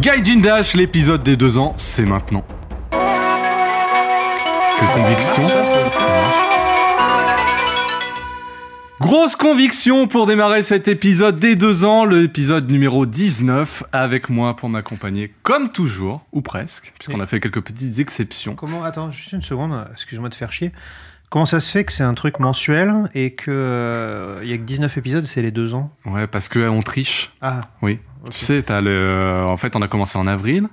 Gaijin Dash, l'épisode des deux ans, c'est maintenant. Quelle conviction. Grosse conviction pour démarrer cet épisode des deux ans, l'épisode numéro 19, avec moi pour m'accompagner, comme toujours, ou presque, puisqu'on a fait quelques petites exceptions. Comment Attends, juste une seconde, excuse-moi de faire chier. Comment ça se fait que c'est un truc mensuel et que euh, il y a que 19 épisodes, c'est les deux ans? Ouais, parce qu'on triche. Ah, Oui. Tu sais, t'as le... en fait, on a commencé en avril.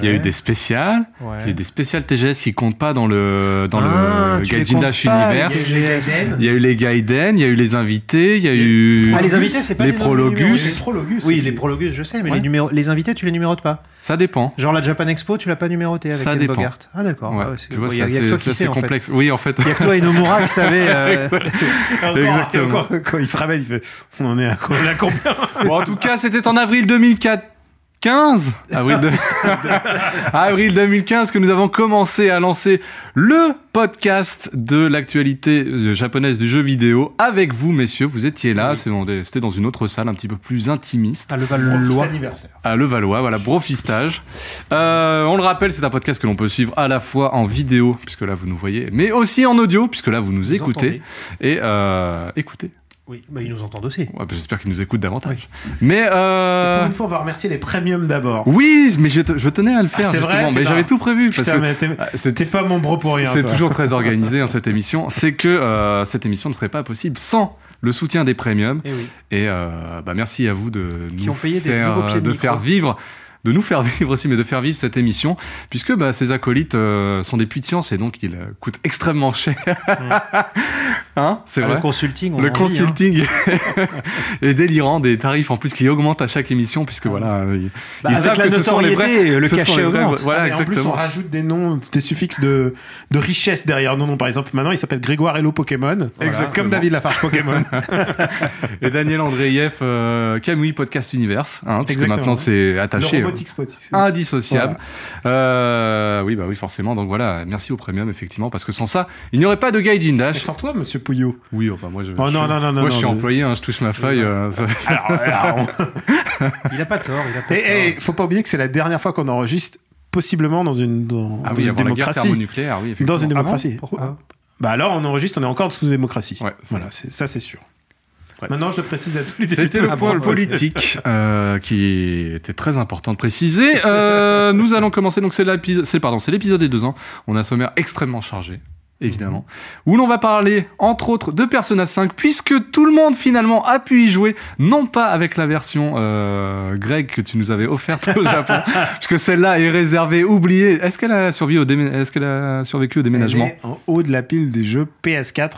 Il y a eu des spéciales. Ouais. Il y a eu des spéciales TGS qui comptent pas dans le, dans Ah, le les Gaijin Dash Universe. Il y a eu les Gaiden, il y a eu les invités, il y a eu Ah, les invités, c'est pas les prologus. les prologus. Oui, les prologus, je sais, mais Ouais. les, numéros, les invités, tu les numérotes pas. Ça dépend. Genre la Japan Expo, tu l'as pas numéroté avec Ça Ed dépend. Bogart. Ah d'accord. Ouais, Ah tu vois, ça, c'est fait. complexe. Oui, en fait. Il y a que toi et Nomura qui savait. euh, Exactement. Quand il se réveille, il fait On en est à, combien? En tout cas, c'était en avril 2004. 15 avril, de- avril 2015 que nous avons commencé à lancer le podcast de l'actualité euh, japonaise du jeu vidéo avec vous messieurs vous étiez là Oui. c'était dans une autre salle un petit peu plus intimiste à Levallois. à Levallois, voilà, Brofistage. Euh, on le rappelle, c'est un podcast que l'on peut suivre à la fois en vidéo, puisque là vous nous voyez, mais aussi en audio, puisque là vous nous Vous écoutez. entendez Et euh, écoutez. Oui, bah, ils nous entendent aussi. Ouais, bah, J'espère qu'ils nous écoutent davantage. Mais euh, Pour une fois, on va remercier les premiums d'abord. oui, mais je, te- je tenais à le faire c'est vrai justement, mais Putain. j'avais tout prévu parce Putain, que mais t'es- ah, pas mon bro pour rien. c'est toujours très organisé hein, cette émission. C'est que euh, cette émission ne serait pas possible sans le soutien des premiums. Eh oui. Et euh, bah, merci à vous de Qui nous ont payé des faire, de de faire vivre de nous faire vivre aussi, mais de faire vivre cette émission, puisque bah, ces acolytes euh, sont des puits de science et donc ils euh, coûtent extrêmement cher. hein, c'est Ah, vrai. le consulting, on Le en vit, hein. consulting est délirant, des tarifs en plus qui augmentent à chaque émission, puisque voilà, ils, Bah, ils avec savent la que ce sont les vrais. notoriété, le cachet vrais- augmente. Voilà, Ah, mais En plus, on exactement. rajoute des noms, des suffixes de, de richesse derrière nos noms. Par exemple, maintenant, il s'appelle Grégoire Hello Pokémon. Exactement. Comme David Lafarge Pokémon. Et Daniel Andreyev, euh, Kamui Podcast Universe, hein, puisque Exactement. maintenant c'est attaché. euh, Indissociable. Euh, oui, bah oui, forcément. Donc voilà, merci au premium, effectivement, parce que sans ça, il n'y aurait pas de Gaijin Et Dash. sans toi, monsieur Pouillot. Oui, oh, bah moi je. Oh, je non, suis- non, non, non, Moi je suis employé, hein, je touche ma feuille. euh, ça- Alors, alors, on- Il a pas tort, il a pas Et, et tort. faut pas oublier que c'est la dernière fois qu'on enregistre, possiblement dans une, dans, Ah dans oui, une avant la guerre démocratie. thermonucléaire, oui. Dans une Ah bon démocratie. Pourquoi Bah alors, on enregistre, on est encore sous démocratie. Ouais, voilà, ça c'est sûr. Bref. Maintenant, je le précise à tous les C'était le point politique euh, qui était très important de préciser. Euh, nous allons commencer, donc c'est l'épisode, c'est des deux ans. On a un sommaire extrêmement chargé, évidemment, où l'on va parler entre autres de Persona 5, puisque tout le monde finalement a pu y jouer, non pas avec la version euh, grecque que tu nous avais offerte au Japon, puisque celle-là est réservée, oubliée. Est-ce qu'elle a survécu au, démé- est-ce qu'elle a survécu au Elle déménagement? est en haut de la pile des jeux PS4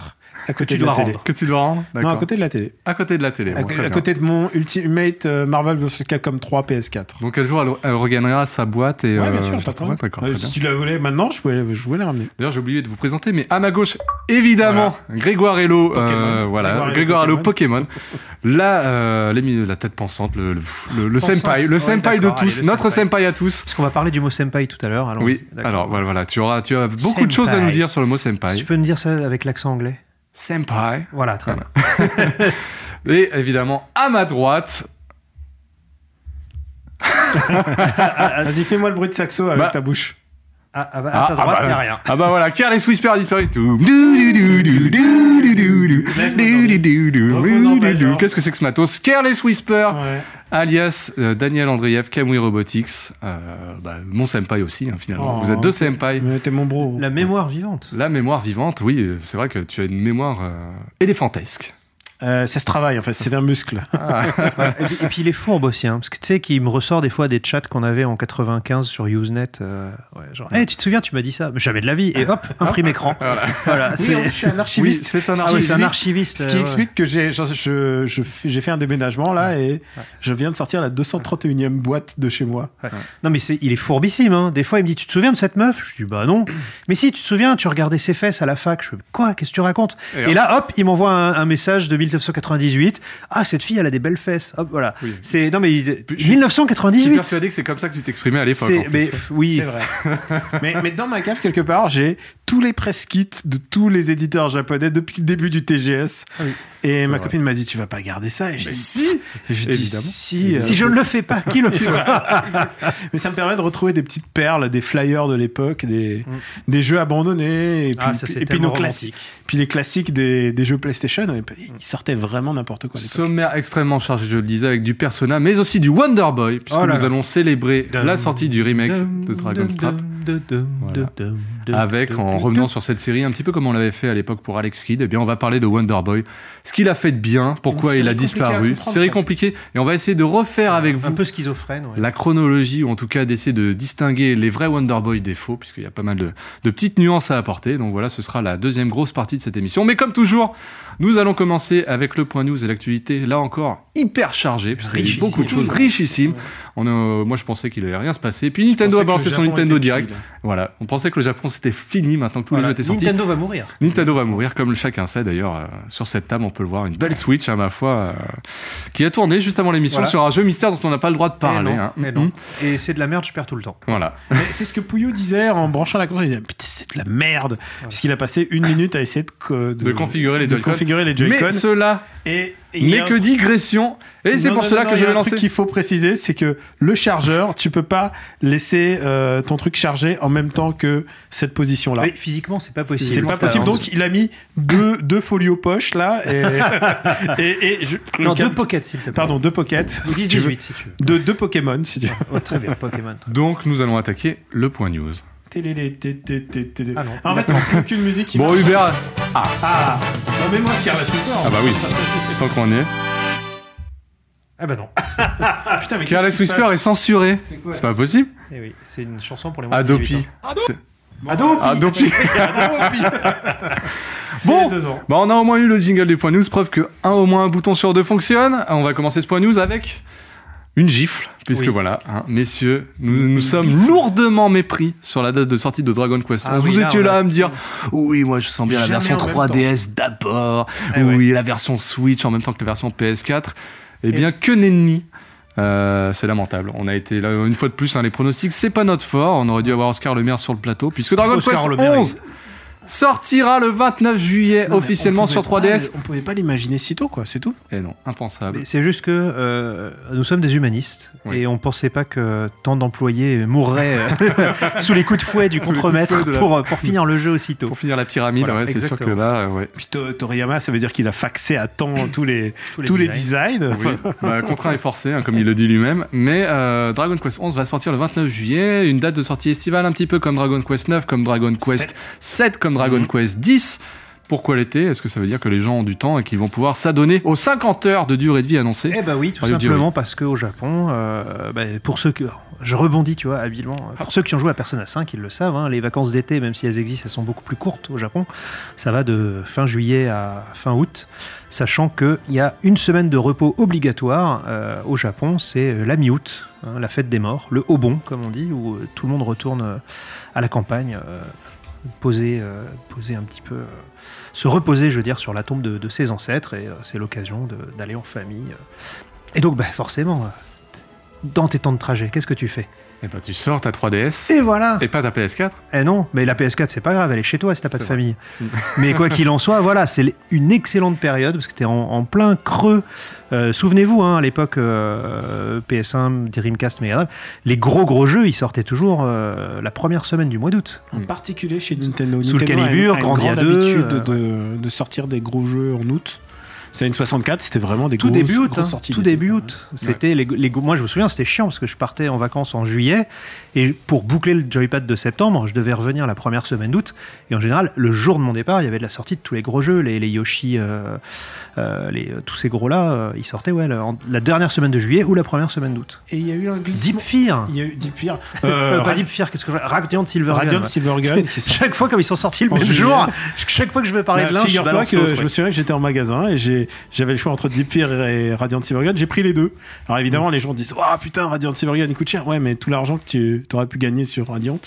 à côté tu de la télé. que tu dois rendre Non, à côté de la télé. À côté de la télé. À, bon, côté de mon Ultimate euh, Marvel vs Capcom 3 PS4. Donc un jour, elle, elle regagnera sa boîte et Ouais, euh, bien sûr, je. D'accord, Euh, si tu la voulais maintenant, je pouvais, je pouvais la ramener. D'ailleurs, j'ai oublié de vous présenter, mais à ma gauche, évidemment, Grégoire Hello, Pokémon. euh, voilà, Grégoire Hello Pokémon, la, euh, la tête pensante, le, le, le- le Pensante. senpai, le Ouais, senpai de tous, allez, notre senpai. senpai à tous. Parce qu'on va parler du mot senpai tout à l'heure. Oui, D'accord. alors voilà, voilà, tu auras, tu as beaucoup de choses à nous dire sur le mot senpai. tu peux me dire ça avec l'accent anglais Senpai. Voilà, très bien. Et évidemment, à ma droite, Vas-y, fais-moi le bruit de saxo avec Bah. ta bouche. Ah, bah, à ta droite, ah, a voilà, Carles Whisper a disparu. Qu'est-ce que c'est que ce matos Carles Whisper, ouais. alias Daniel Andreev, Kamui Robotics, bah, mon senpai aussi, finalement. Vous êtes deux senpai. Mais t'es mon bro. La mémoire vivante. La mémoire vivante, oui, c'est vrai que tu as une mémoire éléphantesque. Euh, ça se travaille en fait, c'est un muscle. Ouais, et, puis, et puis il est fourbe aussi, hein, parce que tu sais qu'il me ressort des fois des chats qu'on avait en 95 sur Usenet. euh, ouais, genre, hey, tu te souviens, tu m'as dit ça? Mais Jamais de la vie. Et hop, imprime écran. Voilà, Oui, je suis un Oui, archiviste. c'est un Ah oui, archiviste. Ce qui euh, ouais. explique que j'ai je- je- je fait un déménagement là et je viens de sortir la 231e boîte de chez moi. Non, mais il est fourbissime. Hein. Des fois, il me dit Tu te souviens de cette meuf? Je dis Bah non. mais si, tu te souviens, tu regardais ses fesses à la fac. Je fais Quoi? Qu'est-ce que tu racontes? Et Et là, hop, il m'envoie un, un message de 1000 1998. Ah, cette fille, elle a des belles fesses. Hop, voilà. Oui. C'est non mais il- Je suis 1998. persuadé que c'est comme ça que tu t'exprimais à l'époque. Mais oui. C'est vrai. mais, mais dans ma cave, quelque part, j'ai tous les press kits de tous les éditeurs japonais depuis le début du TGS. Ah oui. Et ma vrai. copine m'a dit Tu vas pas garder ça Et je dis si je dis si. euh, Si je ne le fais pas, qui le fera? Mais ça me permet de retrouver des petites perles, des flyers de l'époque, des, des jeux abandonnés, et puis, Mm. Ah, ça, c'est et puis nos classiques, puis les classiques des, des jeux PlayStation. Ils sortaient vraiment n'importe quoi. Sommaire extrêmement chargé, je le disais, avec du Persona, mais aussi du Wonder Boy, puisque Oh nous allons célébrer Dum, la sortie du remake Dum, de Dragon's Trap. Voilà. Avec, dum, en revenant dum. sur cette série, un petit peu comme on l'avait fait à l'époque pour Alex Kidd, eh bien, on va parler de Wonder Boy. Ce qu'il a fait de bien, pourquoi il a disparu. Série compliquée. Et on va essayer de refaire avec un vous peu schizophrène. ouais. la chronologie, ou en tout cas d'essayer de distinguer les vrais Wonder Boy des faux, puisqu'il y a pas mal de, de petites nuances à apporter. Donc voilà, ce sera la deuxième grosse partie de cette émission. Mais comme toujours, nous allons commencer avec le point news et l'actualité, là encore, hyper chargé, puisqu'il y a Richissime. beaucoup de choses richissimes. On a- moi, je pensais qu'il allait rien se passer. Puis Nintendo a balancé son Nintendo Direct. Voilà, on pensait que le Japon c'était fini maintenant que tous Voilà. les jeux étaient sortis. Nintendo va mourir. Nintendo va mourir, comme chacun sait d'ailleurs. euh, sur cette table, on peut le voir, une belle Switch, à ma foi, euh, qui a tourné juste avant l'émission Voilà. sur un jeu mystère dont on n'a pas le droit de Et parler. non, hein. et Mm, non. mm. Et c'est de la merde, je perds tout le temps. Voilà. Mais c'est ce que Pouillot disait en branchant la console. Il disait Putain, c'est de la merde. Puisqu'il a passé une minute à essayer de, De configurer les Joy-Con. Mais cela Et, et un que digression. Et c'est pour non, cela non, que il je y a vais un truc lancer. qu'il faut préciser, c'est que le chargeur, tu peux pas laisser euh, ton truc chargé en même temps que cette position-là. Oui, physiquement, c'est pas possible. C'est pas possible. avance. Donc, il a mis deux, deux folios poches là. Et, et, et je- le Non, deux pockets, s'il te plaît. Pardon, deux pockets. Ou si tu veux. 18, si tu veux. De deux Pokémon, si tu veux. Oh, très bien, Pokémon. Donc nous allons attaquer le point news. Ah non. En fait, il n'y a aucune musique qui Bon marche. Hubert, Ah Non, mais moi, Scarlet Whisper. Ah bah oui. tant qu'on y est. Ah bah non. Putain, mais Whisper est censuré. C'est quoi C'est pas possible. Eh oui, c'est une chanson pour les moins de Adopi. 18 ans. C'est- Adopi. Adopi. Bon. Bah, on a au moins eu le jingle des points news, preuve que un au moins un bouton sur deux fonctionne. On va commencer ce point news avec une gifle, puisque Oui. voilà, hein, messieurs, nous, nous sommes lourdement mépris sur la date de sortie de Dragon Quest. Ah 11. oui, Vous là, étiez là à me dire, oui, moi je sens bien la version en même 3DS d'abord, Eh oui, la version Switch en même temps que la version PS4. Eh bien, que nenni. Euh, c'est lamentable. On a été là une fois de plus. hein, les pronostics, c'est pas notre fort. On aurait dû avoir Oscar Le Maire sur le plateau, puisque Dragon Oscar Quest Le Maire, 11 sortira le 29 juillet Non, officiellement on sur pouvait 3DS. pas- on pouvait pas l'imaginer si tôt, quoi, c'est tout. Et non, impensable. Mais C'est juste que euh, nous sommes des humanistes Oui. et on pensait pas que tant d'employés mourraient euh, sous les coups de fouet du contremaître de la- pour, pour finir le jeu aussitôt. Pour finir la pyramide, Voilà, ouais, c'est sûr que là, euh, ouais. Puis To- Toriyama, ça veut dire qu'il a faxé à temps tous les, Tous les tous les designs. designs. Oui, bah, contraint et forcé, hein, comme il le dit lui-même. Mais euh, Dragon Quest 11 va sortir le 29 juillet, une date de sortie estivale un petit peu comme Dragon Quest 9, comme Dragon Quest 7, comme Dragon Mhm. Quest 10. Pourquoi l'été? Est-ce que ça veut dire que les gens ont du temps et qu'ils vont pouvoir s'adonner aux 50 heures de durée de vie annoncée Eh bah oui, tout simplement parce qu'au Japon, euh, bah, pour ceux que. Je rebondis, tu vois, habilement. Pour ceux qui ont joué à Persona 5, ils le savent, hein, les vacances d'été, même si elles existent, elles sont beaucoup plus courtes au Japon. Ça va de fin juillet à fin août, sachant qu'il y a une semaine de repos obligatoire euh, au Japon, c'est euh, la mi-août, hein, la fête des morts, le Obon, comme on dit, où euh, tout le monde retourne euh, à la campagne, euh, poser, euh, poser un petit peu. euh, se reposer, je veux dire, sur la tombe de, ses ancêtres, et euh, c'est l'occasion d'aller en famille. Et donc, bah, forcément, dans tes temps de trajet, qu'est-ce que tu fais? Et bah, tu sors ta 3DS Et voilà et pas ta PS4. Eh non, mais la PS4, c'est pas grave, elle est chez toi si t'as pas de vrai. famille. mais quoi qu'il en soit, voilà, c'est une excellente période, parce que t'es en, en plein creux. Euh, Souvenez-vous, hein, à l'époque, euh, PS1, Dreamcast, Mega Drive, les gros gros jeux, ils sortaient toujours euh, la première semaine du mois d'août. En particulier chez Nintendo. Sous le Nintendo a- Calibur, a une Grandia grande 2, habitude euh, de, de sortir des gros jeux en août. C'est une 64, c'était vraiment des tout grosses, début août, grosses hein, tout début août. C'était les, les- moi je me souviens, c'était chiant parce que je partais en vacances en juillet et pour boucler le joypad de septembre, je devais revenir la première semaine d'août et en général le jour de mon départ, il y avait de la sortie de tous les gros jeux, les, les Yoshi, euh, euh, les, tous ces gros là, ils sortaient ouais la, dernière semaine de juillet ou la première semaine d'août. Et il y a eu un glissement. Deep Fear, Il y a eu Deep Fear. Euh, Euh, pas Deep Fear, qu'est-ce que je... Radiant Silvergun. Radiant ouais. Silvergun. Chaque fois comme ils sont sortis le En même juillet. jour, chaque fois que je vais parler Bah, de l'un, je que l'autre, je me souviens que j'étais en magasin et j'ai j'avais le choix entre Deep Fear et Radiant Silvergun. J'ai pris les deux. Alors évidemment, les gens disent Oh putain, Radiant Silvergun il coûte cher. Ouais, mais tout l'argent que tu aurais pu gagner sur Radiant,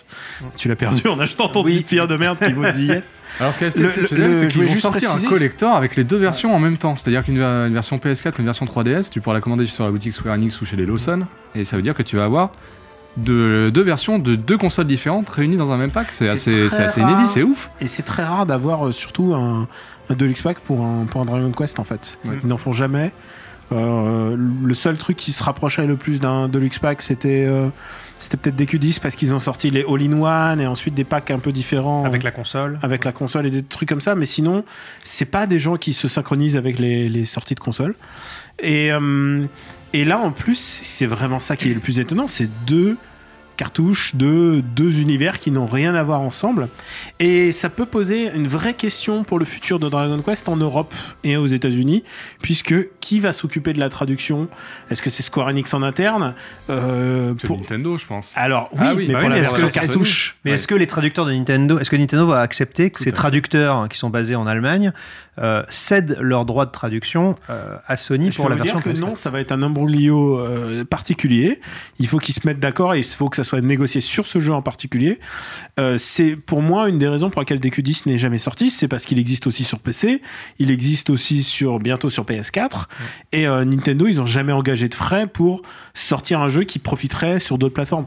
tu l'as perdu en achetant ton Oui. Deep Fear de merde qui vaut 10 yens. Alors ce qui est exceptionnel, c'est je qu'ils voulais vont juste sortir un collector avec les deux versions en même temps. C'est-à-dire qu'une ver- une version PS4, une version 3DS, tu pourras la commander sur la boutique Square Enix ou chez les Lawson. Et ça veut dire que tu vas avoir deux, deux versions de deux consoles différentes réunies dans un même pack. C'est assez, assez rare. inédit, c'est ouf. Et c'est très rare d'avoir euh, surtout un, un Deluxe Pack pour un, pour un Dragon Quest en fait. Ouais. Ils n'en font jamais. Euh, le seul truc qui se rapprochait le plus d'un Deluxe Pack, c'était euh, c'était peut-être des Q10 parce qu'ils ont sorti les All-in-One et ensuite des packs un peu différents Avec la console. avec la console et des trucs comme ça. Mais sinon, c'est pas des gens qui se synchronisent avec les, les sorties de console. Et, euh, et là, en plus, c'est vraiment ça qui est le plus étonnant. C'est deux cartouches de deux univers qui n'ont rien à voir ensemble. Et ça peut poser une vraie question pour le futur de Dragon Quest en Europe et aux États-Unis, puisque qui va s'occuper de la traduction? Est-ce que c'est Square Enix en interne? Euh, C'est pour- Nintendo, je pense. Alors oui, Ah oui, mais bah pour oui, la version que- cartouche. Mais Ouais. est-ce que les traducteurs de Nintendo, est-ce que Nintendo va accepter que Tout ces traducteurs qui sont basés en Allemagne euh, cèdent leurs droits de traduction euh, à Sony Je pour peux la vous version dire que PS4? non, ça va être un imbroglio euh, particulier. Il faut qu'ils se mettent d'accord et il faut que ça soit négocié sur ce jeu en particulier. Euh, c'est pour moi une des raisons pour lesquelles DQ10 n'est jamais sorti, c'est parce qu'il existe aussi sur PC, il existe aussi sur bientôt sur PS4 et euh, Nintendo ils ont jamais engagé de frais pour sortir un jeu qui profiterait sur d'autres plateformes.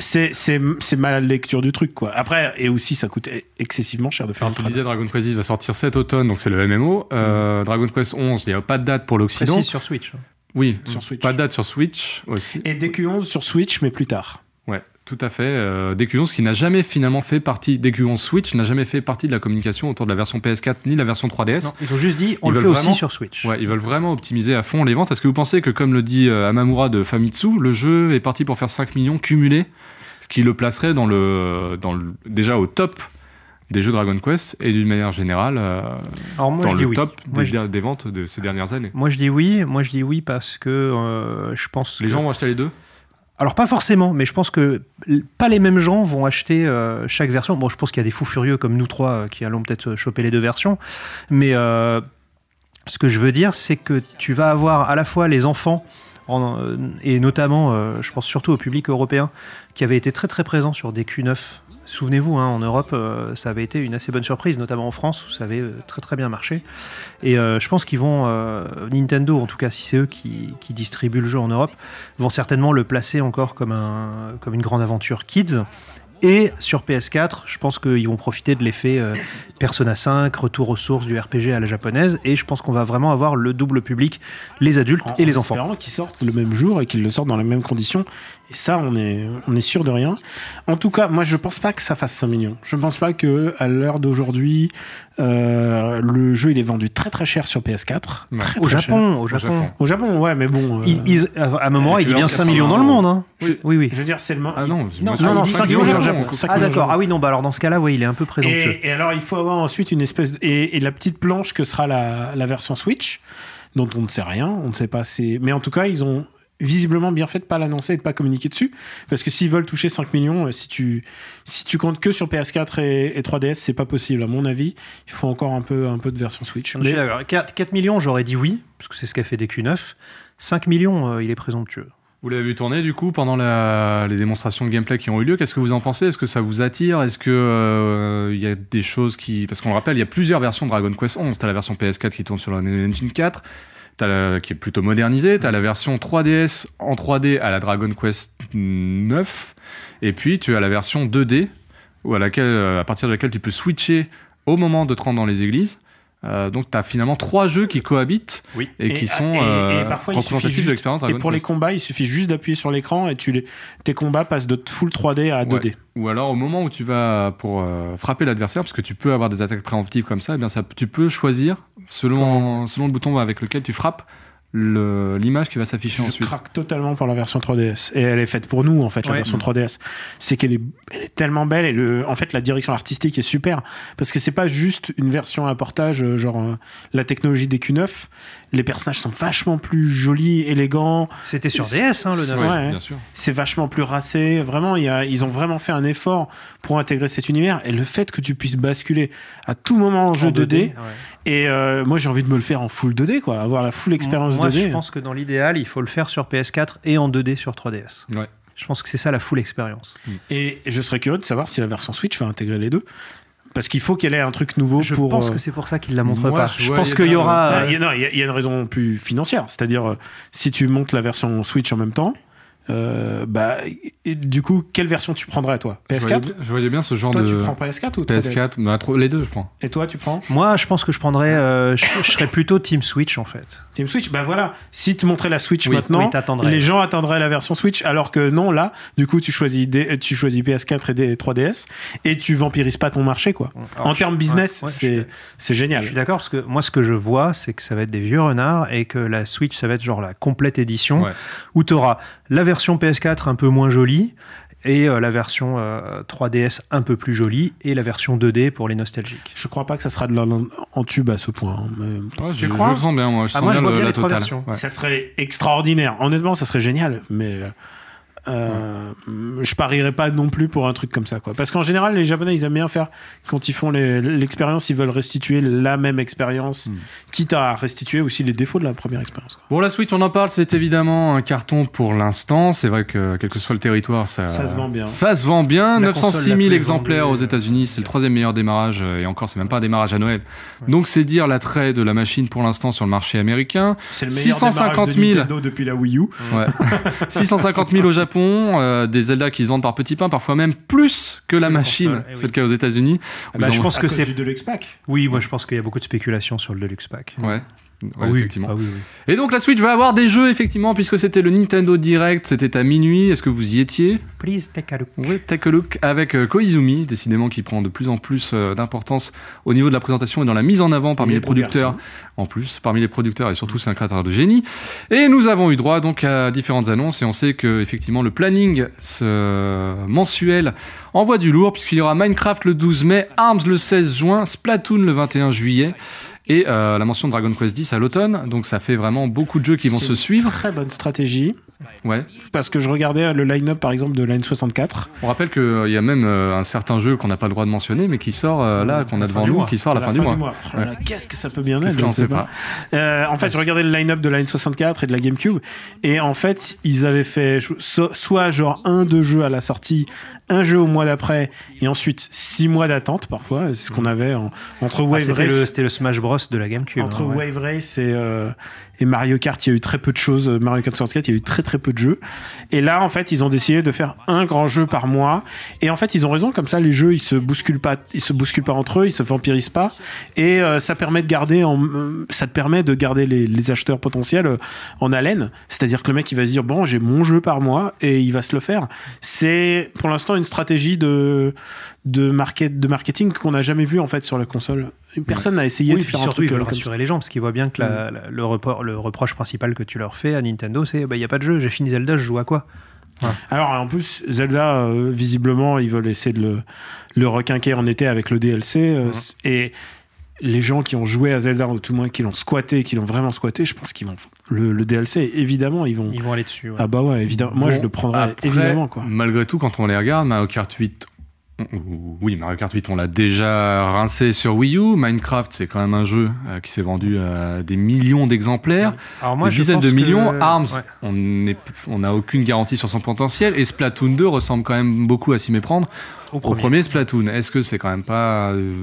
C'est c'est c'est ma lecture du truc quoi. Après et aussi ça coûte excessivement cher de faire Alors, un tu disais Dragon Quest X va sortir cet automne, donc c'est le MMO. Euh, Dragon Quest 11, il n'y a pas de date pour l'Occident. Précise sur Switch. Oui, Sur Switch. Pas de date sur Switch aussi. Et DQ11 sur Switch mais plus tard. Tout à fait. Euh, DQ11 qui n'a jamais finalement fait partie, DQ11 Switch n'a jamais fait partie de la communication autour de la version PS4 ni de la version 3DS. Non, ils ont juste dit on Ils le fait aussi sur Switch. Ouais, ils veulent vraiment optimiser à fond les ventes. Est-ce que vous pensez que, comme le dit euh, Amamura de Famitsu, le jeu est parti pour faire 5 millions cumulés, ce qui le placerait dans le, dans le, déjà au top des jeux Dragon Quest et d'une manière générale euh, Alors moi dans le oui. top Moi, des, je, des ventes de ces dernières années? Moi, je dis oui. Moi je dis oui parce que euh, je pense. Les que- gens vont acheter les deux? Alors pas forcément, mais je pense que pas les mêmes gens vont acheter euh, chaque version. Bon, je pense qu'il y a des fous furieux comme nous trois euh, qui allons peut-être choper les deux versions, mais euh, ce que je veux dire, c'est que tu vas avoir à la fois les enfants en- euh, et notamment, euh, je pense surtout au public européen qui avait été très très présent sur des Q9. Souvenez-vous, hein, en Europe, euh, ça avait été une assez bonne surprise, notamment en France où ça avait euh, très très bien marché. Et euh, je pense qu'ils vont, Nintendo, en tout cas si c'est eux qui, qui distribuent le jeu en Europe, vont certainement le placer encore comme, un, comme une grande aventure kids. Et sur PS4, je pense qu'ils vont profiter de l'effet Persona 5, retour aux sources du RPG à la japonaise. Et je pense qu'on va vraiment avoir le double public, les adultes En- et les en enfants. espérant qu'ils sortent le même jour et qu'ils le sortent dans les mêmes conditions. Et ça, on est, on est sûr de rien. En tout cas, moi, je pense pas que ça fasse 5 millions. Je ne pense pas que à l'heure d'aujourd'hui, euh, le jeu il est vendu très très cher sur PS4. Ouais. Très, Au très cher. Japon, au Japon. Japon. Au Japon, ouais, mais bon. euh, à un moment, il dit bien en 5 casser millions dans le monde. hein. Oui. Oui, oui. Je veux dire, c'est le. Ah non, Non, non, non, non, il dit 5 5 millions au au Japon. Japon. 5 Ah au d'accord, Japon. ah oui, non, bah alors dans ce cas-là, oui, il est un peu présomptueux. Et, et alors, il faut avoir ensuite une espèce de, et, et la petite planche que sera la, la version Switch, dont on ne sait rien, on ne sait pas. C'est, mais en tout cas, ils ont visiblement bien fait de pas l'annoncer et de pas communiquer dessus, parce que s'ils veulent toucher 5 millions, euh, si tu si tu comptes que sur PS4 et, et 3DS, c'est pas possible à mon avis. Il faut encore un peu un peu de version Switch. Je suis Mais- d'accord. 4, 4 millions, j'aurais dit oui, parce que c'est ce qu'a fait DQ9. 5 millions, euh, il est présomptueux. Vous l'avez vu tourner du coup pendant la- les démonstrations de gameplay qui ont eu lieu. Qu'est-ce que vous en pensez? Est-ce que ça vous attire? Est-ce que euh, il y a des choses qui parce qu'on le rappelle, il y a plusieurs versions de Dragon Quest 11. T'as la version PS4 qui tourne sur la Unreal Engine 4, la- qui est plutôt modernisée. T'as la version 3DS en 3D à la Dragon Quest 9, et puis tu as la version 2D ou à laquelle euh, à partir de laquelle tu peux switcher au moment de te rendre dans les églises. Euh, donc tu as finalement trois jeux qui cohabitent Oui. et, qui sont et- et euh, parfois, représentatifs juste- de l'expérience Et pour les combats, il suffit juste d'appuyer sur l'écran et tu les, tes combats passent de full 3D à 2D. Ou alors au moment où tu vas pour euh, frapper l'adversaire, parce que tu peux avoir des attaques préemptives comme ça, eh bien ça, tu peux choisir selon, selon le bouton avec lequel tu frappes l'image qui va s'afficher Je ensuite. craque totalement pour la version 3DS. Et elle est faite pour nous, en fait, la Ouais. version 3DS. C'est qu'elle est, elle est tellement belle et le, en fait, la direction artistique est super. Parce que c'est pas juste une version à portage, euh, genre euh, la technologie des Q9. Les personnages sont vachement plus jolis, élégants. C'était sur DS, hein, le c'est- 9. Ouais, Ouais. bien sûr. C'est vachement plus racé. Vraiment, il y a, ils ont vraiment fait un effort pour intégrer cet univers. Et le fait que tu puisses basculer à tout moment en jeu En 2D. ouais. Et euh, moi, j'ai envie de me le faire en full 2D, quoi. Avoir la full expérience Moi, 2D. je pense que dans l'idéal, il faut le faire sur PS4 et en 2D sur 3DS. Ouais. Je pense que c'est ça la full expérience. Et je serais curieux de savoir si la version Switch va intégrer les deux. Parce qu'il faut qu'elle ait un truc nouveau Je pour. pense euh, que c'est pour ça qu'il la montre moi, pas. je Je pense qu'il y aura. Ah, il y a- non, il y, a- il y a une raison plus financière. C'est-à-dire, euh, si tu montes la version Switch en même temps, euh, bah, et du coup, quelle version tu prendrais, toi? Je voyais, PS4 bien- je voyais bien ce genre Toi, de tu prends PS4 ou 3DS PS4, mais à trop- les deux, je prends. Et toi, tu prends? Moi, je pense que je prendrais. euh, je, je serais plutôt Team Switch en fait. Team Switch Bah voilà, si tu montrais la Switch Oui, maintenant, oui, les gens attendraient la version Switch, alors que non, là, du coup, tu choisis, des- tu choisis PS4 et des 3DS, et tu vampirises pas ton marché, quoi. Alors, en je- termes business, ouais, ouais, c'est génial. Je suis d'accord parce que moi, ce que je vois, c'est que ça va être des vieux renards et que la Switch, ça va être genre la complète édition Ouais. où tu auras la version PS4 un peu moins jolie et euh, la version euh, 3DS un peu plus jolie et la version 2D pour les nostalgiques. Je crois pas que ça sera de la en tube à ce point. hein, mais- Ouais, je, crois je le sens bien, moi. Je Ah, sens moi, bien, je vois le- bien la les trois totale. versions. Ouais. Ça serait extraordinaire. Honnêtement, ça serait génial. Mais euh, euh, je parierais pas non plus pour un truc comme ça. Quoi. Parce qu'en général, les Japonais, ils aiment bien faire, quand ils font l'expérience, ils veulent restituer la même expérience, Mm. quitte à restituer aussi les défauts de la première expérience. Bon, la Switch, on en parle, c'est évidemment un carton pour l'instant. C'est vrai que quel que soit le territoire, ça, Ça se vend bien. Ça se vend bien. La 906 console 000 la plus exemplaires vendue, aux États-Unis, c'est le troisième meilleur démarrage. euh, Et encore, c'est même pas un démarrage à Noël. Ouais. Donc, c'est dire l'attrait de la machine pour l'instant sur le marché américain. C'est le meilleur 650 démarrage 000. de Nintendo depuis la Wii U. Ouais. 650 000 au Japon, euh, des Zelda qui se vendent par petits pains, parfois même plus que la machine. eh oui. C'est le cas aux États-Unis. Bah, je pense que c'est. du Deluxe Pack. Oui, moi je pense qu'il y a beaucoup de spéculation sur le Deluxe Pack. Ouais. Ah Ouais, oui, effectivement. ah oui, oui. Et donc la Switch va avoir des jeux effectivement puisque c'était le Nintendo Direct, c'était à minuit. Est-ce que vous y étiez? Please take a look. Oui, take a look avec euh, Koizumi, décidément qui prend de plus en plus euh, d'importance au niveau de la présentation et dans la mise en avant parmi les producteurs. En plus, parmi les producteurs et surtout c'est un créateur de génie. Et nous avons eu droit donc à différentes annonces et on sait que effectivement le planning ce mensuel envoie du lourd puisqu'il y aura Minecraft le 12 mai, Arms le 16 juin, Splatoon le 21 juillet. Et euh, la mention de Dragon Quest X à l'automne, donc ça fait vraiment beaucoup de jeux qui vont se suivre. Très bonne stratégie. Ouais. Parce que je regardais le line-up par exemple de Line 64. On rappelle qu'il y a même euh, un certain jeu qu'on n'a pas le droit de mentionner, mais qui sort euh, là, qu'on a devant fin nous, qui sort à la, fin, du mois. Oh Qu'est-ce que ça peut bien être je sais pas. Euh, en fait, je regardais le line-up de la N64 et de la GameCube, et en fait, ils avaient fait so- soit genre un, deux jeux à la sortie, un jeu au mois d'après, et ensuite six mois d'attente parfois. C'est ce qu'on avait en- entre Ah, Wave Race. c'était le Smash Bros de la GameCube. Entre hein, ouais. Wave Race et, euh, et Mario Kart, il y a eu très peu de choses. Mario Kart 64, il y a eu très très peu de jeux. Et là, en fait, ils ont décidé de faire un grand jeu par mois. Et en fait, ils ont raison. Comme ça, les jeux, ils se bousculent pas, ils se bousculent pas entre eux, ils se vampirisent pas. Et euh, ça permet de garder, en, euh, ça te permet de garder les, les acheteurs potentiels euh, en haleine. C'est-à-dire que le mec, il va se dire bon, j'ai mon jeu par mois et il va se le faire. C'est pour l'instant une stratégie de de, market, de marketing qu'on n'a jamais vu en fait sur la console. Personne n'a essayé Oui, de faire un surtout, truc ils veulent euh, comme rassurer les gens parce qu'ils voient bien que la- la- le, repro- le reproche principal que tu leur fais à Nintendo, c'est bah, il n'y a pas de jeu, j'ai fini Zelda, je joue à quoi? Alors en plus, Zelda, euh, visiblement, ils veulent essayer de le, le requinquer en été avec le DLC. euh, Mhm. c- Et les gens qui ont joué à Zelda, ou tout le moins qui l'ont squatté, qui l'ont vraiment squatté, je pense qu'ils vont... Le, le DLC, évidemment, ils vont... Ils vont aller dessus. ouais. Ah bah ouais, évidemment. Moi, Bon, je le prendrais après, évidemment, quoi. Malgré tout, quand on les regarde, Mario Kart 8. Oui, Mario Kart 8, on l'a déjà rincé sur Wii U. Minecraft, c'est quand même un jeu euh, qui s'est vendu à des millions d'exemplaires. Alors moi, des dizaines de que- millions. Arms, Ouais. on n'a aucune garantie sur son potentiel. Et Splatoon 2 ressemble quand même beaucoup à s'y méprendre. Au Au premier. Splatoon, est-ce que c'est quand même pas euh,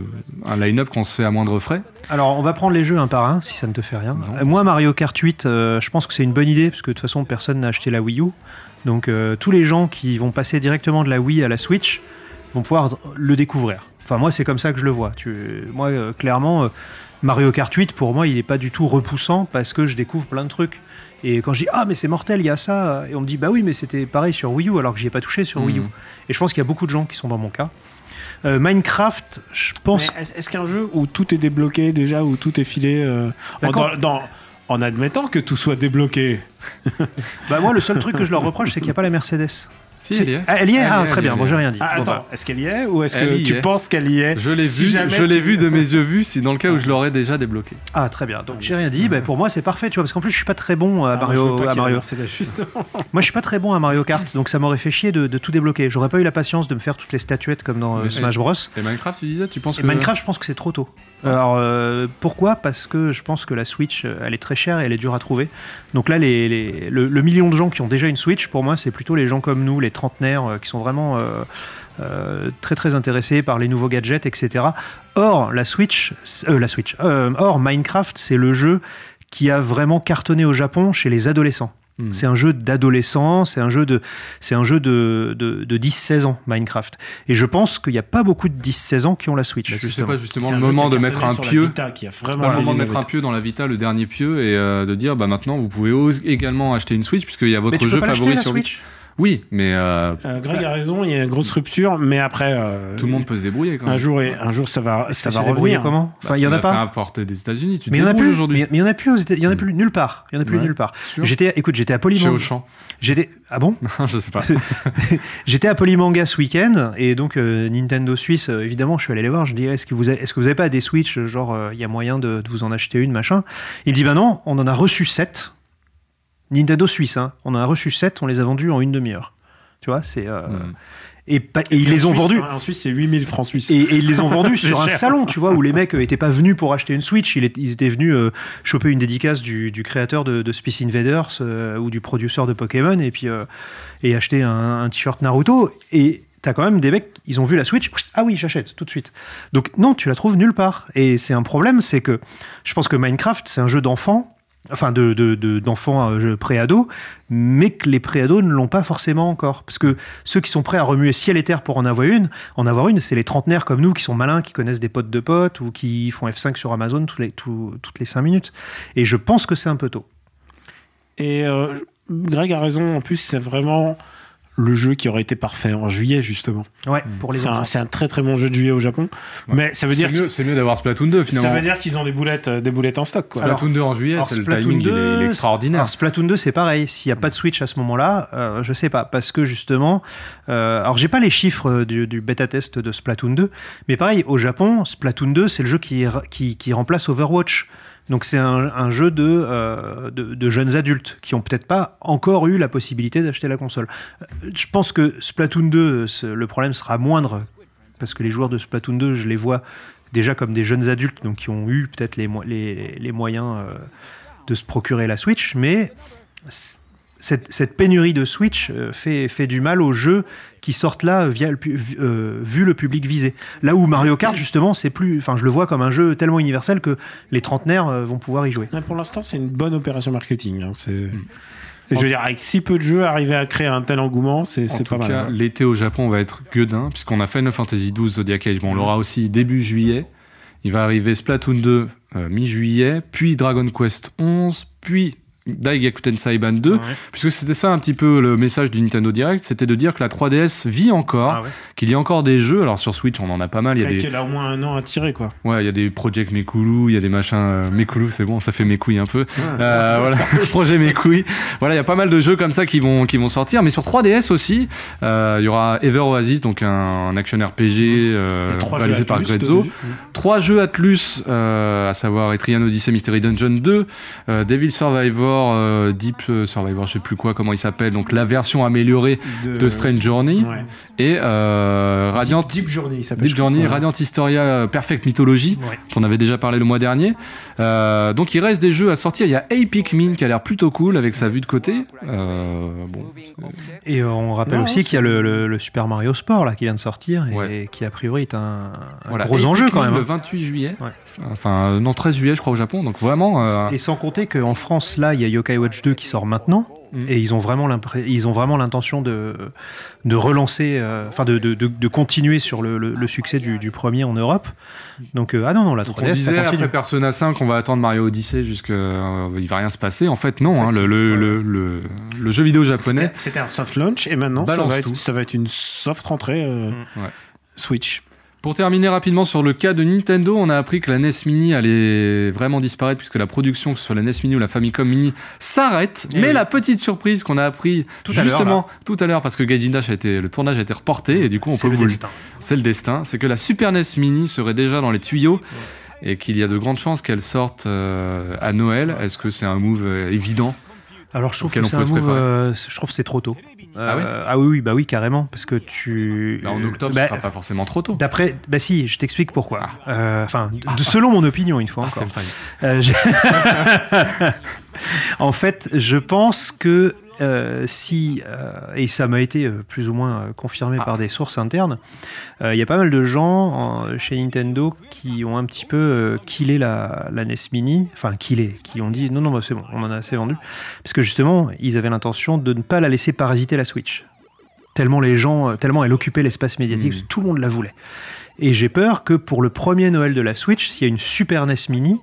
un line-up qu'on se fait à moindre frais? Alors, on va prendre les jeux un par un, si ça ne te fait rien. Non. Euh, Moi, Mario Kart 8, euh, je pense que c'est une bonne idée, parce que de toute façon, personne n'a acheté la Wii U. Donc, euh, tous les gens qui vont passer directement de la Wii à la Switch vont pouvoir le découvrir. Enfin, moi, c'est comme ça que je le vois. Tu... Moi, euh, clairement, euh, Mario Kart 8, pour moi, il n'est pas du tout repoussant, parce que je découvre plein de trucs. Et quand je dis, ah, mais c'est mortel, il y a ça, et on me dit, bah oui, mais c'était pareil sur Wii U, alors que j'y ai pas touché sur Wii U. Mhm. Et je pense qu'il y a beaucoup de gens qui sont dans mon cas. Euh, Minecraft, je pense Mais est-ce qu'un jeu où tout est débloqué déjà, où tout est filé en- D'accord. dans, dans- en admettant que tout soit débloqué? Bah moi, le seul truc que je leur reproche, c'est qu'il n'y a pas la Mercedes. Si, elle y est. Ah, elle y est? Ah, Elle y est, très elle y bien. est, Bon, j'ai est. rien dit. Ah, Bon, attends, bah, est-ce qu'elle y est ou est-ce que tu est. penses qu'elle y est? Je l'ai Si vu, je l'ai tu- vu de mes yeux vus, si dans le cas où je l'aurais déjà débloqué. Ah, très bien. Donc, j'ai rien dit. Bah, pour moi, c'est parfait, tu vois, parce qu'en plus, je suis pas très bon à Ah, moi, je Mario. pas à Mario. Moi, je suis pas très bon à Mario Kart, donc ça m'aurait fait chier de, de tout débloquer. J'aurais pas eu la patience de me faire toutes les statuettes comme dans euh, Smash Bros. Et Minecraft, tu disais, tu penses Et que. Minecraft, je pense que c'est trop tôt. Alors, euh, pourquoi? Parce que je pense que la Switch, euh, elle est très chère et elle est dure à trouver. Donc là, les, le, million de gens qui ont déjà une Switch, pour moi, c'est plutôt les gens comme nous, les trentenaires, euh, qui sont vraiment euh, euh, très très intéressés par les nouveaux gadgets, etc. Or, la Switch, euh, la Switch, euh, or Minecraft, c'est le jeu qui a vraiment cartonné au Japon chez les adolescents. Hmm. C'est un jeu d'adolescents, c'est un jeu de, c'est un jeu de, de, de 10-16 ans, Minecraft. Et je pense qu'il n'y a pas beaucoup de 10-16 ans qui ont la Switch. Est-ce que c'est justement. pas justement C'est le moment de mettre un pieu C'est le moment de mettre un pieu dans la Vita, le dernier pieu, et euh, de dire bah maintenant vous pouvez également acheter une Switch puisqu'il y a votre jeu favori sur Switch Switch. Oui, mais euh, Euh, Greg a raison, il y a une grosse rupture, mais après, euh, tout le monde peut se débrouiller quand même. un jour, et, un jour, ça va, ça va revenir. comment Bah, Enfin, il y en a pas. importer des États-Unis. Tu te Mais il y en a débrouilles plus aujourd'hui. Mais il y en a plus aux États- il y en a plus nulle part. Il y en a plus Ouais. nulle part. J'étais, écoute, j'étais à Chez Polymanga. Auchan. J'étais, ah bon je sais pas. J'étais à Polymanga ce week-end et donc euh, Nintendo Suisse, euh, évidemment, je suis allé les voir. Je dis, est-ce que vous avez, est-ce que vous avez pas des Switch, euh, genre, euh, il y a moyen de, de vous en acheter une, machin? Il me dit, bah non, on en a reçu 7. Nintendo Suisse, hein. On en a reçu 7, on les a vendus en une demi-heure. Tu vois, c'est. euh, Hmm. et, pas- et ils les ont Suisse, vendus. En Suisse, c'est 8000 francs suisses. Et, et ils les ont vendus sur un salon, tu vois, où les mecs euh, étaient pas venus pour acheter une Switch, ils, étaient- ils étaient venus euh, choper une dédicace du, du créateur de, de Space Invaders euh, ou du producteur de Pokémon et puis euh, et acheter un, un t-shirt Naruto. Et t'as quand même des mecs, ils ont vu la Switch, ah oui, j'achète tout de suite. Donc non, tu la trouves nulle part. Et c'est un problème, c'est que je pense que Minecraft, c'est un jeu d'enfants. Enfin, de, de- de- d'enfants euh, pré-ados, mais que les pré-ados ne l'ont pas forcément encore. Parce que ceux qui sont prêts à remuer ciel et terre pour en avoir une, en avoir une, c'est les trentenaires comme nous qui sont malins, qui connaissent des potes de potes ou qui font F5 sur Amazon tous les, toutes les 5 minutes. Et je pense que c'est un peu tôt. Et euh, Greg a raison, en plus, c'est vraiment le jeu qui aurait été parfait en juillet, justement. Ouais, pour les C'est un, c'est un très très bon jeu de juillet au Japon. Mais ça veut dire C'est mieux, c'est mieux d'avoir Splatoon 2 ça finalement. veut dire qu'ils ont des boulettes, euh, des boulettes en stock. Quoi. Splatoon 2 en juillet, Alors, c'est le Splatoon timing, il est- 2, il est extraordinaire. Alors Splatoon 2, c'est pareil. S'il n'y a pas de Switch à ce moment-là, euh, je sais pas. Parce que justement, euh, alors j'ai pas les chiffres euh, du, du bêta-test de Splatoon 2, mais pareil, au Japon, Splatoon 2, c'est le jeu qui, qui, qui remplace Overwatch. Donc c'est un, jeu de, euh, de, de jeunes adultes qui ont peut-être pas encore eu la possibilité d'acheter la console. Euh, Je pense que Splatoon 2, ce- le problème sera moindre parce que les joueurs de Splatoon 2, je les vois déjà comme des jeunes adultes, donc qui ont eu peut-être les, mo- les, les moyens euh, de se procurer la Switch, mais cette, cette pénurie de Switch euh, fait, fait du mal aux jeux qui sortent là via le, pu- euh, vu le public visé. Là où Mario Kart, justement, c'est plus, enfin, je le vois comme un jeu tellement universel que les trentenaires euh, vont pouvoir y jouer. Mais pour l'instant, c'est une bonne opération marketing. hein, c'est... Mm. Et Je veux dire, avec si peu de jeux, arriver à créer un tel engouement, c'est, En c'est tout pas cas, mal. hein. l'été au Japon va être gueudin, puisqu'on a Final Fantasy XII Zodiac Age. Bon, on l'aura aussi début juillet. Il va arriver Splatoon 2 euh, mi-juillet, puis Dragon Quest 11, puis Daigaku Tensei 2, puisque c'était ça un petit peu le message du Nintendo Direct, c'était de dire que la 3DS vit encore, Ah ouais. qu'il y a encore des jeux. Alors sur Switch, on en a pas mal. Il y a Ouais, des, Qu'elle a au moins un an à tirer, quoi. ouais, il y a des Project Mekulu, il y a des machins euh, Mekulu, c'est bon, ça fait mes couilles un peu. Euh, voilà, projet mes couilles. Voilà, il y a pas mal de jeux comme ça qui vont, qui vont sortir. Mais sur 3DS aussi, euh, il y aura Ever Oasis, donc un, un action RPG euh, réalisé par Atlus Grezzo. Trois jeux Atlus, à savoir Etrian Odyssey Mystery Dungeon 2, euh, Devil Survivor, euh, Deep Survivor, je sais plus quoi, comment il s'appelle, donc la version améliorée de Strange Journey, Ouais. et euh, Radiant. Deep, Deep Journey, il s'appelle. Deep crois. Journey, Ouais. Radiant Historia, euh, Perfect Mythology, Ouais. dont on avait déjà parlé le mois dernier. Euh, donc il reste des jeux à sortir. Il y a Epic Min qui a l'air plutôt cool avec sa vue de côté. Euh, bon, Et on rappelle Non, aussi qu'il y a le, le- le Super Mario Sport là qui vient de sortir et Ouais. qui a priori est un, un voilà, gros enjeu quand même. Le hein. 28 juillet. Enfin, euh, non, 13 juillet, je crois, au Japon. Donc vraiment. euh, Et sans compter qu'en France, là, il y a Yokai Watch 2 qui sort maintenant. Mm. Et ils ont vraiment l'impré- ils ont vraiment l'intention de, de relancer, euh, enfin de, de, de- de continuer sur le, le- le succès du, du premier en Europe. Donc euh, ah non non la Donc 3DS on disait après Persona 5, on va attendre Mario Odyssey jusqu'à euh, il va rien se passer. En fait, non. hein, le, le, le, le- le jeu vidéo japonais. C'était, un soft launch et maintenant ça va, être, tout. ça va être une soft rentrée euh, Mm. Ouais. Switch. Pour terminer rapidement sur le cas de Nintendo, on a appris que la NES Mini allait vraiment disparaître puisque la production, que ce soit la NES Mini ou la Famicom Mini, s'arrête. Eh Mais oui. la petite surprise qu'on a appris Tout à l'heure, justement tout à l'heure parce que Gaijin Dash a été, le tournage a été reporté et du coup on peut le vous c'est le destin, c'est que la Super NES Mini serait déjà dans les tuyaux et qu'il y a de grandes chances qu'elle sorte euh, à Noël. Est-ce que c'est un move euh, évident Alors je trouve que c'est euh, je trouve que c'est trop tôt. Ah Euh, ah oui, oui, bah oui, carrément, parce que tu. Là, En octobre, Bah, ce sera pas forcément trop tôt. D'après, bah si, je t'explique pourquoi. Euh, Enfin, selon mon opinion, une fois Ah, encore. Euh, je- en fait, je pense que euh, si, euh, et ça m'a été euh, plus ou moins confirmé Ah. par des sources internes, euh, il y a pas mal de gens en- chez Nintendo qui ont un petit peu euh, killé la, la NES Mini, enfin killé, qui ont dit non, non, bah, c'est bon, on en a assez vendu, parce que justement, ils avaient l'intention de ne pas la laisser parasiter la Switch. Tellement les gens, tellement elle occupait l'espace médiatique, que tout le monde la voulait. Et j'ai peur que pour le premier Noël de la Switch, s'il y a une Super NES Mini,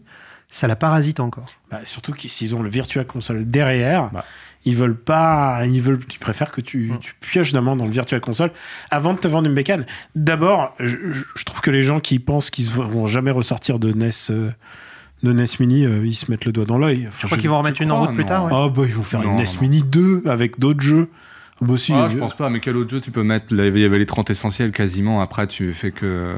ça la parasite encore. Bah, surtout qu'ils s'ils ont le Virtua Console derrière, Bah. Ils veulent pas, ils veulent, ils préfèrent que tu, Mm. tu pioches d'amant dans le Virtua Console avant de te vendre une bécane. D'abord, je, trouve que les gens qui pensent qu'ils vont jamais ressortir de NES, euh, de NES Mini, euh, ils se mettent le doigt dans l'œil. Enfin, Je crois qu'ils vont en remettre une en route plus tard. ouais. Ah bah ils vont faire Non, une NES non. Mini 2 avec d'autres jeux. Ah bah si, Ah, euh, je pense pas, mais quel autre jeu tu peux mettre? Là, Il y avait les 30 essentiels quasiment, après tu fais que.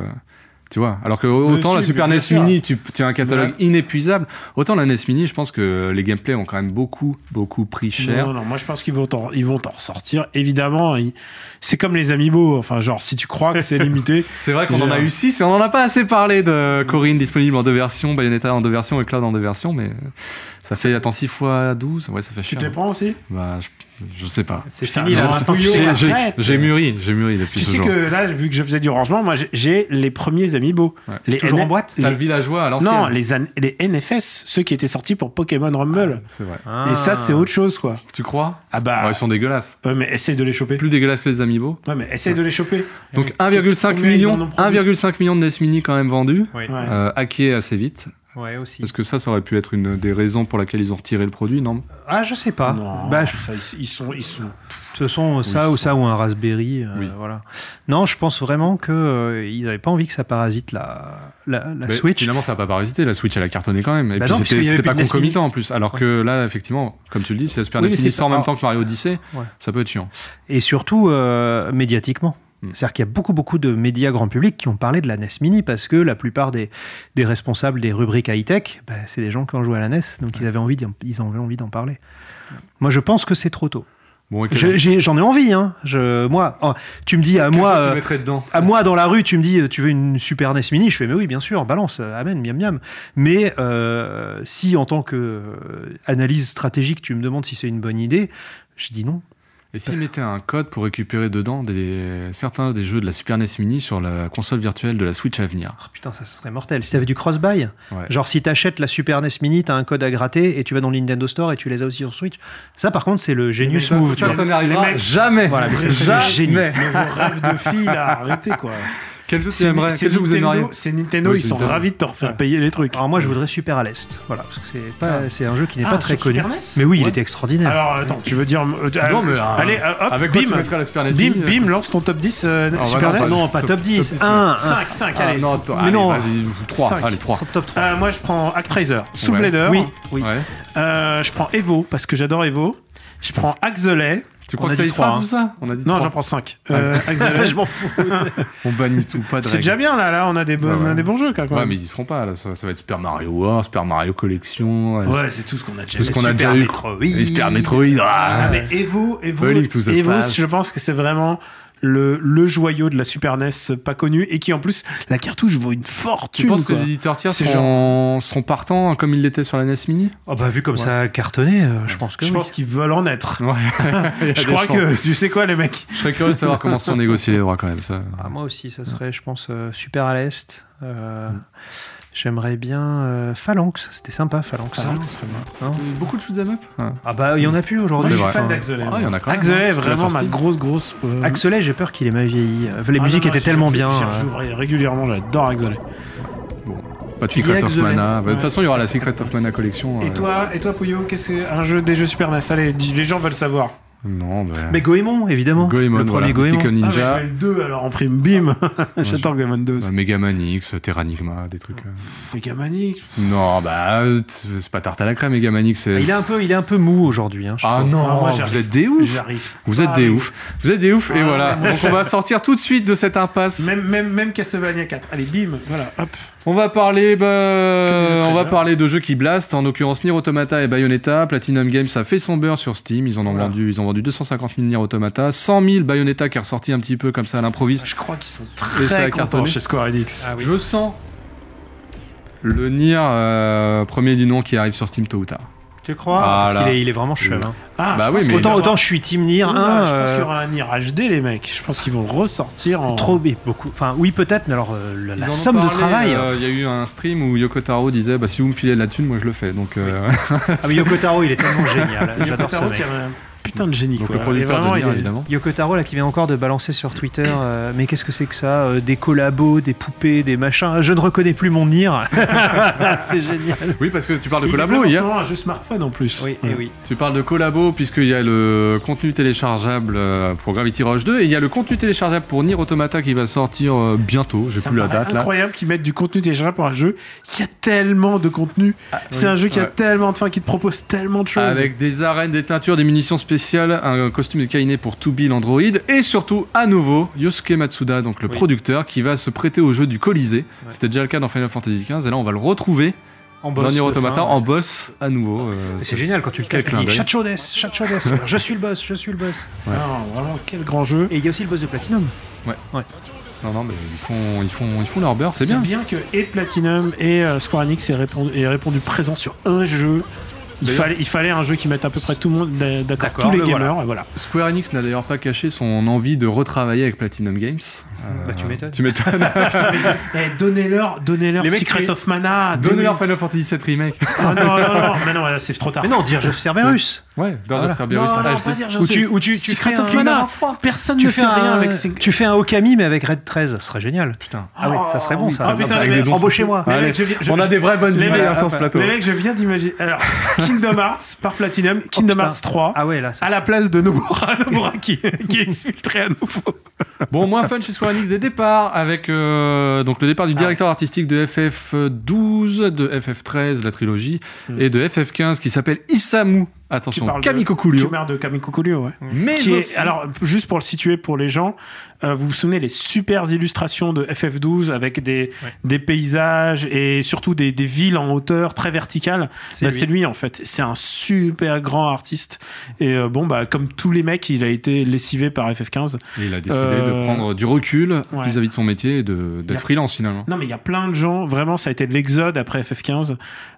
Tu vois Alors que autant la Super NES. Mini, tu, tu as un catalogue Ouais. inépuisable. Autant la NES Mini, je pense que les gameplays ont quand même beaucoup, beaucoup pris cher. Non, non, moi je pense qu'ils vont t'en, ils vont t'en ressortir. Évidemment, ils- c'est comme les amiibo. Enfin, genre, si tu crois que c'est limité, C'est vrai qu'on en a eu 6 et on en a pas assez parlé de Corinne disponible en deux versions, Bayonetta en deux versions et Cloud en deux versions, mais ça fait, attends, 6 fois 12, ouais, ça fait tu cher. te les prends aussi Bah, je, je sais pas. C'est fini là. J'ai- mûri, j'ai mûri depuis Tu ce sais jour. que là, vu que je faisais du rangement, moi j'ai- les premiers amiibo. Ouais. Les Toujours N- en boîte T'as le villageois à l'ancienne. Non, les, an- les NFS, ceux qui étaient sortis pour Pokémon Rumble. C'est vrai. Ah. Et ça, c'est autre chose, quoi. Tu crois? Ah bah, Ouais, Ils sont dégueulasses. ouais, mais essaye de les choper. Plus dégueulasses que les amiibo. Ouais, mais essaye de les choper. Donc Euh, 1,5 combien ils en million, ont produit 1,5 million de NES Mini quand même vendus, euh, hackés assez vite. Ouais, aussi. Parce que ça, ça aurait pu être une des raisons pour laquelle ils ont retiré le produit, non? Ah, je sais pas. Non, Bah, je- ça, ils, sont, ils sont. ce sont ça ou ça ou un Raspberry. euh, Oui. Voilà. Non, je pense vraiment que euh, ils n'avaient pas envie que ça parasite la, la, la Mais Switch. Finalement, ça n'a pas parasité. La Switch, elle a cartonné quand même. Et Bah puis c'était pas concomitant en plus. Alors Ouais. que là, effectivement, comme tu le dis, si la Super Oui, NES sort en même temps que Mario Odyssey, Ouais. ça peut être chiant. Et surtout euh, médiatiquement. Hmm. C'est-à-dire qu'il y a beaucoup, beaucoup de médias grand public qui ont parlé de la NES Mini parce que la plupart des, des responsables des rubriques high-tech, bah, c'est des gens qui ont joué à la NES, donc ils avaient envie d'en, ils avaient envie d'en parler. Moi, je pense que c'est trop tôt. Bon, Je- J'en ai, envie. Hein. Je, moi, oh, tu me dis à moi, euh, à moi dans la rue, tu me dis, euh, tu veux une Super NES Mini Je fais, mais oui, bien sûr, balance, euh, amen, miam miam. Mais euh, si en tant que euh, analyse stratégique, tu me demandes si c'est une bonne idée, je dis non. Et s'ils mettaient un code pour récupérer dedans des, certains des jeux de la Super NES Mini sur la console virtuelle de la Switch à venir Oh, putain, ça serait mortel. Si t'avais du cross-buy, Ouais. genre si t'achètes la Super NES Mini, t'as un code à gratter et tu vas dans le Nintendo Store et tu les as aussi sur Switch. Ça, par contre, c'est le genius ça, move. ça, ça vois. n'arrivera jamais. Voilà, mais c'est jamais. génie. Mais vos rêves de filles, là, arrêtez quoi. Quel jeu tu C'est aimerais c'est Quel jeu vous aimeriez Nintendo, c'est Nintendo, Oui, ils sont Nintendo. ravis de te refaire payer les trucs. Alors moi, je voudrais Super à l'Est. Voilà, parce que c'est pas, c'est un jeu qui n'est Ah, pas très sur connu. Super NES Mais oui, il était extraordinaire. Alors attends, tu veux dire. euh, euh, Non, mais, euh, allez, euh, hop, Avec quoi tu bim, mettrais la Super NES bim, Mini bim, lance ton top 10 euh, Ah, Super NES. pas- non, pas top- top 10. top 10, 1, 5, 5, Ah, allez. non, toi, Mais allez, non. vas-y, 3, Cinq. allez, 3. Top, top 3. Euh, moi, je prends Actraiser, Soul. Blader. oui, oui. Je prends Evo, parce que j'adore Evo. Je prends Axelet. Tu On crois a que ça y sera trois, tout ça On a dit Non, j'en prends 5. Euh, Axelet. je m'en fous. On bannit tout, pas de C'est déjà bien, là. Là, on a des, bonnes- Ouais, ouais. on a des bons jeux, quand Ouais, même. mais ils y seront pas. Là. Ça, ça va être Super Mario World, Super Mario Collection, euh, Ouais, c'est tout ce qu'on a déjà tout ce qu'on a Super déjà eu. Metroid. Super Metroid. Ah, Ah, mais Evo, Evo, A Link to the Evo, je pense que c'est vraiment le, le joyau de la Super NES pas connu et qui en plus la cartouche vaut une Tu fortune. penses que les éditeurs tiers seront, seront partants comme ils l'étaient sur la NES Mini? Oh bah vu comme ça a cartonné, euh, je pense que Je oui. pense qu'ils veulent en être. Ouais. Je crois chances. que tu sais quoi les mecs? Je serais curieux de savoir comment sont négociés les droits quand même. Ça. Ah, moi aussi, ça serait, je pense, euh, super à l'est. Euh, Mm. J'aimerais bien euh, Phalanx. C'était sympa, Phalanx. Phalanx, très bien. Hein Beaucoup de shoot'em up? Ah. ah bah il y en a plus Moi aujourd'hui. je suis fan d'Axelet. Ah, il y en a quand même, Axelet hein. est la vraiment ma grosse grosse. euh, Axelet, j'ai peur qu'il ait mal vieilli. Euh, Les ah, musiques non, non, étaient tellement bien. Euh. ré- régulièrement, j'adore Axelet. Pas de Secret of. Mana. De Ouais. toute façon, il y aura la Secret of Mana collection. Et euh, toi, et toi Pouillot, qu'est-ce que un jeu des jeux Super NES Allez, les gens veulent savoir. Non, bah, Mais Goemon, évidemment. Goemon, le voilà. premier Goemon. Mystical Ah, mais je Ninja, mets le 2 alors en prime, bim J'adore Game 2. bah, Megaman X, Terranigma, des trucs. euh. Megaman X. Non, bah, c'est pas tarte à la crème, Megaman X. c'est- Il est un peu, il est un peu mou aujourd'hui. Hein, Ah non, Ah, moi, vous j'arrive- êtes des ouf. J'arrive. Vous êtes des ouf. Vous êtes des ouf. Et Ah, voilà. Donc on va sortir tout de suite de cette impasse. Même, même, même Castlevania 4. Allez, bim, voilà, hop. On va parler, bah, on va parler de jeux qui blastent, en l'occurrence Nier Automata et Bayonetta. Platinum Games a fait son beurre sur Steam. Ils en ont Voilà. vendu, ils ont vendu 250 000 Nier Automata, 100 000 Bayonetta qui est ressorti un petit peu comme ça à l'improviste. Je crois qu'ils sont très contents chez Square Enix. Ah oui. Je sens le Nier euh, premier du nom qui arrive sur Steam tôt ou tard. Tu crois Ah, Parce qu'il est, il est vraiment chum. hein. Ah, Bah oui, mais- Autant, autant je suis Team Nier 1. Ah, je pense qu'il y euh, aura un Nier HD, les mecs. Je pense qu'ils vont le ressortir en. Trop, mais beaucoup. Enfin, oui, peut-être, mais alors euh, la, somme de travail. euh, Il y a eu un stream où Yoko Taro disait bah, si vous me filez la thune, moi je le fais. Donc, euh, Ah, mais Yoko Taro, il est tellement génial. J'adore ce mec. qui a un putain de génie, donc quoi. le producteur Et vraiment, de Nier, il est- évidemment. Yoko Taro, là, qui vient encore de balancer sur Twitter, euh, mais qu'est-ce que c'est que ça euh, Des collabos, des poupées, des machins. Je ne reconnais plus mon Nier. c'est génial. Oui, parce que tu parles de Il collabo développe en ce hier. moment un jeu smartphone en plus. Oui, et oui. Tu parles de collabo puisqu'il y a le contenu téléchargeable euh, pour Gravity Rush 2 et il y a le contenu téléchargeable pour Nier Automata qui va sortir bientôt. J'ai plus la date là. incroyable qu'ils mettent du contenu téléchargeable pour un jeu. Il y a tellement de contenu. c'est oui. un jeu qui a tellement de fins, qui te propose tellement de choses. Avec des arènes, des teintures, des munitions spéciales, un costume de Kainé pour 2B l'Android et surtout à nouveau Yosuke Matsuda, donc le Oui. producteur, qui va se prêter au jeu du Colisée. C'était déjà le cas dans Final Fantasy XV et là on va le retrouver En dans Nier de Automata fin, en ouais. boss à nouveau. euh, C'est génial quand tu le. Chachodes, Chachodes. Je suis le boss, je suis le boss. Non, vraiment, quel grand jeu. Et il y a aussi le boss de Platinum. Non, non, mais ils font, ils font, ils font leur beurre, c'est bien. que et Platinum et euh, Square Enix aient répondu, aient répondu présent sur un jeu. Il fallait, il fallait un jeu qui mette à peu près tout le monde d'a- d'accord, tous les le gamers. Et voilà. Square Enix n'a d'ailleurs pas caché son envie de retravailler avec Platinum Games. Euh, Bah, tu m'étonnes. Tu m'étonnes. Eh, donnez-leur, donnez-leur Les mecs Secret créent- of Mana. Donnez-leur Final Fantasy VII Remake. Ah non, non, non, mais non, là, c'est trop tard. Mais non, Dirge of Cerberus. Ouais, Dirge Voilà. of Cerberus non, non, pas Où sais. tu, Secret of Mana. Personne Tu ne fait rien avec ces. tu fais un Okami mais avec Red 13, ce serait génial. Putain. Ah ouais, ça serait bon ça. Ah, mecs, dons. Embauchez-moi. Mecs, On a des vraies bonnes idées mecs, sur ce plateau. Les mecs, je viens d'imaginer. Alors, Kingdom Hearts par Platinum, Kingdom putain. Hearts 3. Ah ouais, là, ça à la place de Nomura, Nomura qui, qui est exfiltré à nouveau. Bon, moins fun chez Square Des départs avec euh, donc le départ du Ah. directeur artistique de FF12, de FF13, la trilogie, Hmm. et de FF15 qui s'appelle Isamu. Attention, parles de- Kamiko Tu mères de Kamiko Coolio, ouais. Mais Qui est- aussi- alors, juste pour le situer pour les gens, euh, vous vous souvenez les super illustrations de FF12 avec des, Ouais. des paysages et surtout des, des villes en hauteur très verticales? C'est Bah, lui. En fait. C'est un super grand artiste. Et euh, bon, bah, comme tous les mecs, il a été lessivé par FF15. Et il a décidé Euh, de prendre du recul ouais. vis-à-vis de son métier et de- d'être a- freelance finalement. Non, mais il y a plein de gens. Vraiment, ça a été l'exode après FF15.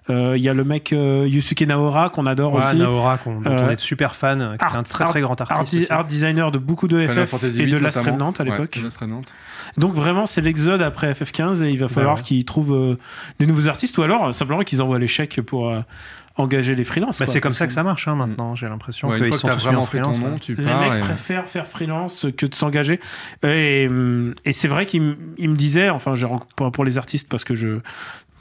Euh, Il y a le mec euh, Yusuke Naora qu'on adore Ouais, aussi. Naora, qu'on- dont Euh, on est super fan, qui est un art- très très grand Art, artiste. art designer de beaucoup de Final FF Fantasy et de Last. Remnant à Ouais, l'époque. Remnant. Donc vraiment, c'est l'exode après FF15 et il va falloir ouais. qu'ils trouvent euh, des nouveaux artistes ou alors euh, simplement qu'ils envoient les chèques pour euh, engager les freelances. Bah, c'est comme ça que ça marche hein, maintenant, j'ai l'impression. Ouais, une qu'ils fois que sont mis vraiment en fait ton freelance, nom, ouais. tu Les pars. mecs et- préfèrent faire freelance que de s'engager. Et, hum, et c'est vrai qu'il me disait, enfin, je rencontre pour, pour les artistes, parce que je.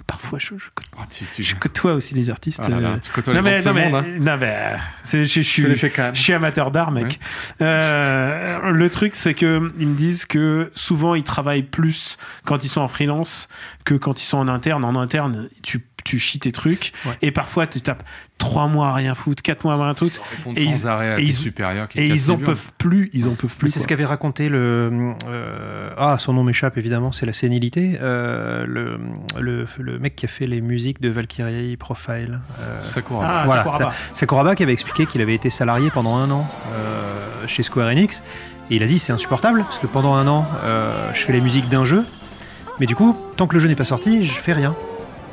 Parfois, je, je, côtoie- tu- tu- je côtoie aussi les artistes. Ah là là, euh. tu côtoies non, les mais, grands non, mais, monde, hein. non, mais, je, je suis. Je amateur d'art, mec. Euh, le truc, c'est que ils me disent que souvent ils travaillent plus quand ils sont en freelance que quand ils sont en interne. En interne, tu, tu chies tes trucs Ouais. et parfois tu tapes trois mois à rien foutre, quatre mois à rien foutre, Et ils- arrêt à et tes ils- supérieurs qui et te cassent ils les en burnes. peuvent plus. Ils en peuvent plus. c'est ce qu'avait raconté le. euh, ah, son nom m'échappe évidemment, c'est la sénilité. euh, le, le, le mec qui a fait les musiques de Valkyrie Profile. euh, Sakura. Ah, Voilà, Sakuraba. Sakuraba qui avait expliqué qu'il avait été salarié pendant un an euh, chez Square Enix. Et il a dit c'est insupportable parce que pendant un an, euh, je fais les musiques d'un jeu. Mais du coup, tant que le jeu n'est pas sorti, je fais rien.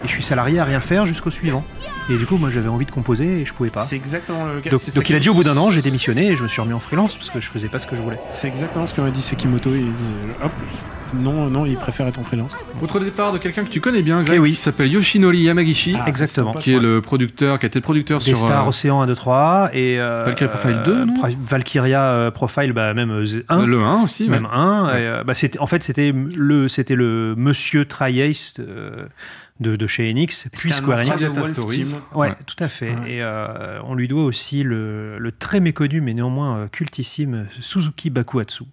Et je suis salarié à rien faire jusqu'au suivant. Et du coup, moi j'avais envie de composer et je pouvais pas. C'est exactement le. Donc, c'est ça donc il a dit au bout d'un an, j'ai démissionné et je me suis remis en freelance parce que je faisais pas ce que je voulais. C'est exactement ce que m'a dit Sekimoto. Il disait, hop, non, non, il préfère être en freelance. Autre départ de quelqu'un que tu connais bien, Greg, Eh oui. qui s'appelle Yoshinori Yamagishi, Ah, exactement. qui est le producteur, qui a été le producteur Des sur. stars euh, Océan 1, 2, 3 et. euh, Valkyria Profile 2, non Valkyria euh, Profile, bah, même euh, 1. le 1 aussi, ouais. même un. Ouais. et, euh, bah, c'était, en fait, c'était le, c'était le monsieur Triace, euh, de, de chez Enix, puis Square Enix. Ouais, Ouais. tout à fait. Ouais. Et euh, on lui doit aussi le, le très méconnu, mais néanmoins euh, cultissime Suzuki Bakuatsu.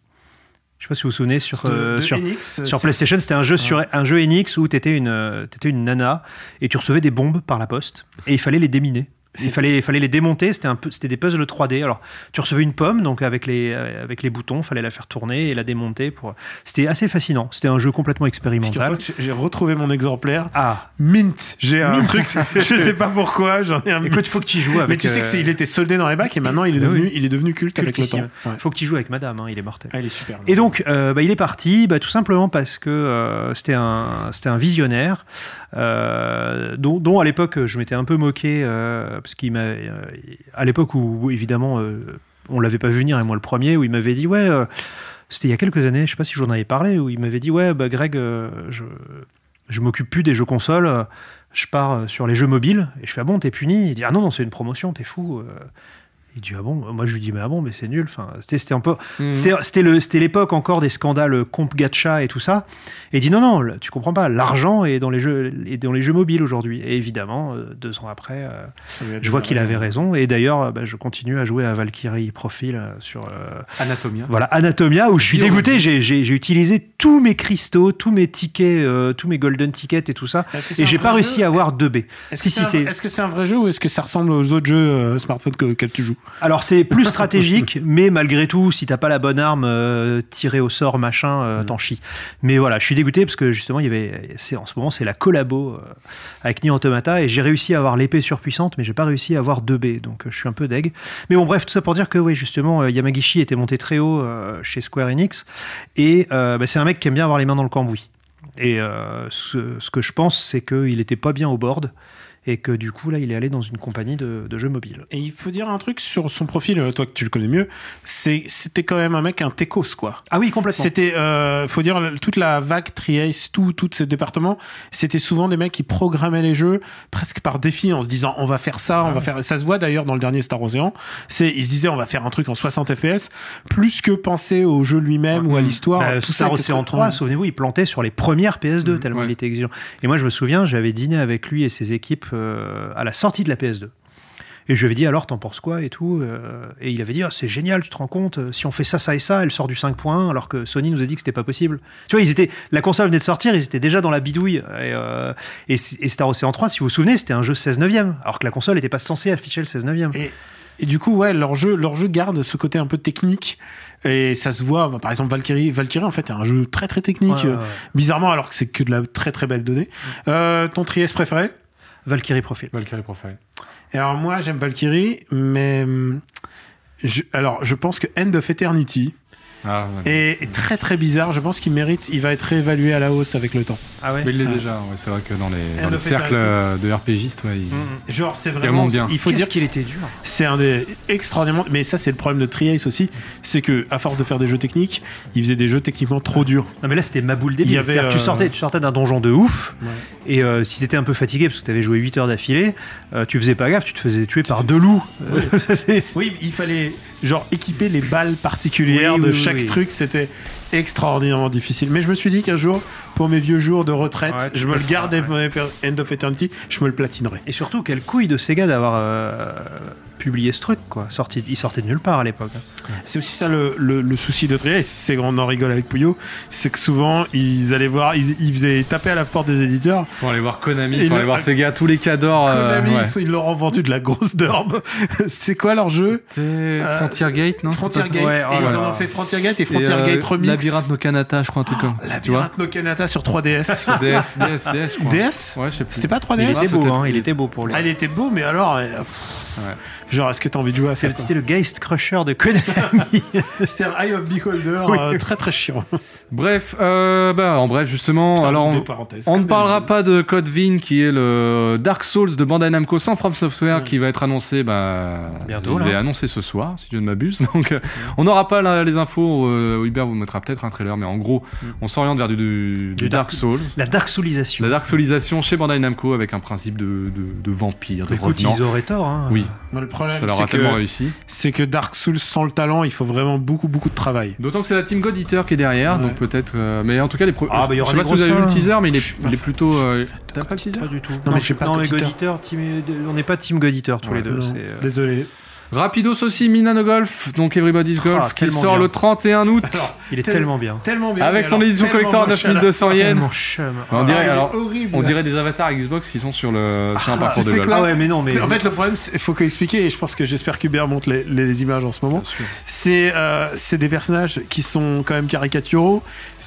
Je sais pas si vous vous souvenez, sur, De- euh, de sur, Enix, sur c'est- PlayStation, c'était un jeu sur un jeu Enix où t'étais une t'étais une nana et tu recevais des bombes par la poste et il fallait les déminer. Il fallait, il fallait les démonter, c'était un peu, c'était des puzzles 3D. Alors, tu recevais une pomme, donc avec les, euh, avec les boutons, fallait la faire tourner et la démonter. Pour... C'était assez fascinant. C'était un jeu complètement expérimental. J'ai- retrouvé mon exemplaire. Ah, Mint. J'ai un truc, je sais pas pourquoi, j'en ai un écoute, Mint. faut que tu y joues avec. Mais tu sais c'est- euh, il était soldé dans les bacs et maintenant il est Ah devenu, oui. il est devenu culte avec le temps. Ouais. faut que tu y joues avec Madame, hein, il est mortel. Ah, il est super. Et donc, euh, bah, il est parti, bah, tout simplement parce que euh, c'était un, c'était un visionnaire dont, dont, à l'époque je m'étais un peu moqué euh, parce qu'il m'a, euh, à l'époque où, évidemment euh, on l'avait pas vu venir et moi le premier où il m'avait dit ouais, euh, c'était il y a quelques années, je sais pas si j'en avais parlé, où il m'avait dit ouais, bah, Greg, euh, je je m'occupe plus des jeux consoles, euh, je pars sur les jeux mobiles et je fais ah bon t'es puni, il dit ah non non c'est une promotion, t'es fou. Il dit ah bon Moi je lui dis mais ah bon mais c'est nul. Enfin c'était un peu Mhm. c'était c'était le c'était l'époque encore des scandales comp gacha et tout ça. Et il dit non non tu comprends pas l'argent est dans les jeux est dans les jeux mobiles aujourd'hui. Et évidemment euh, deux ans après euh, je vois qu'il avait raison. Et d'ailleurs euh, bah, je continue à jouer à Valkyrie Profile sur euh, Anatomia. voilà Anatomia où je suis dégoûté. J'ai utilisé tous mes cristaux, tous mes tickets, euh, tous mes golden tickets et tout ça. Et j'ai pas réussi à avoir 2 B. Est-ce Si, que si, c'est un- est-ce que c'est un vrai jeu ou est-ce que ça ressemble aux autres jeux euh, smartphones que- tu joues Alors c'est plus stratégique, mais malgré tout, si t'as pas la bonne arme, euh, tirée au sort, machin, euh, Mm. t'en chies. Mais voilà, je suis dégoûté parce que justement, il y avait, c'est en ce moment, c'est la collabo euh, avec Nier Automata et j'ai réussi à avoir l'épée surpuissante, mais j'ai pas réussi à avoir 2B, donc euh, je suis un peu deg. Mais bon, bref, tout ça pour dire que oui, justement, Yamagishi était monté très haut chez Square Enix et bah, c'est un mec qui aime bien avoir les mains dans le cambouis. Et ce, ce que je pense, c'est qu'il était pas bien au board et que du coup, là, il est allé dans une compagnie de, de jeux mobiles. Et il faut dire un truc sur son profil, euh, toi que tu le connais mieux, c'était quand même un mec un techos quoi. Ah oui, complètement. C'était, euh, faut dire, toute la vague Triace, tout, tout ce département, c'était souvent des mecs qui programmaient les jeux presque par défi en se disant on va faire ça, on va faire. Ça se voit d'ailleurs dans le dernier Star Ocean. C'est, ils se disaient on va faire un truc en 60 FPS, plus que penser au jeu lui-même ou à l'histoire. Bah, tout Star très- 3, souvenez-vous, il plantait sur les premières PS2 Mhm, tellement ouais. il était exigeant. Et moi, je me souviens, j'avais dîné avec lui et ses équipes euh, à la sortie de la PS2. Et je lui avais dit, alors, t'en penses quoi et tout euh, Et il avait dit, Ah, c'est génial, tu te rends compte, si on fait ça, ça et ça, elle sort du 5 points, alors que Sony nous a dit que c'était pas possible. Tu vois, ils étaient, la console venait de sortir, ils étaient déjà dans la bidouille. Et, euh, et, et Star Ocean 3, si vous vous souvenez, c'était un jeu 16 neuvième, alors que la console n'était pas censée afficher le 16 neuvième. Et, et du coup, ouais, leur jeu, leur jeu garde ce côté un peu technique. Et ça se voit, par exemple, Valkyrie, Valkyrie en fait, est un jeu très très technique. Ouais, ouais, ouais. Bizarrement, alors que c'est que de la très très belle donnée. Euh, ton Trieste préféré? Valkyrie Profile. Valkyrie Profile. Et Alors moi, j'aime Valkyrie, mais hum, je, alors je pense que End of Eternity Ah, ouais. est très très bizarre. Je pense qu'il mérite, il va être réévalué à la hausse avec le temps. Ah ouais Mais il l'est Ouais. déjà, ouais, c'est vrai que dans les, dans cercles de RPGistes, ouais, il- Mhm. Genre, c'est vraiment, bien. il faut dire qu'il était dur. c'est un des extraordinairement. Mais ça, c'est le problème de Triace aussi, c'est que à force de faire des jeux techniques, il faisait des jeux techniquement trop durs. Non mais là c'était ma boule débile. Il y avait, C'est-à-dire que tu euh, sortais, tu sortais d'un donjon de ouf et euh, si t'étais un peu fatigué parce que t'avais joué 8 heures d'affilée, euh, tu faisais pas gaffe, tu te faisais tuer par deux loups. Oui, il fallait genre équiper les balles particulières Oui, de oui, chaque oui. truc. C'était extraordinairement difficile. Mais je me suis dit qu'un jour, pour mes vieux jours de retraite, Ouais, je me le garde mes End of Eternity, je me le platinerai. Et surtout quelle couille de Sega d'avoir euh, publié ce truc quoi. Sorti, il sortait de nulle part à l'époque. hein. C'est aussi ça le, le- le souci de Triace, c'est qu'on en rigole avec Puyo, c'est que souvent ils allaient voir, ils, ils faisaient taper à la porte des éditeurs. Ils sont allés voir Konami, Et ils sont allés voir Sega, tous les cadors. euh, Konami, ouais. ils leur ont vendu de la grosse d'herbe. c'est quoi leur jeu C'était Frontier Gate, non Frontier Gate. Ouais, oh et ils en ont fait Frontier Gate et Et, Frontier euh, Gate Remix. Labyrinthe no Kanata, je crois, un truc comme. tu vois Labyrinthe no Kanata sur 3DS. DS, DS, DS, je crois. DS Ouais, je sais plus. C'était pas Il 3DS était beau, hein, il était beau pour lui. Ah, il était beau, mais alors. euh, pff, Ouais. Genre, est-ce que t'as envie de jouer à ça C'était le Geist Crusher de Konami. C'était un Eye of Beholder Oui. euh, très très chiant. Bref, euh, bah, en bref, justement, Putain, alors on, ne parlera pas de Code Vein qui est le Dark Souls de Bandai Namco sans From Software Ouais. qui va être annoncé bah, Bientôt, Il là. est annoncé ce soir, si je ne m'abuse. Donc, euh, on n'aura pas là, les infos. Euh, Hubert vous mettra peut-être un trailer, mais en gros, Mm. on s'oriente vers du, du, du Dark Dark- Souls. La Dark Soulisation. La Dark Soulisation chez Bandai Namco avec un principe de, de, de vampire, de Écoute, revenant. ils auraient tort. Hein. Oui. Le problème, ça leur a c'est tellement que, réussi. c'est que Dark Souls sans le talent, il faut vraiment beaucoup, beaucoup de travail. D'autant que c'est la team God Eater qui est derrière, Ouais. donc peut-être. euh, mais en tout cas, les pro- Ah, bah, il y je sais pas si vous avez vu le teaser, mais il est, il plutôt. euh, T'as pas le teaser Pas du tout. mais je sais pas, Non, mais God God Eater. Eater, team- on n'est pas team God Eater tous Ouais, les deux. Non, euh, Désolé. Rapidos aussi, Minano Golf, donc Everybody's Ah, Golf, qui sort bien. le 31 août. Il est Tel- tellement bien. Tellement bien. Avec son édition collector à moche à la 9200 yens. On dirait, Ah, est alors, on dirait des avatars Xbox qui sont sur, le, sur un Ah, parcours de c'est golf. quoi Ah ouais, mais non, mais. En fait, le problème, il faut qu'expliquer, et je pense que j'espère qu'Hubert montre les, les images en ce moment. C'est euh, c'est des personnages qui sont quand même caricaturaux.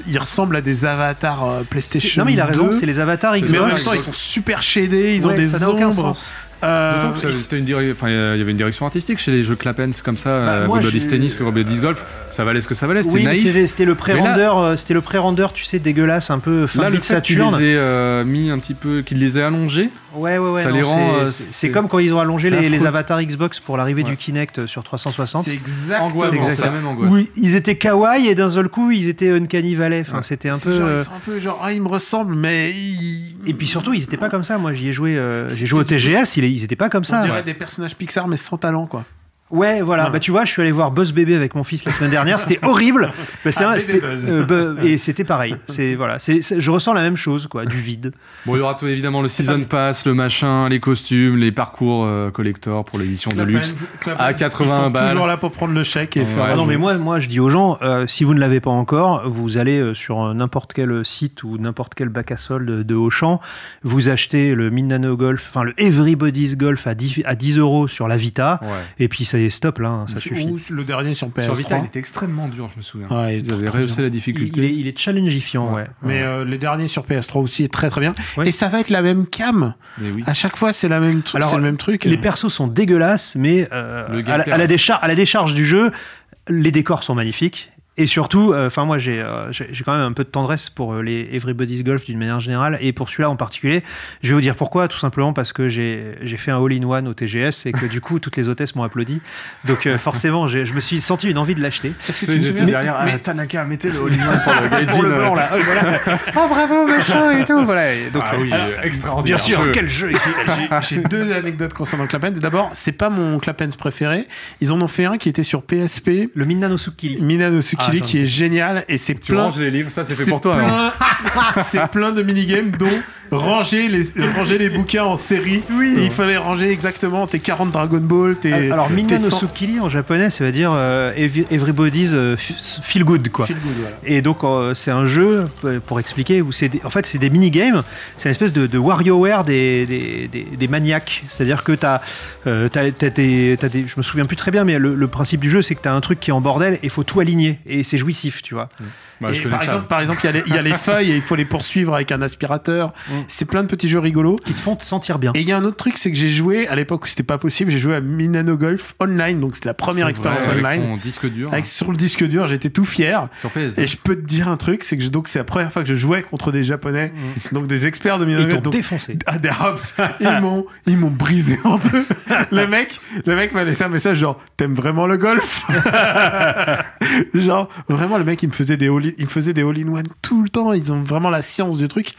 Ils ressemblent à des avatars euh, PlayStation. non, mais il a raison, 2, c'est les avatars Mais Mais en même Xbox. temps, ils sont super shadés, ils ont des ça n'a aucun ombres. Euh, D'autant que ça- ils- c'était une dire- enfin, il y avait une direction artistique chez les jeux Clapens comme ça, Bah, euh, moi, Everybody's j'ai- Tennis, Everybody's Golf, ça valait ce que ça valait, c'était Oui, naïf. c'était c'était le pré-render, Mais euh, c'était le pré-render, tu sais, dégueulasse, un peu fin Là, de le fait qu'ils Saturne. les aient euh, mis un petit peu, qu'ils les aient allongés, Ouais, ouais, ouais. ça non, les rend, c'est- c'est c'est- c'est comme quand ils ont allongé les, avatars Xbox pour l'arrivée Ouais. du Kinect sur 360. c'est exactement angoissant, exact. c'est la même angoisse. Où ils étaient kawaii et d'un seul coup ils étaient Uncanny Valley. Enfin, Ouais. c'était un C'est peu. genre, Ils sont un peu genre, ah, ils me ressemblent, mais ils. Et puis surtout, ils étaient pas comme ça. Moi, j'y ai joué. J'ai joué au TGS. Ils, ils étaient pas comme On ça. dirait Ouais. des personnages Pixar, mais sans talent, quoi. Ouais, voilà. Voilà. Bah tu vois, je suis allé voir Buzz Bébé avec mon fils la semaine dernière. C'était horrible. Bah, c'est Ah, euh, et c'était pareil. C'est voilà. Je ressens la même chose, quoi, du vide. Bon, il y aura tout évidemment le Season Pass, le machin, les costumes, les parcours euh, collector pour l'édition de luxe. À 80 ils sont balles. toujours là pour prendre le chèque et Ouais. faire. Ah non, mais moi, moi, je dis aux gens, euh, si vous ne l'avez pas encore, vous allez euh, sur n'importe quel site ou n'importe quel bac à solde de, de Auchan, vous achetez le Minano Golf, enfin le Everybody's Golf à 10, à 10 euros sur la Vita, Ouais. et puis ça stop là, hein, ça suffit. Ou le dernier sur PS3. Sur Vita, il était extrêmement dur, je me souviens. Ouais, il très rehaussé la difficulté. il est, il est challengifiant, ouais. Mais euh, le dernier sur PS3 aussi est très très bien. Ouais. Et ça va être la même cam. Mais oui. À chaque fois, c'est la même Alors, c'est le même truc. Les persos sont dégueulasses, mais euh, Le à, la, à la décharge du jeu, les décors sont magnifiques. Et surtout, euh, enfin moi j'ai euh, j'ai quand même un peu de tendresse pour euh, les Everybody's Golf d'une manière générale et pour celui-là en particulier. Je vais vous dire pourquoi, tout simplement parce que j'ai j'ai fait un all-in-one au TGS et que du coup toutes les hôtesses m'ont applaudi. Donc euh, forcément, je me suis senti une envie de l'acheter. Est-ce que Tu ils étaient derrière, mais- ah, Tanaka, mettez le all-in-one pour le Gaijin. Pour le blanc là, oh, voilà. oh bravo machin et tout, voilà. Et donc, Ah oui, Alors, euh, extraordinaire. bien sûr, jeu. quel jeu J'ai j'ai deux anecdotes concernant Clapens. D'abord, c'est pas mon Clapens préféré. Ils en ont fait un qui était sur PSP, Le Minano Sukili. Ah, qui est génial et c'est Tu plein. ranges les livres, ça c'est fait pour toi. plein- alors. c'est plein de minigames dont ranger les, ranger les bouquins en série. Oui. Il fallait ranger exactement tes 40 Dragon Ball, tes. Alors tes Minano 100 Sukili en japonais, ça veut dire euh, ev- everybody's euh, feel good quoi. Feel good, voilà. Et donc euh, c'est un jeu euh, pour expliquer où c'est en fait c'est des mini-games, c'est une espèce de, de WarioWare des, des, des, des maniaques. C'est-à-dire que t'as, euh, t'as, t'as des, t'as des- je me souviens plus très bien, mais le, le principe du jeu c'est que t'as un truc qui est en bordel et il faut tout aligner et c'est jouissif, tu vois. Bah, Et par, exemple, par exemple, il y, a les- il y a les feuilles et il faut les poursuivre avec un aspirateur. Mm. C'est plein de petits jeux rigolos. Qui te font te sentir bien. Et il y a un autre truc, c'est que j'ai joué à l'époque où c'était pas possible. J'ai joué à Minano Golf online, donc c'était la première expérience vrai, avec online. son disque dur. Avec sur le disque dur, j'étais tout fier. Sur PSD. Et je peux te dire un truc, c'est que je- donc c'est la première fois que je jouais contre des Japonais, donc des experts de Ils Minano t'ont Golf. Donc, défoncé. ah, des rap, ils m'ont ils m'ont brisé en deux. Le mec, le mec m'a laissé un message genre t'aimes vraiment le golf? Genre vraiment le mec il me faisait des all il me faisait des all in one tout le temps, ils ont vraiment la science du truc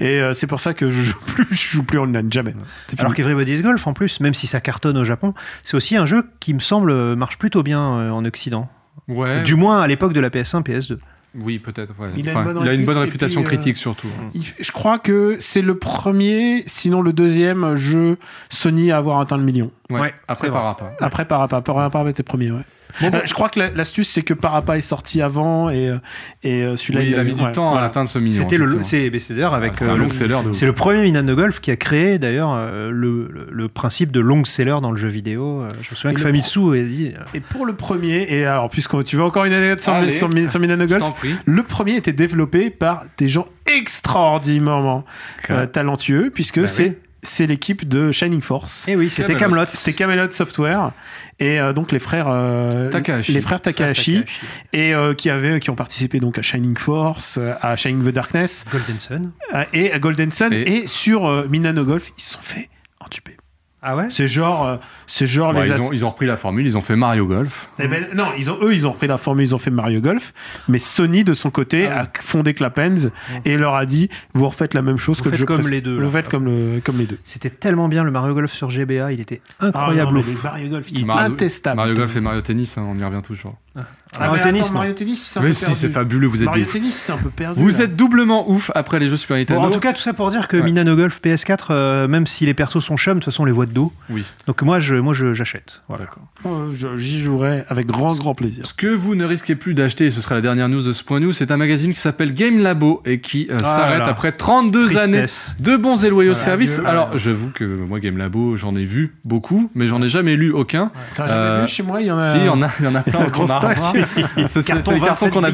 et euh, c'est pour ça que je joue plus je joue plus online jamais. C'est Alors qu'Everybody's Golf en plus, même si ça cartonne au Japon, c'est aussi un jeu qui me semble euh, marche plutôt bien euh, en Occident. Ouais. Du moins à l'époque de la PS1, PS2. Oui, peut-être. ouais. Il a une Enfin, bonne il a une bonne répute, et réputation puis, euh, critique surtout. Il- je crois que c'est le premier, sinon le deuxième jeu Sony à avoir atteint le million. Ouais. ouais, Après, par rapport. Après Parappa, Parappa était premier, ouais. Euh, je crois que la- l'astuce c'est que Parappa est sorti avant et, euh, et euh, celui-là Oui, il a mis du ouais, temps à atteindre ce million. C'était le, c'est d'ailleurs avec Ah, euh, de ouf. C'est le premier Minano Golf qui a créé d'ailleurs euh, le, le- le principe de long seller dans le jeu vidéo. Je me souviens Et que Famitsu a dit. Et pour le premier, et alors puisque tu veux encore une anecdote sur, Allez. sur, Mi- sur Minano Je Golf, le premier était développé par des gens extraordinairement euh, talentueux puisque Bah c'est oui. C'est l'équipe de Shining Force. Eh oui, c'était Camelot. Camelot. C'était Camelot Software et euh, donc les frères euh, Takahashi. les frères Takahashi, et euh, qui avaient qui ont participé donc à Shining Force, à Shining the Darkness Golden Sun. et à Golden Sun Et- et, sur euh, Minano Golf ils se sont fait entuber. Ah ouais? C'est genre, euh, c'est genre Bah, les. ils, ont, ils ont repris la formule, ils ont fait Mario Golf. Eh ben, non, ils ont, eux, ils ont repris la formule, ils ont fait Mario Golf, mais Sony, de son côté, Ah a fondé Clapens et leur a dit vous refaites la même chose Vous que le jeu comme les deux, Vous faites comme, le, comme les deux. C'était tellement bien le Mario Golf sur GBA, il était incroyable. Ah, non, au mais les fou. Mario Golf, C'est c'est Mario- intestable. Mario Golf et Mario Tennis, hein, on y revient toujours. Ah, Mario mais Tennis, attends, non. Mario Tennis, c'est un Mais peu si, perdu. c'est fabuleux, vous êtes Mario des. Tennis, c'est un peu perdu. Vous là. êtes doublement ouf après les jeux Super Bon, Nintendo. en tout cas, tout ça pour dire que Ouais. Minano Golf PS4, euh, même si les persos sont chum, de toute façon, on les voit de dos. Oui, Donc moi, je, moi, je- j'achète. Voilà. d'accord. Euh, je- J'y jouerai avec grand, grand plaisir. Ce que vous ne risquez plus d'acheter, et ce sera la dernière news de ce point news, c'est un magazine qui s'appelle Game Labo et qui euh, Ah s'arrête là après 32 années de bons et loyaux Voilà, services. Dieu. Alors, j'avoue que moi, Game Labo, j'en ai vu beaucoup, mais j'en ai jamais lu aucun. Putain, j'avais Euh, vu chez moi, il y en a. Si, il y en a, il y en a plein C'est Carton c'est les cartons 27 qu'on a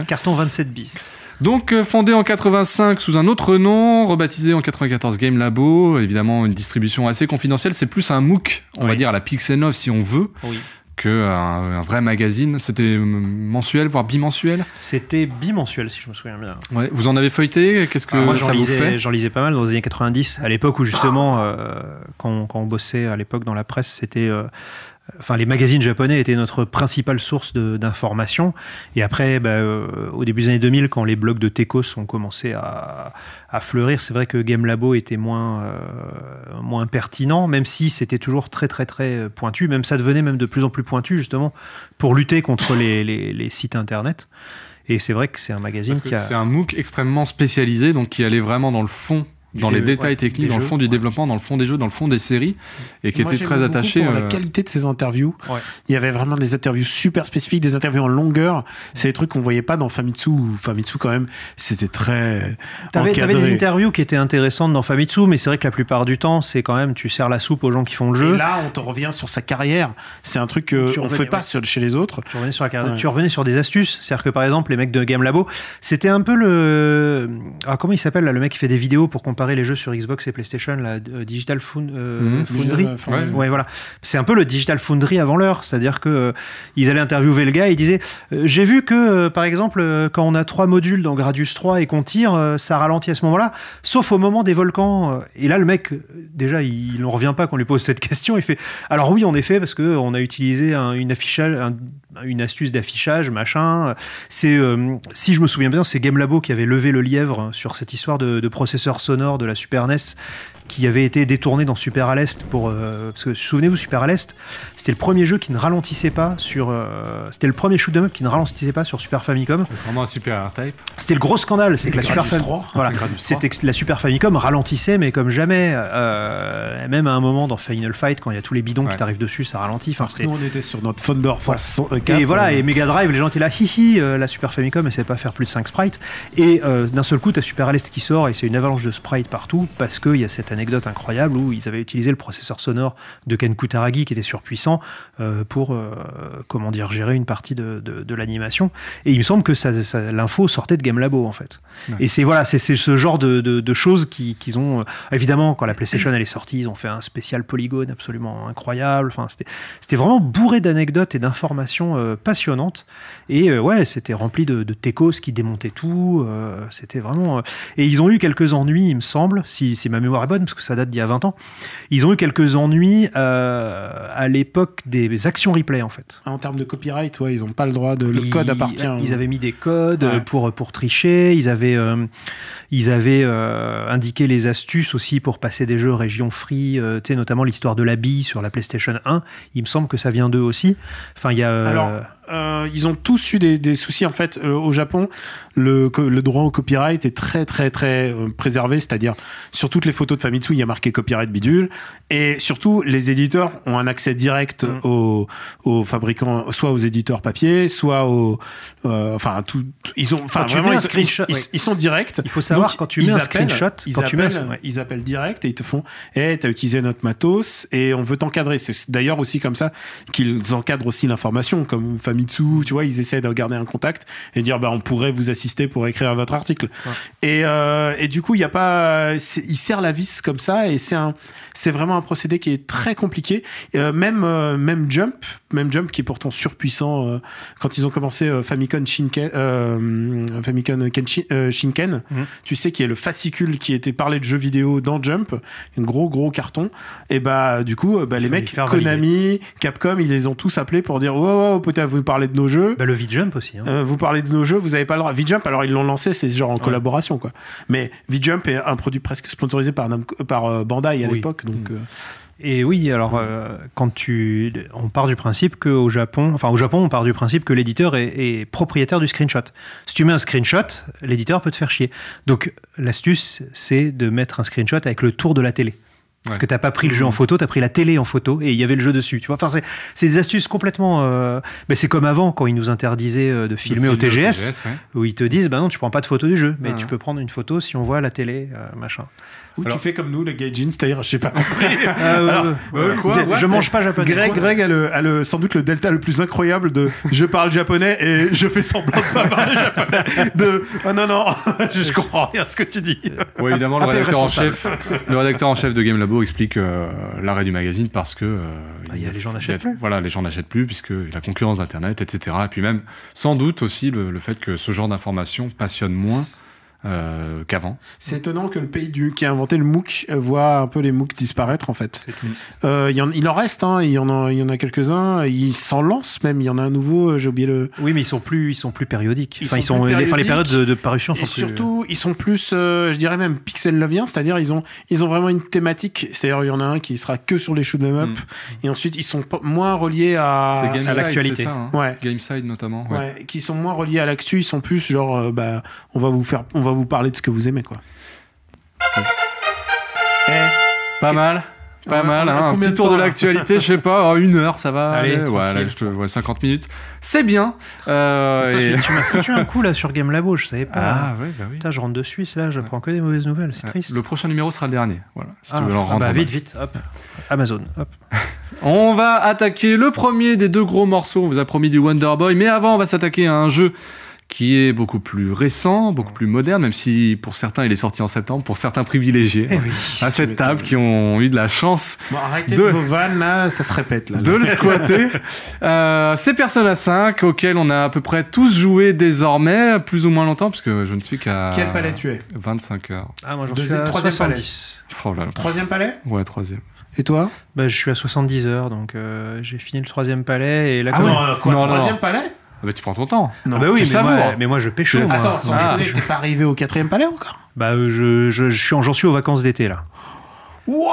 hein. Carton 27 bis. Donc euh, fondé en 85 sous un autre nom, rebaptisé en 94 Game Labo, évidemment une distribution assez confidentielle, c'est plus un MOOC, on va dire à la Pixel si on veut, Oui. que un, vrai magazine. C'était mensuel, voire bimensuel? C'était bimensuel, si je me souviens bien. Ouais. Vous en avez feuilleté? Qu'est-ce que Alors moi, ça j'en vous fait? j'en lisais pas mal dans les années 90, à l'époque où justement, euh, quand, on- quand on bossait à l'époque dans la presse, c'était, euh, enfin, les magazines japonais étaient notre principale source d'information. Et après, bah, euh, au début des années 2000, quand les blogs de Tecos ont commencé à, à fleurir, c'est vrai que Game Labo était moins, euh, moins pertinent, même si c'était toujours très très très pointu. Même ça devenait même de plus en plus pointu justement pour lutter contre les, les- les sites internet. Et c'est vrai que c'est un magazine qui a C'est un MOOC extrêmement spécialisé, donc qui allait vraiment dans le fond, dans les dé- détails ouais, techniques, dans le fond du ouais. développement, dans le fond des jeux, dans le fond des séries, et qui Moi, était très attaché. Pour la euh, qualité de ses interviews, Ouais. il y avait vraiment des interviews super spécifiques, des interviews en longueur. C'est des trucs qu'on voyait pas dans Famitsu. Famitsu, quand même, c'était très. T'avais, des interviews qui étaient intéressantes dans Famitsu, mais c'est vrai que la plupart du temps, c'est quand même tu sers la soupe aux gens qui font le jeu. Et là, on te revient sur sa carrière. C'est un truc qu'on revenais, fait pas ouais. sur- chez les autres. Tu revenais sur la Ouais. tu revenais sur des astuces. C'est-à-dire que par exemple, les mecs de Game Labo, c'était un peu le. Ah, comment il s'appelle là, le mec qui fait des vidéos pour comparer les jeux sur Xbox et PlayStation, là, euh, Digital Found- euh, Mhm. Foundry. Digital Foundry. Ouais, voilà. C'est un peu le Digital Foundry avant l'heure. C'est-à-dire que euh, ils allaient interviewer le gars et ils disaient euh, J'ai vu que, par exemple, quand on a trois modules dans Gradius 3 et qu'on tire, ça ralentit à ce moment-là, sauf au moment des volcans. Et là, le mec, déjà, il n'en revient pas qu'on lui pose cette question. Il fait Alors, oui, en effet, parce qu'on a utilisé un- une, affichage, un- une astuce d'affichage, machin. C'est, euh, si je me souviens bien, c'est Game Labo qui avait levé le lièvre sur cette histoire de, de processeur sonore de la Super NES qui avait été détourné dans Super Aleste pour euh, parce que souvenez-vous Super Aleste c'était le premier jeu qui ne ralentissait pas sur euh, c'était le premier shoot 'em up qui ne ralentissait pas sur Super Famicom vraiment un super R-Type. c'était le gros scandale c'est que la Super Gradius Fam- 3. voilà Gradius 3. c'était que la Super Famicom ralentissait mais comme jamais euh, même à un moment dans Final Fight quand il y a tous les bidons Ouais. qui t'arrivent dessus ça ralentit enfin nous, on était sur notre Thunder Force 4. et voilà, et Mega Drive, les gens étaient là, hihi, euh, la Super Famicom, elle sait pas faire plus de 5 sprites. Et euh, d'un seul coup, t'as Super Aleste qui sort et c'est une avalanche de sprites partout parce qu'il y a cette anecdote incroyable où ils avaient utilisé le processeur sonore de Ken Kutaragi qui était surpuissant euh, pour, euh, comment dire, gérer une partie de, de- de l'animation. Et il me semble que ça, ça- l'info sortait de Game Labo en fait. Ouais. Et c'est voilà, c'est c'est ce genre de, de- choses qui- qu'ils ont. euh, évidemment, quand la PlayStation elle est sortie, ils ont fait un spécial polygone absolument incroyable. Enfin, c'était c'était vraiment bourré d'anecdotes et d'informations euh, passionnantes. Et ouais, c'était rempli de, de techos qui démontaient tout. c'était vraiment. Et ils ont eu quelques ennuis, il me semble, si, si ma mémoire est bonne, parce que ça date d'il y a 20 ans. Ils ont eu quelques ennuis euh, à l'époque des actions replay, en fait. En termes de copyright, ouais, ils n'ont pas le droit de. Le Ils- code appartient. Ils avaient mis des codes euh, Ouais. pour, pour tricher. Ils avaient, euh, ils avaient euh, indiqué les astuces aussi pour passer des jeux région free. tu sais, notamment l'histoire de la bille sur la PlayStation 1. Il me semble que ça vient d'eux aussi. Enfin, il y a. Alors, euh, ils ont tous eu des, des soucis en fait euh, au Japon. Le, droit au copyright est très très très euh, préservé, c'est-à-dire sur toutes les photos de Famitsu, il y a marqué copyright bidule, et surtout les éditeurs ont un accès direct Mm. aux, aux fabricants, soit aux éditeurs papier, soit aux, enfin tout, tout- ils ont, enfin tu vraiment mets ils, screenshot, ils- sont directs. il faut savoir Donc, quand tu ils mets un appellent- screenshot, ils quand tu mets appellent, un- ouais. ils appellent direct et ils te font Eh, t'as utilisé notre matos et on veut t'encadrer. C'est d'ailleurs aussi comme ça qu'ils encadrent aussi l'information. Comme Famitsu Famitsu, tu vois, ils essaient de garder un contact et dire, bah, on pourrait vous assister pour écrire votre article. Et, euh, et du coup, il y a pas, il serre la vis comme ça et c'est un, c'est vraiment un procédé qui est très compliqué. Euh, même, euh, même Jump, même Jump qui est pourtant surpuissant. quand ils ont commencé Famicom Shinken, Famicom Kenshin- Shinken, Mhm. tu sais qui est le fascicule qui était parlé de jeux vidéo dans Jump, un gros gros carton. Et bah du coup, bah, les mecs, Konami, Capcom, ils les ont tous appelés pour dire, wow, wow, peut-être vous parlez de nos jeux. Bah, le V-Jump aussi. hein. Euh, vous parlez de nos jeux, vous avez pas le droit. V-Jump, alors ils l'ont lancé, c'est genre en collaboration, quoi. Mais V-Jump est un produit presque sponsorisé par, euh, Bandai à Oui. l'époque, donc. euh, Et oui, alors euh, quand tu, on part du principe qu'au Japon, enfin au Japon, on part du principe que l'éditeur est, est propriétaire du screenshot. Si tu mets un screenshot, l'éditeur peut te faire chier. Donc l'astuce, c'est de mettre un screenshot avec le tour de la télé. Parce Ouais. que t'as pas pris le jeu en photo, t'as pris la télé en photo et il y avait le jeu dessus. Tu vois, enfin c'est, des astuces complètement. euh, Mais c'est comme avant quand ils nous interdisaient euh, de filmer au TGS, ouais. où ils te disent bah non, tu prends pas de photo du jeu, mais Ah. tu peux prendre une photo si on voit la télé, euh, machin. Ou Alors- tu fais comme nous, les gaijins, c'est-à-dire, je sais pas compris. Euh, Alors, euh, quoi, je mange pas japonais. Greg, Greg a, le, a le- sans doute le delta le plus incroyable de je parle japonais et je fais semblant de pas parler japonais. De oh non, non, je, je comprends rien à ce que tu dis. Évidemment, le rédacteur, en chef, le rédacteur en chef de Game Labo explique euh, l'arrêt du magazine parce que. euh, Bah, il y a- les gens n'achètent plus. Voilà, les gens n'achètent plus puisque la concurrence d'Internet, etc. Et puis même, sans doute aussi, le, le fait que ce genre d'information passionne moins euh, qu'avant. C'est étonnant que le pays du, qui a inventé le MOOC euh, voit un peu les MOOC disparaître en fait. C'est triste. Euh, Il y, en- il en reste, hein, il y en a, il y en a quelques-uns. Ils s'en lancent même. Il y en a un nouveau. J'ai oublié le. Oui, mais ils sont plus, ils sont plus périodiques. Ils Enfin, ils sont les, enfin, les périodes de, de parution sont Et plus. surtout, ils sont plus, euh, je dirais même pixel lovien, c'est-à-dire ils ont, ils ont vraiment une thématique. C'est-à-dire il y en a un qui sera que sur les shoot 'em up, Mm. et ensuite ils sont moins reliés à, c'est à Gameside, l'actualité. hein Ouais. Gameside notamment. ouais. Ouais, qui sont moins reliés à l'actu, ils sont plus genre, euh, bah, on va vous faire, on va vous parler de ce que vous aimez, quoi. Eh, Pas mal. Pas mal, hein, un petit tour de l'actualité, je sais pas, oh, une heure, ça va. Allez, aller. tranquille. ouais, là, je te vois 50 minutes. C'est bien. Euh, et- Tu, m'as foutu un coup là sur Game Labo, je savais pas. Ah, ouais, bah oui. Putain, je rentre de Suisse là, j'apprends que des mauvaises nouvelles, c'est Ouais. triste. Le prochain numéro sera le dernier. Voilà. Si Ah, tu veux ah bah, vite, vite, hop. Amazon, hop. On va attaquer le premier des deux gros morceaux. On vous a promis du Wonder Boy, mais avant, on va s'attaquer à un jeu qui est beaucoup plus récent, beaucoup plus moderne, même si pour certains il est sorti en septembre, pour certains privilégiés Eh oui. à cette table qui ont eu de la chance bon, arrêtez De- de vos vannes là, ça se répète là. de le squatter. Euh, c'est Persona 5 auquel on a à peu près tous joué désormais, plus ou moins longtemps, parce que je ne suis qu'à Quel palais tu es? 25 heures. Ah, moi j'en suis à troisième 70. Oh là là. Troisième palais? Ouais, troisième. Et toi? Bah, je suis à 70 heures, donc euh, j'ai fini le troisième palais et là. Ah non, quoi, Non, troisième non. palais? Bah tu prends ton temps. Ah bah oui, mais moi, mais moi je moi. Attends, sans Ah. déconner, t'es pas arrivé au quatrième palais encore? Bah euh, je, je, je suis en, j'en suis aux vacances d'été là. Waouh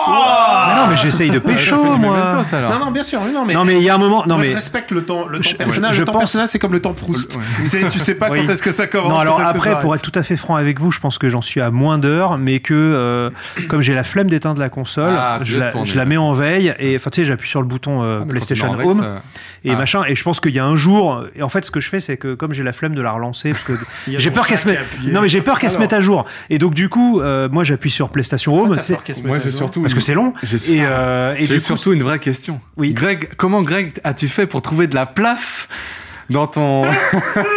Mais non, mais j'essaye de Ah, pécho du moi. Alors. Non, non, bien sûr, non, mais. Non mais il y a un moment, non moi, mais je respecte le temps, le temps Je- personnel. je le temps pense- personnel, c'est comme le temps Proust. Ouais. Tu sais pas Oui. quand est-ce que ça commence. Non, alors après, pour être tout à fait franc avec vous, je pense que j'en suis à moins d'heures, mais que euh, comme j'ai la flemme d'éteindre la console, Ah, je, la, tourner, je la mets en veille et enfin tu sais, j'appuie sur le bouton euh, Ah, PlayStation Home ça- et Ah. machin. Et je pense qu'il y a un jour, et en fait, ce que je fais, c'est que comme j'ai la flemme de la relancer, parce que j'ai peur qu'elle se mette, non mais j'ai peur qu'elle se mette à jour. Et donc du coup, euh, moi j'appuie sur PlayStation Home, c'est- peur qu'elle se Moi, mette à j'ai jour surtout. parce que c'est long. J'ai Et, euh, coup, surtout une vraie question. Oui. Greg, comment Greg as-tu fait pour trouver de la place dans ton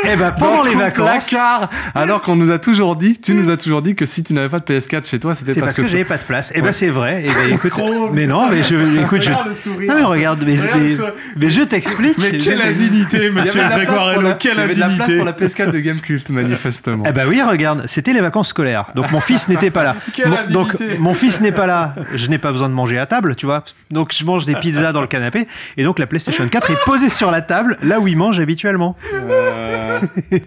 eh ben, dans pendant les vacances, placard alors qu'on nous a toujours dit, tu nous as toujours dit que si tu n'avais pas de PS4 chez toi, c'était parce, parce que, ça- j'avais pas de place. Et ben Ouais. c'est vrai. Et ben, écoute, mais non, mais je, écoute, je, non mais regarde, mais, Regarde mais- le sourire. mais je t'explique. Mais quelle indignité, monsieur Grégoire Hello, quelle il y avait de la place indignité. pour la PS4 de Gamecult, manifestement. Eh ben oui, regarde, c'était les vacances scolaires. Donc mon fils n'était pas là. Quelle Mon- donc indignité. mon fils n'est pas là. Je n'ai pas besoin de manger à table, tu vois. Donc je mange des pizzas dans le canapé et donc la PlayStation 4 est posée sur la table là où il mange habituellement. Euh,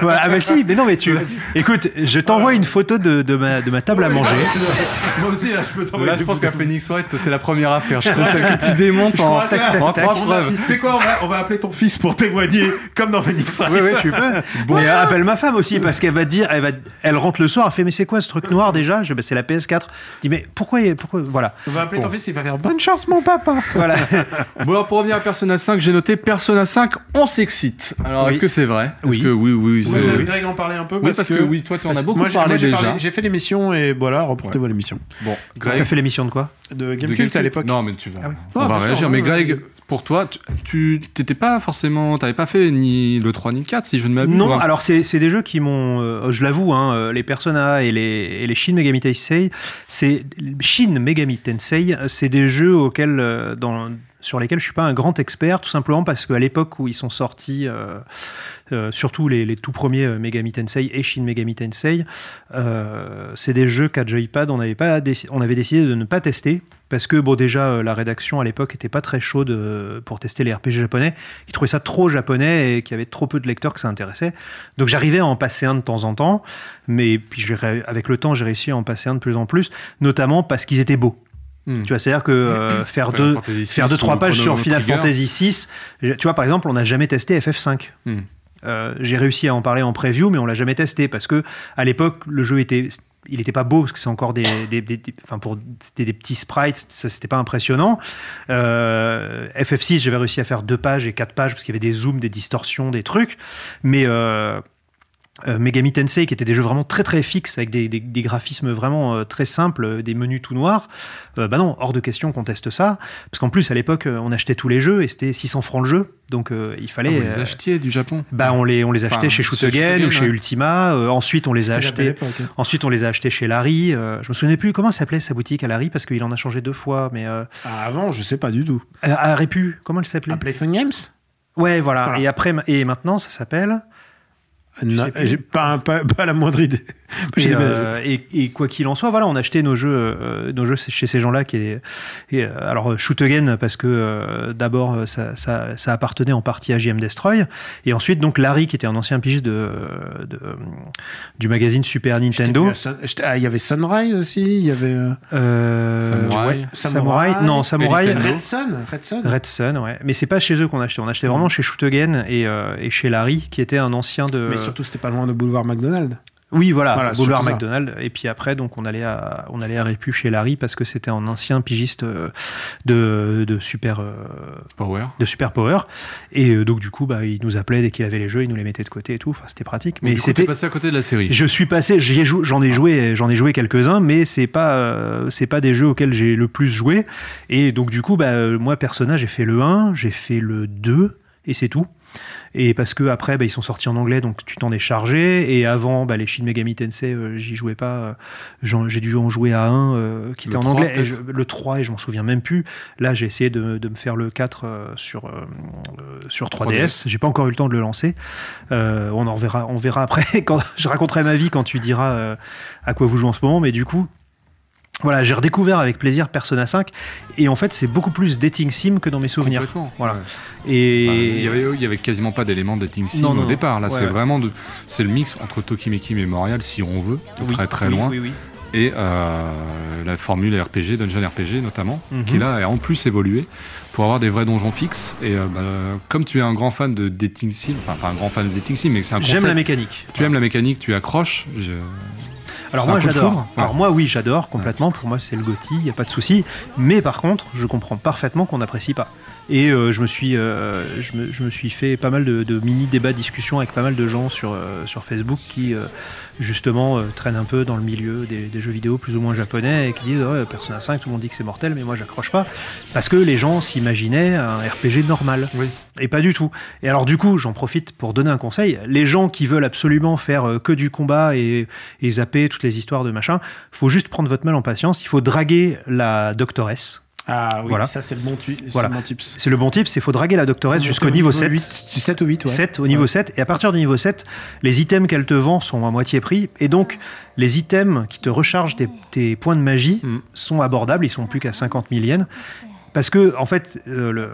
Voilà. Ah bah si, mais non mais tu écoute, je t'envoie une photo de, de ma de ma table à manger. Moi aussi, là, je peux t'envoyer Là, je pense qu'à. Phoenix Wright, c'est la première affaire. Je sais celle que tu démontes en, trois preuves. C'est quoi on va, on va appeler ton fils pour témoigner, comme dans Phoenix Wright. Oui, oui, tu peux. Mais euh, appelle ma femme aussi parce qu'elle va te dire, elle va, elle rentre le soir, elle fait mais c'est quoi ce truc noir déjà? Je bah, c'est la PS4. Je dis mais pourquoi, pourquoi Voilà, On va appeler ton fils, il va faire bonne chance, mon papa. voilà. Bon, alors pour revenir à Persona 5, j'ai noté Persona 5, on s'excite. Alors, Oui. est-ce que c'est vrai? Oui. Est-ce que oui, oui, Moi, je laisse. Greg en parler un peu. Oui, parce que, oui, toi, tu en as beaucoup moi, j'ai- parlé moi, j'ai déjà. parlé- J'ai fait l'émission et voilà, reportez-vous l'émission. Bon, T'as Greg. fait l'émission de quoi? De Gamecult à l'époque. Non, mais tu vas. Ah oui. On Ah, va sûr, réagir. ouais, mais ouais, Greg, pour toi, tu t'étais pas forcément, t'avais pas fait ni le 3 ni le 4 si je ne m'abuse. Non, alors c'est c'est des jeux qui m'ont, euh, je l'avoue, hein, euh, les Persona et les, et les Shin Megami Tensei, c'est Shin Megami Tensei, c'est des jeux auxquels, euh, dans, sur lesquels je suis pas un grand expert, tout simplement parce qu'à l'époque où ils sont sortis, euh, euh, surtout les, tout premiers euh, Megami Tensei et Shin Megami Tensei, c'est des jeux qu'à Joypad on avait pas, on avait décidé de ne pas tester. Parce que bon déjà la rédaction à l'époque était pas très chaude pour tester les RPG japonais. Ils trouvaient ça trop japonais et qu'il y avait trop peu de lecteurs que ça intéressait. Donc j'arrivais à en passer un de temps en temps, mais puis avec le temps j'ai réussi à en passer un de plus en plus, notamment parce qu'ils étaient beaux. Hmm. Tu vois, c'est-à-dire que euh, faire Final deux, Fantasy VI faire deux trois pages sur Final Trigger. Fantasy VI, tu vois par exemple on n'a jamais testé FF5. Hmm. Euh, j'ai réussi à en parler en preview, mais on l'a jamais testé parce que à l'époque le jeu était il n'était pas beau parce que c'est encore des, des, des- des- enfin pour c'était des petits sprites, ça c'était pas impressionnant. Euh, FF6 j'avais réussi à faire deux pages et quatre pages parce qu'il y avait des zooms, des distorsions, des trucs, mais euh, euh, Megami Tensei qui étaient des jeux vraiment très très fixes avec des, des- des graphismes vraiment euh, très simples, euh, des menus tout noirs. Euh, bah non, hors de question qu'on teste ça parce qu'en plus à l'époque on achetait tous les jeux et c'était 600 francs le jeu, donc euh, il Ah, fallait. vous les euh, achetiez du Japon? bah on les on les achetait Enfin, chez Shootegen, ou chez. Ultima. euh, ensuite on les a achetés. Ensuite, on les a achetés chez Larry. euh, je me souvenais plus comment s'appelait sa boutique à Larry parce qu'il en a changé deux fois. Mais euh, Ah, avant, je sais pas du tout. à, à Répu, comment elle s'appelait? À Playful Games? Ouais, voilà. Voilà. Et après, et maintenant, ça s'appelle. Non. J'ai pas, pas, pas la moindre idée. Et, euh, et- et quoi qu'il en soit, voilà, on a acheté nos jeux, euh, nos jeux chez ces gens-là. Qui est, et, euh, alors Shoot Again parce que euh, d'abord ça, ça- ça appartenait en partie à JM Destroy, et ensuite donc Larry qui était un ancien pigiste de, de- du magazine Super Nintendo. ah, Il y avait Sunrise aussi, il y avait Samurai. ouais, Samurai. Samurai. Non, Samurai. Red Sun. Red Sun. Red Sun, ouais. Mais c'est pas chez eux qu'on a acheté. On a acheté vraiment chez Shoot Again et, euh, et chez Larry, qui était un ancien de. Mais surtout, c'était pas loin de Boulevard McDonald. Oui, voilà, Voilà, Boulevard. McDonald. Et puis après, donc, on allait à, on allait à Répu chez Larry parce que c'était un ancien pigiste euh, de, de super, euh, Power. de super power. Et euh, donc, du coup, bah, il nous appelait dès qu'il avait les jeux, il nous les mettait de côté et tout. Enfin, c'était pratique. Mais c'était. passé à côté de la série. Je suis passé, ai j'en ai joué, j'en ai joué quelques-uns, mais c'est pas, euh, c'est pas des jeux auxquels j'ai le plus joué. Et donc du coup, bah, euh, moi Persona, j'ai fait le 1, j'ai fait le 2, et c'est tout. Et parce que après, bah, ils sont sortis en anglais, donc tu t'en es chargé. Et avant, bah, les Shin Megami Tensei, euh, j'y jouais pas. euh, j'ai dû en jouer à un euh, qui Le était en 3, anglais, et je- le 3, et je m'en souviens même plus. Là, j'ai essayé de, de me faire le 4 euh, sur, euh, sur 3DS. J'ai pas encore eu le temps de le lancer. Euh, on en reverra, on verra après. Quand, je raconterai ma vie quand tu diras euh, à quoi vous jouez en ce moment. Mais du coup, voilà, j'ai redécouvert avec plaisir Persona 5. Et en fait, c'est beaucoup plus dating sim que dans mes souvenirs. Complètement. Voilà. Ouais. Et Enfin, il, y avait, il y avait quasiment pas d'éléments dating sim Non, non, au départ. Là, ouais, c'est ouais. vraiment de, c'est le mix entre Tokimeki Memorial, si on veut, Oui, très très oui, loin, Oui, et euh, la formule RPG, Dungeon RPG notamment, Mhm. qui là a en plus évolué pour avoir des vrais donjons fixes. Et euh, bah, comme tu es un grand fan de dating sim, enfin pas un grand fan de dating sim, mais c'est un J'aime la mécanique. tu aimes la mécanique, tu accroches. je- Alors moi j'adore. Ouais. Alors moi oui j'adore complètement. Pour moi c'est le Gotti, il y a pas de souci. Mais par contre je comprends parfaitement qu'on n'apprécie pas. Et euh, je me suis euh, je, me, je me suis fait pas mal de, de mini débats discussions avec pas mal de gens sur euh, sur Facebook qui euh, justement euh, traînent un peu dans le milieu des, des jeux vidéo plus ou moins japonais et qui disent ouais, Persona 5 tout le monde dit que c'est mortel mais moi j'accroche pas parce que les gens s'imaginaient un RPG normal. Oui. Et pas du tout. Et alors du coup, j'en profite pour donner un conseil. Les gens qui veulent absolument faire euh, que du combat et, et zapper toutes les histoires de machin, faut juste prendre votre mal en patience. Il faut draguer la doctoresse. Ah oui, Voilà. ça c'est le bon, Voilà. le bon tips. C'est le bon type, c'est faut draguer la doctoresse jusqu'au niveau 7. 8, 7 ou 8, ouais. 7 au niveau Ouais. 7 et à partir du niveau 7 les items qu'elle te vend sont à moitié prix et donc les items qui te rechargent tes, tes points de magie Mm. sont abordables ils sont plus qu'à 50 000 yens parce que en fait euh, le-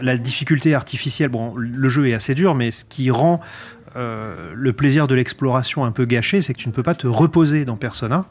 la difficulté artificielle bon le jeu est assez dur mais ce qui rend euh, le plaisir de l'exploration un peu gâché c'est que tu ne peux pas te reposer dans Persona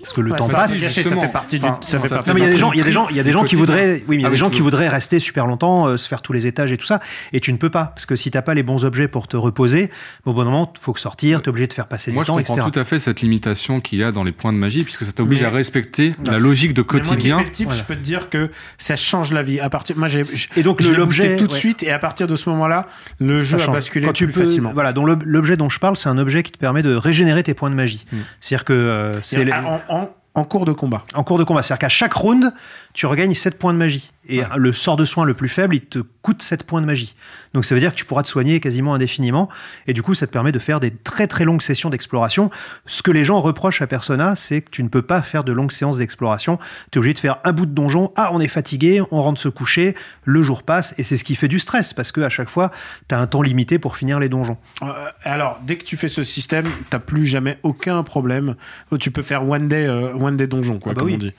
parce que le Ouais, temps passe gâché, ça justement. fait partie du. Enfin, ça fait ça partie non, mais il y a des gens, il y a des gens, il y a des gens qui quotidien. voudraient, oui, mais il y a des gens qui voudraient rester super longtemps, euh, se faire tous les étages et tout ça, et tu ne peux pas parce que si t'as pas les bons objets pour te reposer, au bon moment, faut que sortir, t'es obligé de faire passer Moi, du je temps, comprends etc. tout à fait cette limitation qu'il y a dans les points de magie, puisque ça t'oblige Mais- à respecter Ouais. la logique de Mais moi, quotidien. le type, Voilà. je peux te dire que ça change la vie. À partir, moi, j'ai. Et donc je l'objet tout de ouais, suite, et à partir de ce moment-là, le jeu a basculé Quand tu plus peux, facilement. voilà, donc l'ob- l'objet dont je parle, c'est un objet qui te permet de régénérer tes points de magie. Mm. C'est-à-dire que euh, c'est en, cours de combat. en cours de combat, c'est-à-dire qu'à chaque round, tu regagnes 7 points de magie. Et le sort de soin le plus faible, il te coûte 7 points de magie. Donc ça veut dire que tu pourras te soigner quasiment indéfiniment. Et du coup, ça te permet de faire des très très longues sessions d'exploration. Ce que les gens reprochent à Persona, c'est que tu ne peux pas faire de longues séances d'exploration. Tu es obligé de faire un bout de donjon. Ah, on est fatigué, on rentre se coucher, le jour passe. Et c'est ce qui fait du stress parce que à chaque fois, tu as un temps limité pour finir les donjons. Euh, alors, dès que tu fais ce système, t'as plus jamais aucun problème. Tu peux faire one day, euh, one day donjon, quoi, Ah bah comme oui. on dit.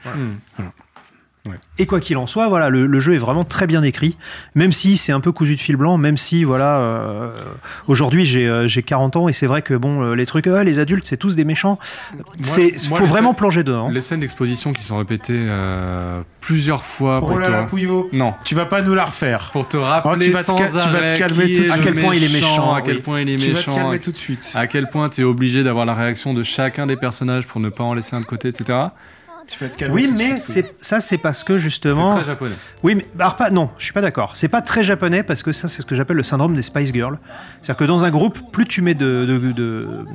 Et quoi qu'il en soit, voilà, le, le jeu est vraiment très bien écrit, même si c'est un peu cousu de fil blanc, même si, voilà, euh, aujourd'hui j'ai euh, j'ai 40 ans et c'est vrai que, bon, euh, les trucs, les adultes, c'est tous des méchants. C'est moi, faut vraiment scènes- plonger dedans. Les scènes d'exposition qui sont répétées euh, plusieurs fois pour Oh là te... là, Pouillot, Non. tu vas pas nous la refaire. Pour te rappeler Oh, tu vas te sans ca- tu vas te arrêt calmer tout de suite. À quel point il est méchant, à quel oui. point il est Tu vas te méchant, calmer tout de suite. à quel point tu es obligé d'avoir la réaction de chacun des personnages pour ne pas en laisser un de côté, etc. Tu te calmer Oui, mais suite, c'est ça, c'est parce que C'est justement. très japonais. Oui, mais alors pas, non, je suis pas d'accord. C'est pas très japonais parce que ça, c'est ce que j'appelle le syndrome des Spice Girls. C'est-à-dire que dans un groupe, plus tu mets de, de, de-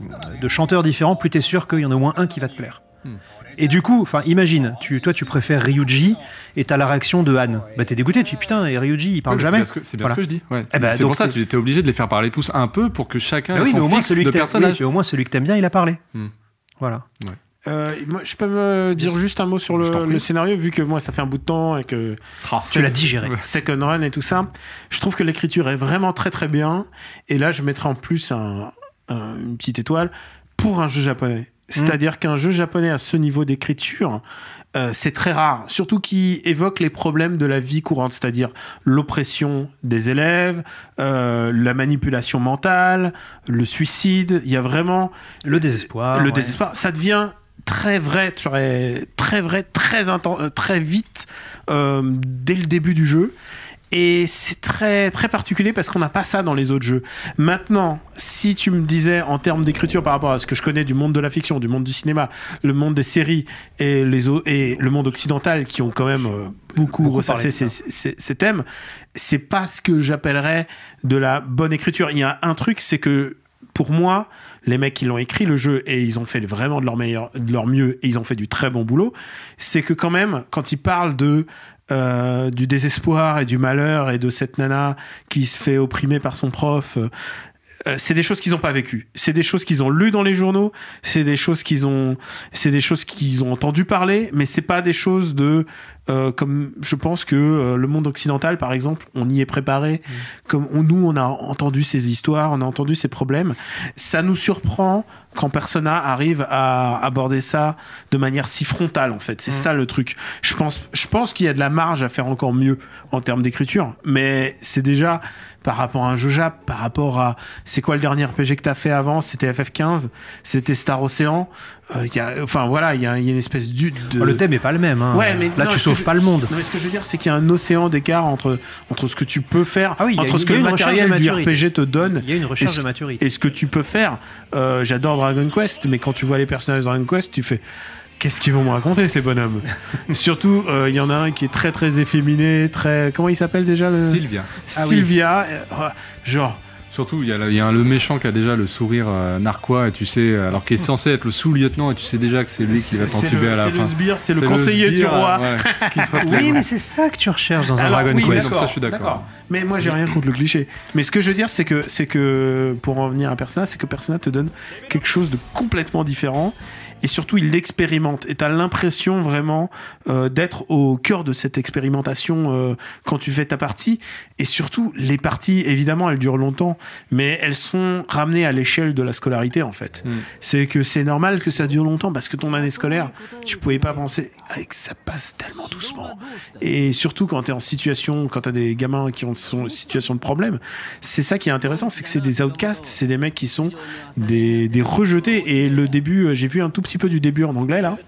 de chanteurs différents, plus tu es sûr qu'il y en a au moins un qui va te plaire. Hmm. Et du coup, enfin, imagine, tu, toi, tu préfères Ryuji et t'as la réaction de Han. Bah, t'es dégoûté, tu dis putain, et Ryuji, il parle Ouais, jamais. C'est bien ce que, c'est bien Voilà. ce que je dis. ouais. Eh ben, c'est pour ça que c'est- tu étais obligé de les faire parler tous un peu pour que chacun Bah ait oui, son mais au moins, fixe celui de que personnage. oui, mais au moins celui que t'aimes bien, il a parlé. Hmm. Voilà. Euh, moi, je peux me dire juste un mot sur le, scénario, vu que moi, ça fait un bout de temps et que Ah, Tu l'as digéré. Second Run et tout ça. Je trouve que l'écriture est vraiment très très bien. Et là, je mettrai en plus un- un- une petite étoile pour un jeu japonais. C'est-à-dire qu'un jeu japonais à ce niveau d'écriture, euh, c'est très rare. Surtout qui évoque les problèmes de la vie courante, c'est-à-dire l'oppression des élèves, euh, la manipulation mentale, le suicide. Il y a vraiment Le désespoir. le ouais. désespoir, ça devient très vrai, très, très vrai, très très vite euh, dès le début du jeu. Et c'est très très particulier parce qu'on n'a pas ça dans les autres jeux. Maintenant, si tu me disais en termes d'écriture par rapport à ce que je connais du monde de la fiction, du monde du cinéma, le monde des séries et les et le monde occidental qui ont quand même euh, beaucoup, Beaucoup ressassé ces, ces- ces thèmes, c'est pas ce que j'appellerais de la bonne écriture. Il y a un truc, c'est que pour moi, les mecs qui l'ont écrit le jeu et ils ont fait vraiment de leur meilleur, de leur mieux et ils ont fait du très bon boulot, c'est que quand même, quand ils parlent de euh, du désespoir et du malheur et de cette nana qui se fait opprimer par son prof. euh, euh, c'est des choses qu'ils n'ont pas vécues. C'est des choses qu'ils ont lues dans les journaux. C'est des choses qu'ils ont, c'est des choses qu'ils ont entendu parler, mais c'est pas des choses de, euh, comme je pense que euh, le monde occidental, par exemple, on y est préparé. Comme on- nous, on a entendu ces histoires, on a entendu ces problèmes. Ça nous surprend quand Persona arrive à aborder ça de manière si frontale, en fait. C'est ça le truc. Je pense, je pense qu'il y a de la marge à faire encore mieux en termes d'écriture, mais c'est déjà par rapport à un jeu Jap, par rapport à c'est quoi le dernier RPG que t'as fait avant? C'était FF15, c'était Star Ocean. Euh, il y a, enfin voilà, il y, a il y a une espèce de Oh, le thème est pas le même. hein. Ouais, mais Là, non, tu sauves je- pas le monde. non, mais ce que je veux dire, c'est qu'il y a un océan d'écart entre, entre ce que tu peux faire, Ah oui, entre une- ce que le matériel du. RPG te donne Il y a une recherche Est-ce- de maturité. et ce que tu peux faire. Euh, J'adore Dragon Quest, mais quand tu vois les personnages de Dragon Quest, tu fais. Qu'est-ce qu'ils vont me raconter ces bonhommes? Surtout, euh, il y en a un qui est très très efféminé, très comment il s'appelle déjà le Sylvia. Ah oui. Sylvia, euh, genre Surtout, il y, a y a le méchant qui a déjà le sourire euh, narquois, et tu sais, alors qu'il est censé être le sous-lieutenant, et tu sais déjà que c'est lui qui va c'est t'entuber à la c'est fin. le sbire, c'est le C'est conseiller du sbire, roi. ouais, qui se rappelle. Oui, mais c'est ça que tu recherches dans un Alors, Dragon oui, Quest. ça, je suis d'accord. Mais moi, j'ai rien contre le cliché. Mais ce que je veux dire, c'est que, c'est que, pour en venir à Persona, c'est que Persona te donne quelque chose de complètement différent. Et surtout, il l'expérimente. Et t'as l'impression vraiment euh, d'être au cœur de cette expérimentation euh, quand tu fais ta partie. Et surtout, les parties, évidemment, elles durent longtemps, mais elles sont ramenées à l'échelle de la scolarité, en fait. Mm. C'est que c'est normal que ça dure longtemps parce que ton année scolaire, tu pouvais pas penser que ça passe tellement doucement. Et surtout quand tu es en situation, quand tu as des gamins qui ont, sont situation de problème, c'est ça qui est intéressant, c'est que c'est des outcasts, c'est des mecs qui sont des, des rejetés. Et le début, euh, j'ai vu un tout petit peu du début en anglais là.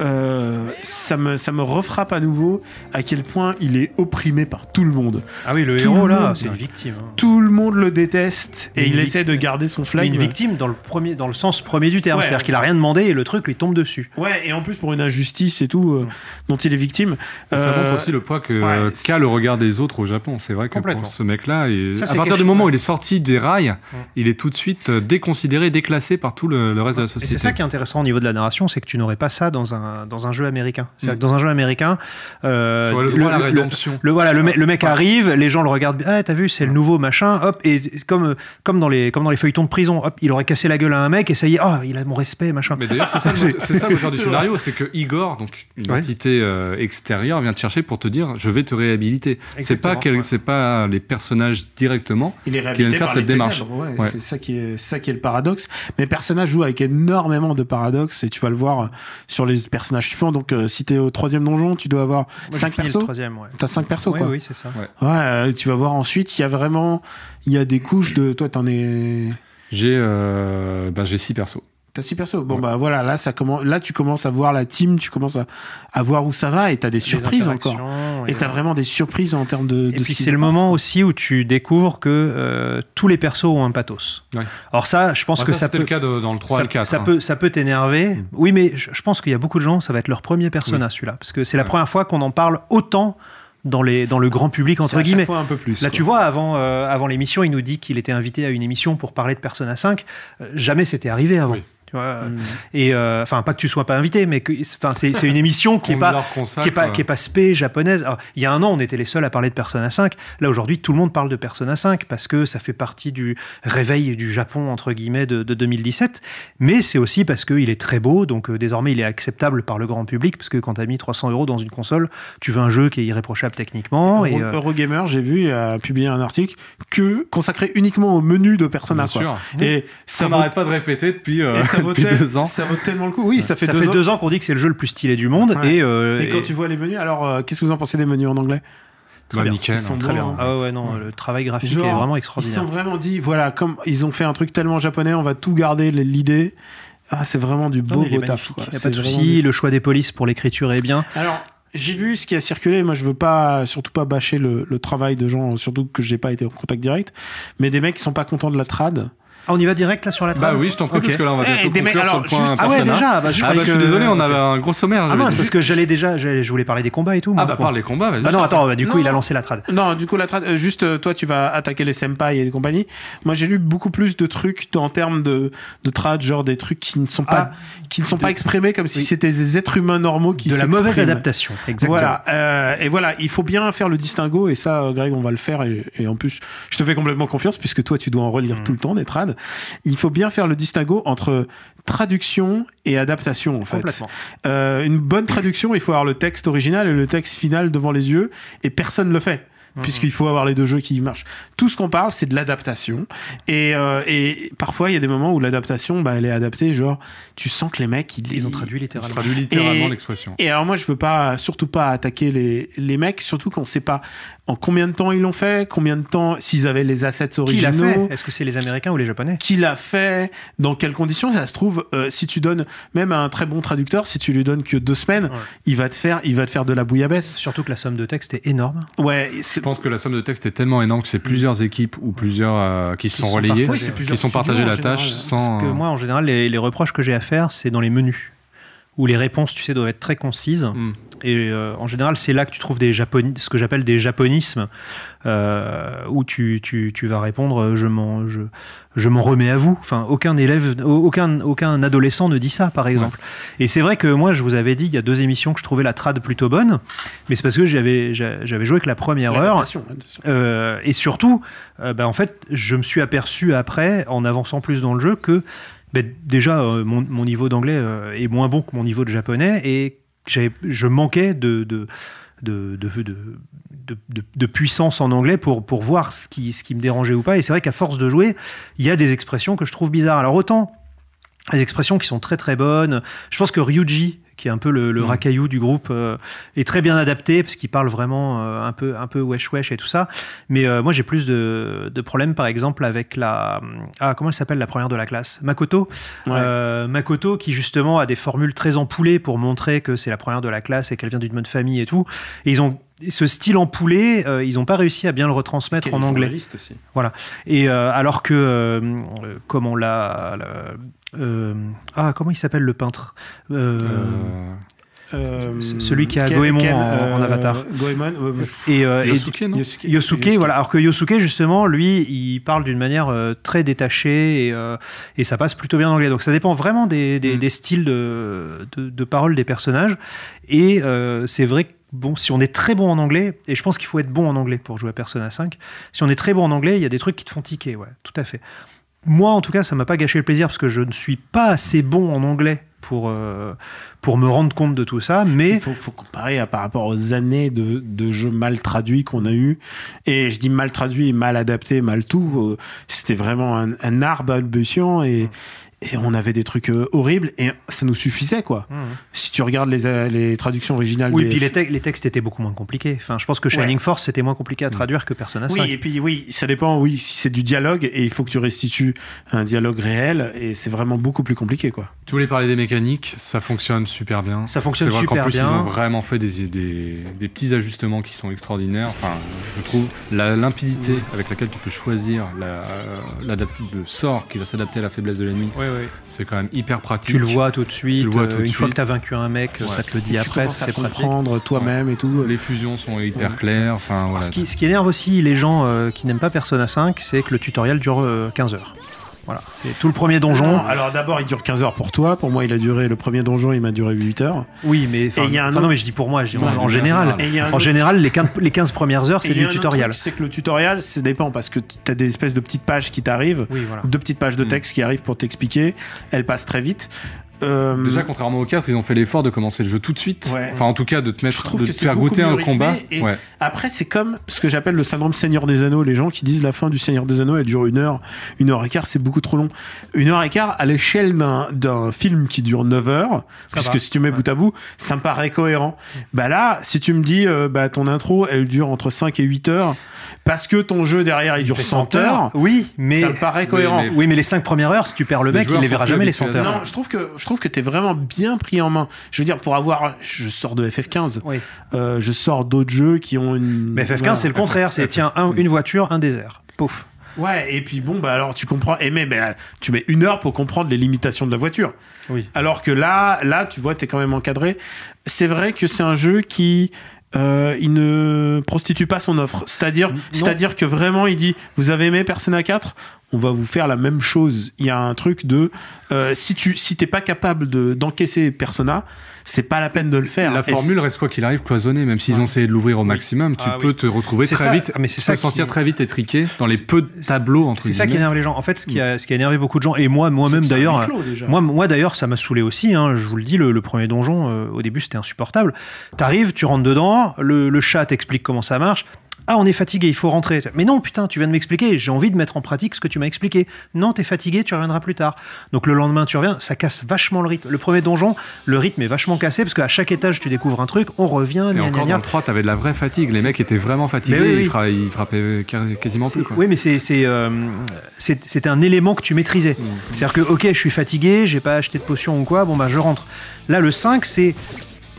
Euh, ça, me, ça me refrappe à nouveau à quel point il est opprimé par tout le monde. Ah oui, le Tout héros le là, c'est une victime. hein. Tout le monde le déteste et Une il essaie de garder son Mais flag. une victime dans le premier, dans le sens premier du terme, Ouais. c'est-à-dire qu'il a rien demandé et le truc lui tombe dessus. Ouais, et en plus pour une injustice et tout euh, dont il est victime. Ça Euh, montre aussi le poids que ouais, qu'a le regard des autres au Japon. C'est vrai que Complètement. pour ce mec-là, et Ça, à partir du moment où il est sorti des rails, il est tout de suite euh, déconsidéré, déclassé par tout le, le reste de la Et société. c'est ça qui est intéressant au niveau de la narration, c'est que tu n'aurais pas ça dans un, dans un jeu américain. C'est-à-dire que dans un jeu américain, euh, le droit à la rédemption. le, voilà, le, me- le mec arrive, les gens le regardent, ah t'as vu, c'est le nouveau machin, hop, et comme, comme, dans les, comme dans les feuilletons de prison, hop, il aurait cassé la gueule à un mec et ça y est, oh, il a mon respect, machin. Mais d'ailleurs, c'est ça, le- ça l'auteur du c'est scénario, c'est que Igor, donc une Ouais. entité euh, extérieure, vient te chercher pour te dire je vais te réhabiliter. C'est pas Exactement, quel- ouais. c'est pas les personnages directement. Il est viennent faire cette démarche. ténèbres, ouais, Ouais. C'est ça qui est ça qui est le paradoxe. Mais le personnage joue avec énormément de paradoxes et tu vas le voir euh, sur les personnages suivants. Donc euh, si t'es au troisième donjon, tu dois avoir Moi, j'ai 5 fini le persos. troisième, ouais. T'as 5 persos quoi. oui, c'est ça. Ouais, euh, tu vas voir ensuite, il y a vraiment il y a des couches de toi t'en es J'ai euh, ben, j'ai six persos. T'as 6 persos. Bon Ouais. bah voilà, là ça commence là tu commences à voir la team, tu commences à, à voir où ça va et t'as des surprises encore. interactions, Et t'as vraiment des surprises en termes de, de Et puis c'est le moment aussi où tu découvres que euh, tous les persos ont un pathos. Ouais. Alors ça, je pense que ça, ça, c'était peut, le cas de- dans le 3 ça, et le 4. ça hein. peut, ça peut t'énerver. Mm. Oui, mais je, je pense qu'il y a beaucoup de gens, ça va être leur premier persona celui-là, parce que c'est la première fois qu'on en parle autant dans, les, dans le grand public entre guillemets. fois un peu plus. Là, quoi. tu vois, avant, euh, avant l'émission, il nous dit qu'il était invité à une émission pour parler de Persona 5. Euh, jamais c'était arrivé avant. Oui. Tu vois, euh, Mm. et euh, enfin, pas que tu sois pas invité, mais que, enfin, c'est c'est une émission qui est pas, consacre, qui est pas, euh, qui est pas spé japonaise. Alors, il y a un an, on était les seuls à parler de Persona 5. Là, aujourd'hui, tout le monde parle de Persona 5 parce que ça fait partie du réveil du Japon, entre guillemets, de, de 2017. Mais c'est aussi parce qu'il est très beau, donc euh, désormais, il est acceptable par le grand public, parce que quand tu as mis 300 euros dans une console, tu veux un jeu qui est irréprochable techniquement. Et, Euro- euh, Eurogamer, j'ai vu, a publié un article que consacré uniquement au menu de Persona. Bien quoi. sûr. Et ça Ça vaut, n'arrête pas de répéter depuis, euh, et ça vaut depuis tel- deux ans. ça vaut tellement le coup. Oui, ça fait, ça deux, fait ans. deux ans qu'on dit que c'est le jeu le plus stylé du monde. Ouais. Et, euh, Et quand et- tu vois les menus, alors euh, qu'est-ce que vous en pensez des menus en anglais? Très Bah, bien. nickel. Ils sont hein, Très bien. Ah ouais, ouais, non, le travail graphique Genre, est vraiment Ils extraordinaire. sont vraiment dit, voilà, comme ils ont fait un truc tellement japonais, on va tout garder l'idée. Ah, c'est vraiment du Non, beau, est beau taf. Il n'y a C'est pas de souci. du- Le choix des polices pour l'écriture est bien. Alors, j'ai vu ce qui a circulé. Moi, je veux pas, surtout pas bâcher le, le travail de gens, surtout que j'ai pas été en contact direct. Mais des mecs qui sont pas contents de la trad. Ah, on y va direct là sur la Bah trame oui, je t'en prie, Ok. parce que là, on va Eh, bientôt mecs- conclure sur alors, le point juste- Ah ouais, déjà bah, je Ah bah, je suis que- désolé, on avait un gros sommaire. Ah mince, dit. parce que j'allais déjà, j'allais- je voulais parler des combats et tout. moi. Ah bah, parle des combats, vas-y. Bah non, attends, bah, du coup, Non. il a lancé la trad. Non, du coup, la trad, euh, juste, euh, toi, tu vas attaquer les senpai et compagnie. Moi, j'ai lu beaucoup plus de trucs en termes de, de trad, genre des trucs qui ne sont pas, qui ne sont de- pas exprimés comme si oui. c'était des êtres humains normaux qui De la mauvaise adaptation. Exactement. Voilà, euh, et voilà, il faut bien faire le distinguo, et ça, euh, Greg, on va le faire, et, et en plus, je te fais complètement confiance, puisque toi, tu dois en relire Mm. tout le temps des Il faut bien faire le distinguo entre traduction et adaptation, en fait. Euh, une bonne traduction, il faut avoir le texte original et le texte final devant les yeux, et personne ne le fait. Mhm. Puisqu'il faut avoir les deux jeux qui marchent. Tout ce qu'on parle, c'est de l'adaptation. Et, euh, et parfois, il y a des moments où l'adaptation, bah, elle est adaptée, genre, tu sens que les mecs, ils, Ils ont traduit littéralement. traduis littéralement l'expression. et alors moi je veux pas surtout pas attaquer les, les mecs, surtout qu'on sait pas en combien de temps ils l'ont fait, combien de temps s'ils avaient les assets Qui l'a originaux? fait? Est-ce que c'est les Américains ou les Japonais? Qui l'a fait? Dans quelles conditions? Ça se trouve, euh, si tu donnes même à un très bon traducteur, si tu lui donnes que deux semaines, Ouais. il va te faire, il va te faire de la bouillabaisse. Surtout que la somme de texte est énorme. Ouais, Je pense que la somme de texte est tellement énorme que c'est plusieurs équipes ou plusieurs euh, qui se sont sont relayées, partagées. Oui, c'est plusieurs qui sont partagées la général. tâche Parce sans. Parce que moi, en général, les, les reproches que j'ai à faire, c'est dans les menus. Où les réponses, tu sais, doivent être très concises. Hmm. Et euh, en général, c'est là que tu trouves des ce que j'appelle des japonismes, euh, où tu, tu, tu vas répondre euh, je m'en, je, je m'en remets à vous. Enfin, aucun élève, aucun, aucun adolescent ne dit ça, par exemple. Et c'est vrai que moi, je vous avais dit il y a deux émissions que je trouvais la trad plutôt bonne, mais c'est parce que j'avais, j'a- j'avais joué que la première heure. Euh, et surtout, bah, en fait, je me suis aperçu après, en avançant plus dans le jeu, que bah, déjà euh, mon, niveau d'anglais euh, est moins bon que mon niveau de japonais et je manquais de, de- de- de puissance en anglais pour, pour voir ce qui, ce qui me dérangeait ou pas. Et c'est vrai qu'à force de jouer, il y a des expressions que je trouve bizarres. Alors autant des expressions qui sont très très bonnes. Je pense que Ryuji, qui est un peu le, le Mm. racaillou du groupe, euh, est très bien adapté parce qu'il parle vraiment euh, un peu un peu wesh wesh et tout ça. Mais euh, moi j'ai plus de, de problèmes par exemple avec la ah comment elle s'appelle la première de la classe? Makoto. Ouais. Euh, Makoto qui justement a des formules très empoulées pour montrer que c'est la première de la classe et qu'elle vient d'une bonne famille et tout. Et ils ont ce style empoulé, euh, ils n'ont pas réussi à bien le retransmettre en anglais. aussi. Et euh, alors que, euh, euh, comme on l'a. Euh, ah, comment il s'appelle le peintre Euh, Euh, Celui qui a Ken- Goemon Ken, en- en Avatar. Goemon, euh, Et, euh, et- Yosuke, non Yosuke, Yosuke, voilà. Alors que Yosuke, justement, lui, il parle d'une manière euh, très détachée et, euh, et ça passe plutôt bien en anglais. Donc ça dépend vraiment des, des- Mm. des styles de, de, de parole des personnages. Et euh, c'est vrai que, bon, si on est très bon en anglais, et je pense qu'il faut être bon en anglais pour jouer à Persona 5, si on est très bon en anglais, il y a des trucs qui te font tiquer, ouais, tout à fait. Moi, en tout cas, ça m'a pas gâché le plaisir parce que je ne suis pas assez bon en anglais pour, euh, pour me rendre compte de tout ça, mais Il faut, faut comparer à, par rapport aux années de, de jeux mal traduits qu'on a eu. Et je dis mal traduit, mal adapté, mal tout. euh, C'était vraiment un, un art balbutiant et, et on avait des trucs euh, horribles et ça nous suffisait quoi. Mhm. Si tu regardes les, euh, les traductions originales Oui, des- puis les, te- les textes étaient beaucoup moins compliqués. Enfin, je pense que Shining Force c'était moins compliqué à traduire que Persona 5. Oui, et puis oui, ça dépend, oui, si c'est du dialogue et il faut que tu restitues un dialogue réel et c'est vraiment beaucoup plus compliqué quoi. Tu voulais parler des mécaniques, ça fonctionne super bien. Ça fonctionne C'est vrai qu'en super plus, bien. ils ont vraiment fait des, des, des petits ajustements qui sont extraordinaires. Enfin, je trouve la limpidité avec laquelle tu peux choisir la, euh, le sort qui va s'adapter à la faiblesse de l'ennemi, c'est quand même hyper pratique. Tu le vois tout de suite. le vois euh, de une fois que tu as vaincu un mec, Ouais. ça te le dit tu après, commences à c'est comprendre toi-même et tout. Les fusions sont hyper claires. Enfin, voilà. Ce qui, ce qui énerve aussi les gens euh, qui n'aiment pas Persona 5, c'est que le tutoriel dure euh, 15 heures. Voilà, c'est tout le premier donjon. Alors d'abord, il dure 15 heures pour toi. Pour moi, il a duré, le premier donjon, il m'a duré 8 heures. Oui, mais enfin, Et il y a un autre- non, mais je dis pour moi, je dis Ouais, en, en général. En autre- général, les 15, les 15 premières heures, c'est du tutoriel. C'est que le tutoriel, ça dépend parce que tu as des espèces de petites pages qui t'arrivent, Oui, voilà. deux petites pages de Mm. texte qui arrivent pour t'expliquer. Elles passent très vite. Euh, Déjà, contrairement aux 4, ils ont fait l'effort de commencer le jeu tout de suite. Ouais. Enfin, en tout cas, de te mettre, de que te faire goûter un combat. et- Ouais. Après, c'est comme ce que j'appelle le syndrome Seigneur des Anneaux. Les gens qui disent la fin du Seigneur des Anneaux, elle dure une heure, une heure et quart, c'est beaucoup trop long. Une heure et quart à l'échelle d'un, film qui dure 9 heures, Ça puisque va. si tu mets Ouais. bout à bout, ça me paraît cohérent. Bah là, si tu me dis, euh, bah ton intro, elle dure entre 5 et 8 heures, parce que ton jeu derrière, il, dure fait 100 heures, Oui, mais. ça me paraît cohérent. mais- Oui, mais les 5 premières heures, si tu perds le Les mec, il joueurs les verra jamais les habitués 100 à ça. heures. Non, je trouve que je trouve que t'es vraiment bien pris en main. Je veux dire, pour avoir, je sors de FF15, Oui. euh, je sors d'autres jeux qui ont une. Mais FF15, voilà. c'est le contraire. C'est tiens, un- une voiture, un désert. Pouf. Ouais, et puis bon, bah alors tu comprends. Et mais bah, tu mets une heure pour comprendre les limitations de la voiture. Oui. Alors que là, là, tu vois, t'es quand même encadré. C'est vrai que c'est un jeu qui. Euh, il ne prostitue pas son offre. C'est-à-dire, c'est-à-dire que vraiment, il dit Vous avez aimé Persona 4 On va vous faire la même chose. Il y a un truc de euh, si tu si t'es pas capable de d'encaisser Persona, c'est pas la peine de le faire. La formule reste quoi qu'il arrive cloisonnée, même s'ils Ouais. ont essayé de l'ouvrir au maximum, tu Ah peux oui. te retrouver très ça. vite. Ah, mais c'est tu ça peux sentir qui- très vite étriqué dans les peu de tableaux entre C'est ça qui énerve les gens. En fait, ce qui a, ce qui a énervé beaucoup de gens, et moi, moi-même d'ailleurs, moi, moi d'ailleurs, ça m'a saoulé aussi. hein, je vous le dis, le, le premier donjon, euh, au début, c'était insupportable. T'arrives, tu rentres dedans, le, le chat t'explique comment ça marche. Ah, on est fatigué, il faut rentrer. Mais non, putain, tu viens de m'expliquer. J'ai envie de mettre en pratique ce que tu m'as expliqué. Non, t'es fatigué, tu reviendras plus tard. Donc le lendemain, tu reviens. Ça casse vachement le rythme. Le premier donjon, le rythme est vachement cassé parce qu'à chaque étage, tu découvres un truc. On revient. Et encore dans le 3, t'avais de la vraie fatigue. Les mecs étaient vraiment fatigués. Oui, oui. Ils, fra- ils frappaient quas- quasiment plus. Quoi. Oui, mais c'est c'est euh, un élément que tu maîtrisais. C'est-à-dire que, ok, je suis fatigué, j'ai pas acheté de potion ou quoi, bon bah je rentre. Là, le 5, c'est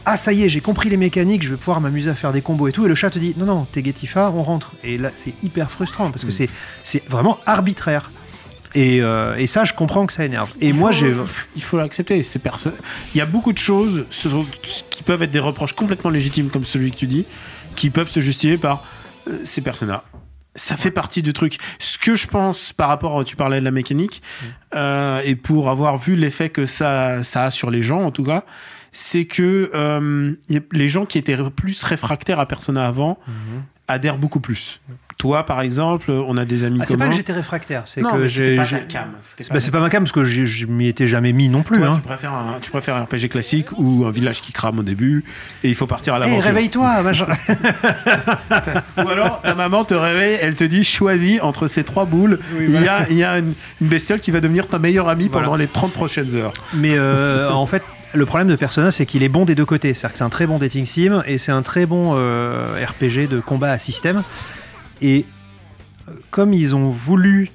ah ça y est, j'ai compris les mécaniques, je vais pouvoir m'amuser à faire des combos et tout. Et le chat te dit non non, t'es Getifa, on rentre. Et là, c'est hyper frustrant parce que Mm. c'est c'est vraiment arbitraire. Et, euh, et ça, je comprends que ça énerve. Et Il moi, faut- j'ai Il faut l'accepter. Il y a beaucoup de choses ce sont- qui peuvent être des reproches complètement légitimes, comme celui que tu dis, qui peuvent se justifier par euh, ces personnages. Ça fait partie du truc. Ce que je pense par rapport, tu parlais de la mécanique, euh, et pour avoir vu l'effet que ça, ça a sur les gens, en tout cas, c'est que euh, les gens qui étaient plus réfractaires à Persona avant adhèrent beaucoup plus. Toi, par exemple, on a des amis ah, c'est pas que j'étais réfractaire, c'est que c'était pas j'ai- ta cam. Bah, c'est pas ma cam parce que je m'y étais jamais mis non plus. toi, hein. tu, préfères un, tu préfères un RPG classique ou un village qui crame au début et il faut partir à Hey, l'aventure. réveille-toi, machin. ou alors ta maman te réveille, elle te dit choisis entre ces trois boules. Oui, il, y a, il y a une, une bestiole qui va devenir ta meilleure amie Voilà. pendant les 30 prochaines heures. Mais euh, en fait, le problème de Persona, c'est qu'il est bon des deux côtés. C'est-à-dire que c'est un très bon dating sim et c'est un très bon euh, RPG de combat à système. Et euh, comme ils ont voulu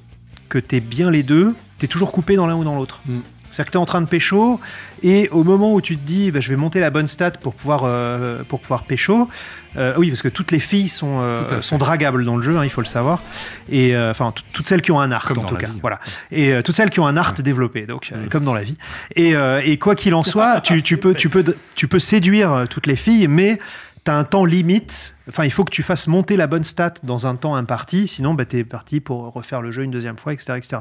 que t'aies bien les deux, t'es toujours coupé dans l'un ou dans l'autre. Mm. C'est-à-dire que tu es en train de pécho, et au moment où tu te dis, bah, je vais monter la bonne stat pour pouvoir, euh, pour pouvoir pécho, euh, oui, parce que toutes les filles sont, euh, sont dragables dans le jeu, hein, il faut le savoir. Et euh, enfin, tout- toutes celles qui ont un art, Comme en tout cas. vie. Voilà. Et toutes celles qui ont un art développé, donc comme dans la vie. Et, et quoi qu'il en soit, tu, tu peux, tu, peux, tu peux séduire toutes les filles, mais tu as un temps limite. Enfin, il faut que tu fasses monter la bonne stat dans un temps imparti, sinon bah, tu es parti pour refaire le jeu une deuxième fois, etc. etc.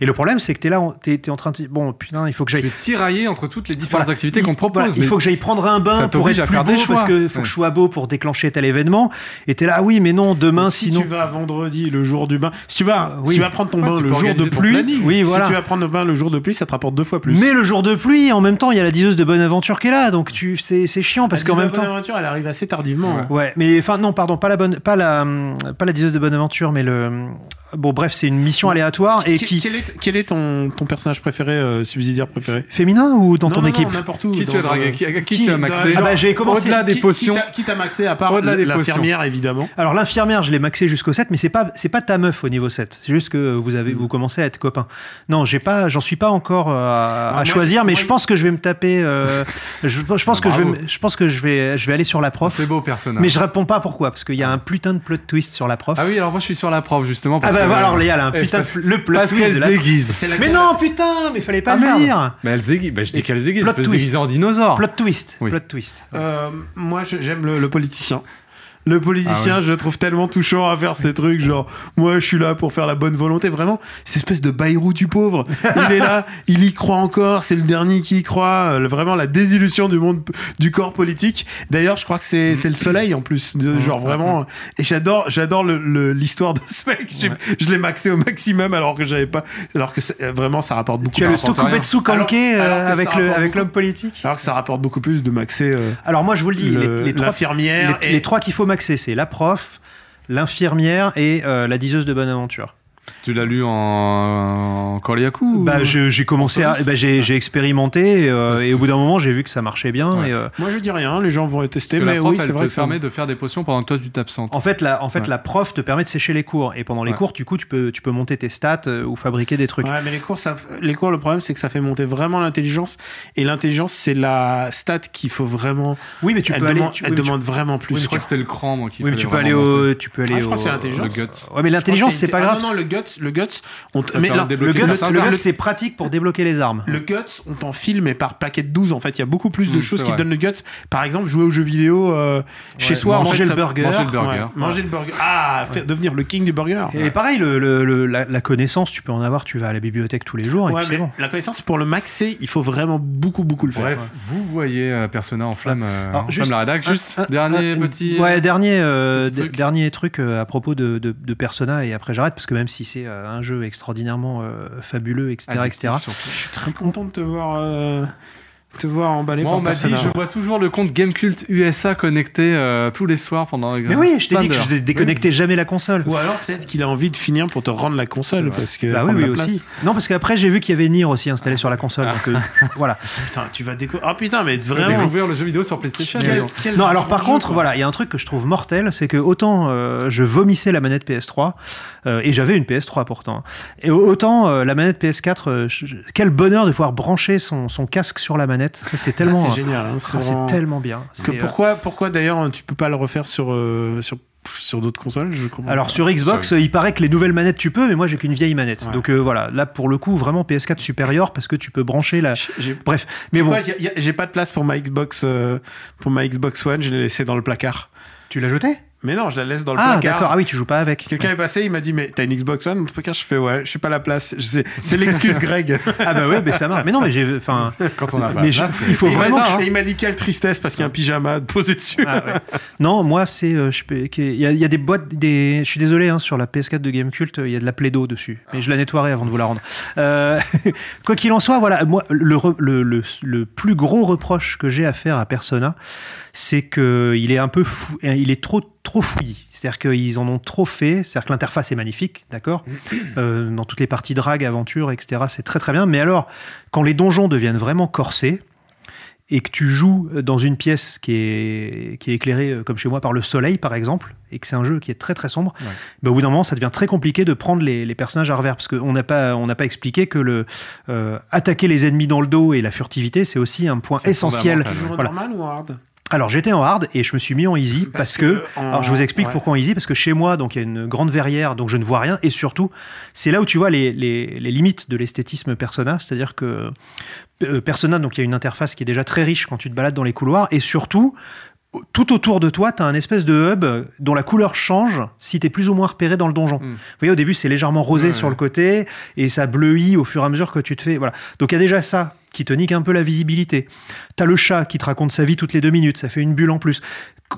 Et le problème, c'est que tu es là, tu es, en train de. Bon, putain, il faut que Tu j'aille. es tiraillé entre toutes les différentes Voilà. activités qu'on propose. voilà, il faut que j'aille prendre un bain pour être à plus faire beau des parce que faut Ouais. que je sois beau pour déclencher tel événement. Et t'es là, ah oui, mais non, demain, si sinon. tu vas vendredi, le jour du bain, si tu vas, Euh, si tu vas prendre ton Ouais, bain tu le jour de pluie. Oui, si voilà. tu vas prendre le bain le jour de pluie, ça te rapporte deux fois plus. Mais le jour de pluie, en même temps, il y a la diseuse de bonne aventure qui est là, donc tu, c'est, chiant parce La qu'en même Bonne temps. aventure, elle arrive assez tardivement. Ouais. hein. Ouais, mais enfin non, pardon, pas la bonne, pas la, hum, pas la diseuse de bonne aventure, mais le. Bon, bref, c'est une mission aléatoire et Qui-. Quel est, quel est ton, ton personnage préféré, euh, subsidiaire préféré Féminin ou dans Non, ton non, équipe n'importe où. Qui tu as dragué dans- Qui, à qui, Qui- tu as maxé Ah bah, j'ai commencé- Au-delà des Qui- potions. Qui t'a- qui t'a maxé à part Au-delà des l'infirmière, évidemment. Alors l'infirmière, je l'ai maxé jusqu'au 7, mais c'est pas c'est pas ta meuf au niveau 7. C'est juste que vous avez vous commencez à être copains. Non, j'ai pas j'en suis pas encore euh, à, Ah, à moi, choisir, mais moi, je pense que je vais me taper euh, je, je pense que je vais Bravo. me- je pense que je vais je vais aller sur la prof. C'est beau personnage. Mais je réponds pas pourquoi parce qu'il y a un putain de plot twist sur la prof. Ah oui, alors moi je suis sur la prof justement. Ah Parce bah que, voilà, alors Léa, elle a un Eh, putain parce- le plot Parce twist qu'elle de se déguise. La- Mais non, putain, mais fallait pas Ah, le dire. Mais elle se déguise. Bah, je dis qu'elle se déguise. Plot Elle peut se twist. déguiser en dinosaure. Plot twist, Oui. plot twist. Euh, moi, j'aime le, le politicien. Le politicien, Ah je le trouve tellement touchant à faire ces trucs, genre, moi, je suis là pour faire la bonne volonté. Vraiment, cette espèce de Bayrou du pauvre. Il est là, il y croit encore, c'est le dernier qui y croit. Euh, vraiment, la désillusion du monde, du corps politique. D'ailleurs, je crois que c'est c'est le soleil, en plus. De, genre, vraiment. Et j'adore j'adore le- le- l'histoire de ce mec. Je l'ai maxé au maximum, alors que j'avais pas. Alors que vraiment, ça rapporte beaucoup Tu as le plus. Tokubetsu Kanke euh, avec rapporte avec l'homme politique. Alors que ça rapporte beaucoup plus de maxer euh, Alors moi je vous le dis, le- les, les trois les, et les trois qu'il faut maxer, c'est la prof, l'infirmière et euh, la diseuse de bonne aventure. Tu l'as lu en, en Koryaku Bah, j'ai commencé à, bah, j'ai j'ai expérimenté euh, et au bout d'un moment j'ai vu que ça marchait bien. Ouais. Et, euh, Moi, je dis rien, les gens vont tester, mais la prof, oui, c'est vrai te que ça permet de faire des potions pendant que toi tu t'absentes. en fait, la, en fait, Ouais. la prof te permet de sécher les cours et pendant les Ouais. cours, du coup, tu peux, tu peux monter tes stats euh, ou fabriquer des trucs. Ouais, mais les cours, ça, les cours, le problème, c'est que ça fait monter vraiment l'intelligence. Et l'intelligence, c'est la stat qu'il faut vraiment. Oui, mais tu elle peux aller. tu- elle oui, mais tu- demande vraiment plus. Oui, je crois que c'était le cran, moi, qui oui, mais tu peux aller au, tu peux aller Ah, je crois que c'est l'intelligence. Le guts. Ouais, mais l'intelligence, c'est pas ah, grave. non, non, le guts, le guts, on t- Ça mais de Le guts, le c'est pratique pour débloquer les armes. Le guts, on t'en file, mais par plaquette 12, en fait. Il y a beaucoup plus de Mm, choses qui te donnent le guts. Par exemple, jouer aux jeux vidéo euh, chez soi. en manger fait, le burger. Manger le burger. Ouais, manger le burger. Ah, faire- devenir le king du burger. Et pareil, le, le- le- la, la connaissance, tu peux en avoir, tu vas à la bibliothèque tous les jours et Ouais, puis c'est mais bon. la connaissance, pour le maxer, il faut vraiment beaucoup, beaucoup le faire. Bref, vous voyez euh, Persona en flamme, euh, Alors, en juste flamme la rédac. Juste, Un- dernier un- petit. Ouais, dernier, euh, dernier truc à propos de, de, de Persona, et après j'arrête, parce que même si c'est euh, un jeu extraordinairement euh, fabuleux, etc., etc. Je suis très content de te voir, euh, te voir emballé Moi, par on m'a dit, je vois toujours le compte Gamecult USA connecté euh, tous les soirs pendant. Mais oui, je t'ai dit que je déconnectais jamais la console. Ou alors peut-être qu'il a envie de finir pour te rendre la console parce que Bah oui, oui aussi. place. Non, parce qu'après j'ai vu qu'il y avait Nier aussi installé sur la console. donc, euh, voilà. Putain, tu vas découvrir. Ah putain, mais vraiment. découvrir le jeu vidéo sur PlayStation. Quel- donc. quel Non, alors par jeu, contre, quoi. voilà, il y a un truc que je trouve mortel, c'est que autant euh, je vomissais la manette PS3, euh, et j'avais une PS3 pourtant, et autant euh, la manette PS4, euh, je- je- quel bonheur de pouvoir brancher son, son casque sur la manette. Ça, c'est tellement. c'est génial. hein, Ah, c'est vraiment- tellement bien. Que euh, pourquoi, pourquoi d'ailleurs tu peux pas le refaire sur euh, sur sur d'autres consoles Je comprends. Alors sur Xbox, il paraît que les nouvelles manettes tu peux, mais moi j'ai qu'une vieille manette. Ouais. Donc euh, voilà, là pour le coup vraiment PS4 supérieur parce que tu peux brancher la. Bref, mais bon, j'ai pas de place pour ma Xbox euh, pour ma Xbox One. Je l'ai laissé dans le placard. tu l'as jeté? Mais non, je la laisse dans le Ah placard. d'accord, ah oui tu joues pas avec. Quelqu'un est passé, il m'a dit mais t'as une Xbox One dans le placard Je fais ouais, je sais pas la place. C'est l'excuse Greg. Ah bah ouais, mais ça marche. Mais non, mais j'ai, enfin, Quand on a Mais la je- il faut vraiment que ça, hein. Il m'a dit quelle tristesse parce qu'il y a un pyjama posé dessus. Ah ouais. Non, moi, c'est. euh, je peux- Il y, a- il y a des boîtes. Des... Je suis désolé, hein, sur la PS4 de Gamecult, il y a de la Plaido dessus. Mais je la nettoierai avant de vous la rendre. Euh, quoi qu'il en soit, voilà, moi, le, re- le, le, le plus gros reproche que j'ai à faire à Persona, c'est qu'il est un peu fou. Il est trop, trop fouillis. C'est-à-dire qu'ils en ont trop fait. C'est-à-dire que l'interface est magnifique, d'accord Euh, Dans toutes les parties drag, aventure, etc., c'est très très bien. Mais alors, quand les donjons deviennent vraiment corsés, et que tu joues dans une pièce qui est, qui est éclairée, euh, comme chez moi, par le soleil, par exemple, et que c'est un jeu qui est très très sombre, Ouais. bah, au bout d'un moment, ça devient très compliqué de prendre les, les personnages à revers, parce qu'on n'a pas, on n'a pas expliqué que le euh, attaquer les ennemis dans le dos et la furtivité, c'est aussi un point essentiel. fondamental. Tu joues en Voilà. normal ou hard Alors j'étais en hard et je me suis mis en easy parce, Parce que, que en- alors je vous explique ouais. pourquoi en easy parce que chez moi donc il y a une grande verrière donc je ne vois rien et surtout c'est là où tu vois les, les- les limites de l'esthétisme Persona c'est-à-dire que euh, Persona donc il y a une interface qui est déjà très riche quand tu te balades dans les couloirs et surtout tout autour de toi, tu as un espèce de hub dont la couleur change si tu es plus ou moins repéré dans le donjon. Mm. Vous voyez, au début, c'est légèrement rosé sur le côté et ça bleuit au fur et à mesure que tu te fais. Voilà. Donc il y a déjà ça qui te nique un peu la visibilité. T'as le chat qui te raconte sa vie toutes les deux minutes, ça fait une bulle en plus.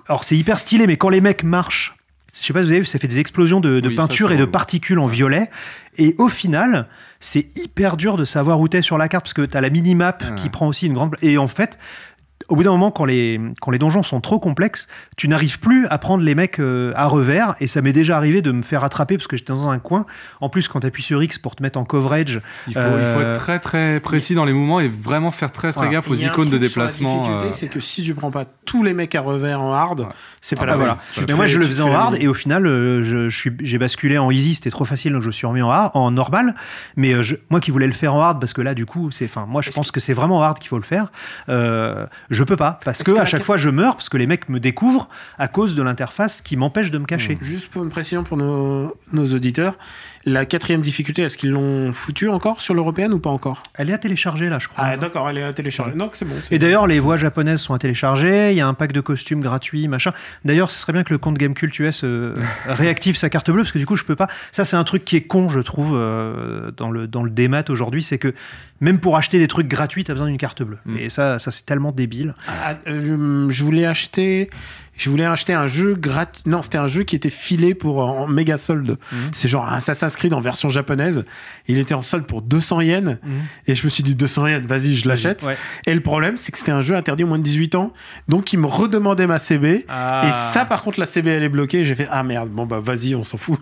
Alors c'est hyper stylé, mais quand les mecs marchent, je sais pas si vous avez vu, ça fait des explosions de, de Oui, ça, peinture et de particules en violet. Et au final, c'est hyper dur de savoir où t'es sur la carte parce que t'as la minimap Ouais. qui prend aussi une grande. Et en fait, au bout d'un moment, quand les, quand les donjons sont trop complexes, tu n'arrives plus à prendre les mecs euh, à revers. Et ça m'est déjà arrivé de me faire attraper parce que j'étais dans un coin. En plus, quand tu appuies sur X pour te mettre en coverage, Il faut, il faut Euh, être très très précis dans les mouvements et vraiment faire très très Voilà. gaffe aux icônes de sur la déplacement. difficulté, euh, c'est que si tu prends pas tous les mecs à revers en hard, Ouais. c'est pas Ah la bah peine. voilà. Mais moi, je le faisais fais en hard et au final, euh, je, je suis, j'ai basculé en easy. C'était trop facile, donc je me suis remis en, hard, en normal. Mais euh, je- moi qui voulais le faire en hard, parce que là, du coup, c'est, enfin, moi, je Est-ce pense que c'est vraiment en hard qu'il faut le faire. Je peux pas parce que que à chaque fois, je meurs parce que les mecs me découvrent à cause de l'interface qui m'empêche de me cacher. Juste pour une précision pour nos, nos auditeurs, la quatrième difficulté, est-ce qu'ils l'ont foutu encore sur l'européenne ou pas encore? Elle est à télécharger là, je crois. Ah d'accord, elle est à télécharger. Donc c'est bon. Et d'ailleurs, les voix japonaises sont à télécharger. Il y a un pack de costumes gratuit, machin. D'ailleurs, ce serait bien que le compte Gamecult US euh, réactive sa carte bleue, parce que du coup, je peux pas. Ça, c'est un truc qui est con, je trouve, euh, dans le dans le démat aujourd'hui, c'est que même pour acheter des trucs gratuits, t'as besoin d'une carte bleue. Mm. Et ça, ça c'est tellement débile. Ah, euh, je, je voulais acheter, je voulais acheter un jeu gratuit. Non, c'était un jeu qui était filé pour euh, en méga solde. Mhm. C'est genre un Assassin's Creed en version japonaise. Il était en solde pour 200 yens et je me suis dit 200 yens, vas-y, je l'achète. Ouais. Et le problème, c'est que c'était un jeu interdit aux moins de 18 ans, donc il me redemandait ma CB. Ah. Et ça, par contre, la CB elle est bloquée. J'ai fait ah merde, bon bah vas-y, on s'en fout.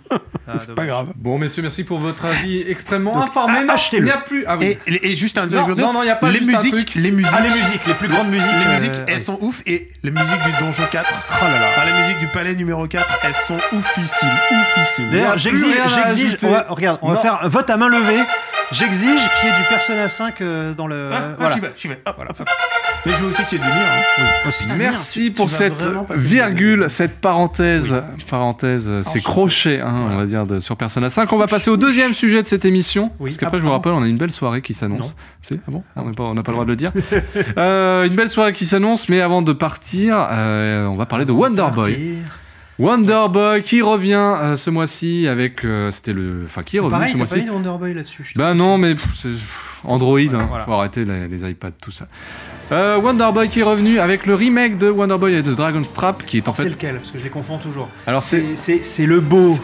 Ah, c'est pas grave. Bon, messieurs, merci pour votre avis extrêmement Donc, informé. a- Non, achetez-le. il n'y a plus. Ah oui. Et, et juste un Non, non, non, il y a pas les juste un musiques, truc. les musiques, Ah, les musiques, les plus grandes musiques. les euh, musiques, elles ouais. sont ouf et les musiques du donjon 4. Oh là là. Ah, les musiques du palais numéro 4, elles sont oufissimes, oufissimes. D'ailleurs, j'exige, j'exige, ajouter. on va, regarde, on va faire un vote à main levée. J'exige qu'il y ait du Persona 5 euh, dans le. Ah, ah, voilà. j'y vais, j'y vais. Hop, hop, hop. Mais je veux aussi qu'il y ait du lien. Hein. Aussi. Putain, Merci tu- pour tu cette virgule, le- cette parenthèse, parenthèse, euh, ces Enchanté. crochets, hein, on va dire, de, sur Persona 5. On va passer au deuxième sujet de cette émission. Oui. Parce qu'après, Ah, je vous ah rappelle, on a une belle soirée qui Non. s'annonce. C'est ah bon On n'a pas, on n'a pas le droit de le dire. Euh, une belle soirée qui s'annonce, mais avant de partir, euh, on va parler de Wonder Boy. Partir. Wonder Boy qui revient euh, ce mois-ci avec, euh, c'était le, enfin qui est revenu Pareil, ce t'as pas mois-ci. dit de Wonder Boy là-dessus. je Bah trouve. non, mais pff, c'est- pff, Android, hein, voilà. faut arrêter les, les iPads, tout ça. Euh, Wonder Boy qui est revenu avec le remake de Wonder Boy et de Dragon's Trap, qui est en C'est fait. lequel? Parce que je les confonds toujours. Alors c'est C'est c'est- c'est le beau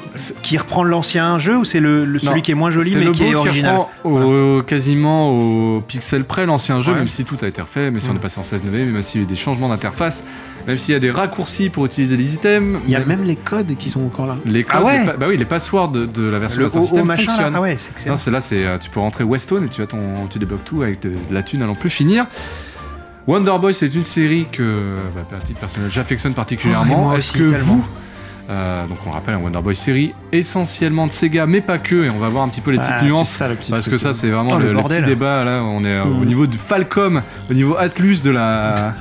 qui reprend l'ancien jeu ou c'est le, le- celui Non, qui est moins joli c'est mais le qui est beau original? reprend au- quasiment au pixel près l'ancien jeu, Ouais. même si tout a été refait, même si on Mm. est passé en 16 9 même s'il y a eu des changements d'interface, même s'il y a des raccourcis pour utiliser les items. Il y a même les codes qui sont encore là. les codes, Ah ouais les pa- bah oui, les passwords de, de la version Le Master System là fonctionnent. Ah ouais, c'est excellent. Non, c'est là, c'est euh, tu peux rentrer Westone et tu as ton, tu débloques tout avec de, de la thune à n'en plus finir. Wonder Boy, c'est une série que, bah, personnel, j'affectionne Oh, particulièrement. moi Est-ce aussi, que tellement. vous, euh, donc on rappelle un Wonder Boy série essentiellement de Sega, mais pas que, et on va voir un petit peu les petites Ah, nuances. c'est ça, le petit Parce truc. que ça, c'est vraiment Oh, le, le le petit débat. Là, on est euh, au Mm. niveau du Falcom, au niveau Atlus de la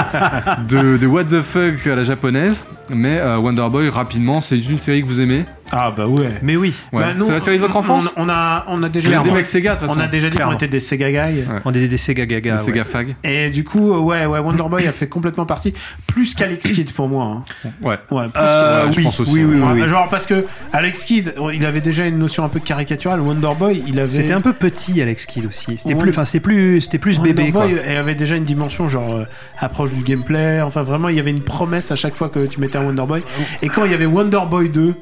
de, de What the fuck à la japonaise. Mais euh, Wonder Boy, rapidement, c'est une série que vous aimez. Ah bah ouais. Mais oui, Ouais. Bah, nous, c'est la série de votre enfance. On, on a, on a déjà dit, des mecs Sega, de on a déjà dit qu'on était des Sega guys. Ouais. on est des Sega Gaga. Des ouais. Sega Fag. Et du coup, euh, ouais, ouais, Wonder Boy a fait complètement partie, plus qu'Alex Kidd pour moi. hein. Ouais. Ouais, plus Euh, que- Ouais, je oui, pense aussi, oui, oui, oui, oui. Genre parce que Alex Kidd, il avait déjà une notion un peu caricaturale. Wonder Boy, il avait. C'était un peu petit Alex Kidd aussi. C'était Ouais. plus, enfin c'était plus, c'était plus Wonder bébé quoi. Boy, elle avait déjà une dimension genre euh, approche du gameplay. Enfin, vraiment, il y avait une promesse à chaque fois que tu mettais un Wonder Boy. Et quand il y avait Wonder Boy 2,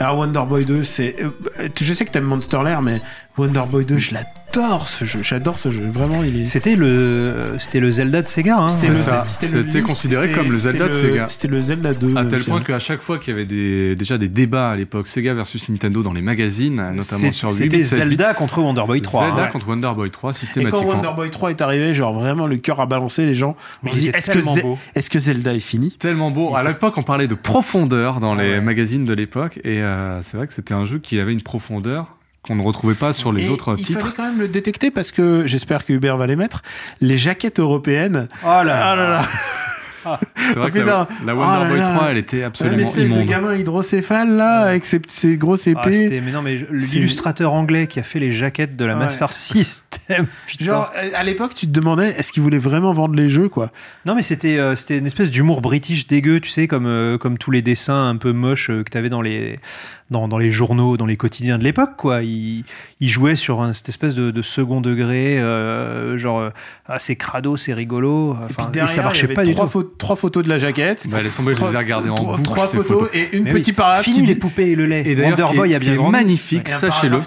alors Wonder Boy 2, c'est. euh, je sais que t'aimes Monster Lair, mais Wonder Boy 2, je j'adore ce jeu. J'adore ce jeu. Vraiment, il est. C'était le, c'était le Zelda de Sega. Hein. C'est le- ça. c'était C'était le- considéré c'était- comme le Zelda de Sega. C'était le Zelda 2. À tel point qu'à chaque fois qu'il y avait des, déjà des débats à l'époque Sega versus Nintendo dans les magazines, notamment C'est- sur 8 C'était bits, 16 bits, Zelda contre Wonder Boy 3. Zelda hein. contre Wonder Boy 3 Et quand systématiquement. Wonder Boy 3 est arrivé, genre vraiment le cœur a balancé, les gens. On se dit, est-ce que, tellement Ze- beau. est-ce que Zelda est fini? Tellement beau. À l'époque, on parlait de profondeur dans Ah les ouais. magazines de l'époque, et euh, c'est vrai que c'était un jeu qui avait une profondeur qu'on ne retrouvait pas sur les Et autres il titres. fallait quand même le détecter parce que j'espère que Hubert va les mettre. Les jaquettes européennes. Oh là Ah là là. C'est vrai Oh, que la, la Oh Wonder Boy là. 3, elle était absolument espèce de gamin hydrocéphale là, avec ses, ses grosses Ah, épées. c'était- mais non, mais l'illustrateur anglais qui a fait les jaquettes de la Ouais. Master System. Genre, à l'époque, tu te demandais, est-ce qu'ils voulaient vraiment vendre les jeux, quoi? Non, mais c'était euh, c'était une espèce d'humour british dégueu, tu sais, comme, euh, comme tous les dessins un peu moches euh, que tu avais dans les, dans, dans les journaux, dans les quotidiens de l'époque, quoi. Il, il jouait sur un- cette espèce de, de second degré, genre, ah, c'est crado, c'est rigolo. Enfin, et derrière, ça marchait il y avait pas du trois, tout. pho- trois photos de la jaquette. Bah, laisse tomber, je les ai regardées en trois, boucle, trois ces photos, photos. et une Mais oui. petite parade Fini les poupées et le lait. Et d'ailleurs, Wonder ce qui est- Boy a bien magnifique, sachez-le,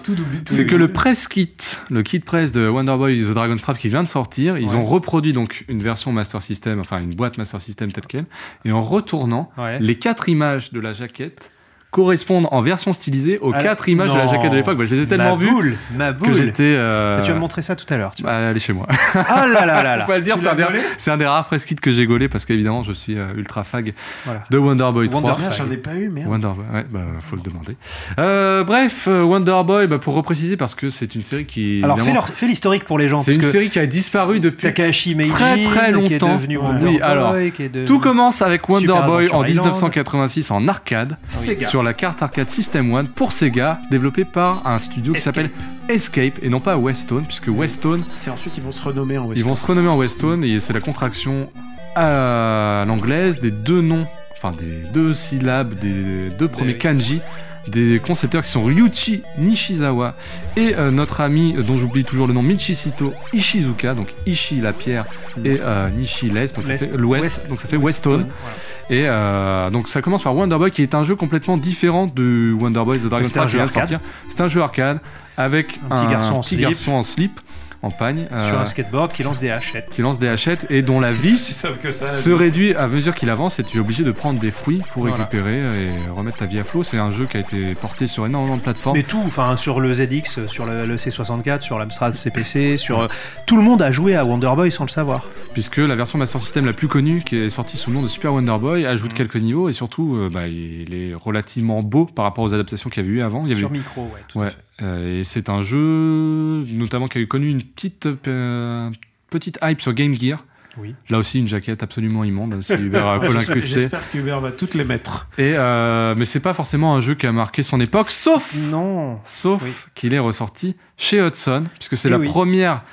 c'est que le press kit, le kit press de Wonder Boy The Dragon's Trap qui vient de sortir, ils Ouais. ont reproduit donc une version Master System, enfin une boîte Master System telle quelle, et en retournant, Ouais. les quatre images de la jaquette correspondent en version stylisée aux Ah, quatre images de la jaquette de l'époque. Bah, je les ai tellement ma vues boule, que j'étais. euh, Tu vas me montrer ça tout à l'heure. bah, allez chez moi. Ah là là là peux pas le dire, c'est un, des- un des rares press kits que j'ai gaulé parce qu'évidemment je suis euh, ultra fag Voilà. de Wonder Boy 3. Wonder J'en ai pas eu, merde. Wonder Boy, ouais, bah, faut le demander. Euh, bref, Wonder Boy, bah, pour repréciser, parce que c'est une série qui. Alors fais, évidemment, leur- fais l'historique pour les gens. c'est parce une que série qui a disparu depuis. Takahashi Meiji, très, très qui est longtemps. devenu Ouais. Wonder Oui, Boy, alors, qui est devenu- Tout commence avec Wonder Super Boy Adventure en Island. 1986 en arcade Sega. Sur la carte arcade System One pour Sega, développé par un studio qui s'appelle Escape et non pas Westone, puisque Westone, C'est ensuite, ils vont se renommer en ils Western. vont se renommer en Westone et c'est la contraction à l'anglaise des deux noms, enfin des deux syllabes, des deux premiers kanji des concepteurs qui sont Ryuichi Nishizawa et euh, notre ami euh, dont j'oublie toujours le nom Michishito Ishizuka donc Ishi la pierre et euh, Nishi l'est donc ça fait l'ouest donc ça fait Westone Voilà. Et euh, donc ça commence par Wonder Boy qui est un jeu complètement différent de Wonder Boy The Dragon Trap qui jeu vient de arcade. sortir c'est un jeu arcade avec Un petit garçon en petit garçon en slip en pagne Sur euh, un skateboard qui lance des hachettes. qui lance des hachettes et dont la vie simple que ça. se réduit à mesure qu'il avance et tu es obligé de prendre des fruits pour Voilà. récupérer et remettre ta vie à flot. C'est un jeu qui a été porté sur énormément de plateformes. Mais tout, enfin sur le ZX, sur le, le C64, sur l'Amstrad CPC, sur euh, tout le monde a joué à Wonder Boy sans le savoir. puisque la version Master System la plus connue, qui est sortie sous le nom de Super Wonder Boy, ajoute Mhm. quelques niveaux et surtout, euh, bah, il est relativement beau par rapport aux adaptations qu'il y avait eu avant. Il y avait Sur micro, ouais. Tout Ouais. à fait. Euh, et c'est un jeu, notamment qui a eu connu une petite, euh, petite hype sur Game Gear. Oui. Là aussi, une jaquette absolument immonde. C'est Hubert euh, Paul incrusté. J'espère qu'Hubert va toutes les mettre. Et euh, mais c'est pas forcément un jeu qui a marqué son époque, sauf Non. Sauf Oui. qu'il est ressorti chez Hudson, puisque c'est Eh la oui. première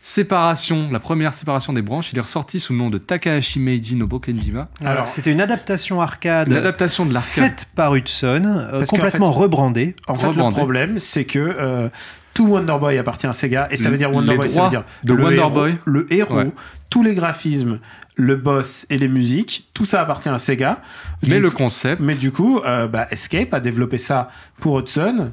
séparation, la première séparation des branches. Il est ressorti sous le nom de Takahashi Meiji no Bokenjima, Alors, Alors, c'était une adaptation arcade une adaptation de l'arcade. faite par Hudson, euh, complètement fait- rebrandée. En fait, le problème, c'est que euh, tout Wonder Boy appartient à Sega, et ça veut dire Les Wonder Boy, ça veut dire de le Wonder héros, Boy. le héros, Ouais. tous les graphismes, le boss et les musiques, tout ça appartient à Sega. Mais Du le coup- concept, mais du coup, euh, bah, Escape a développé ça pour Hudson.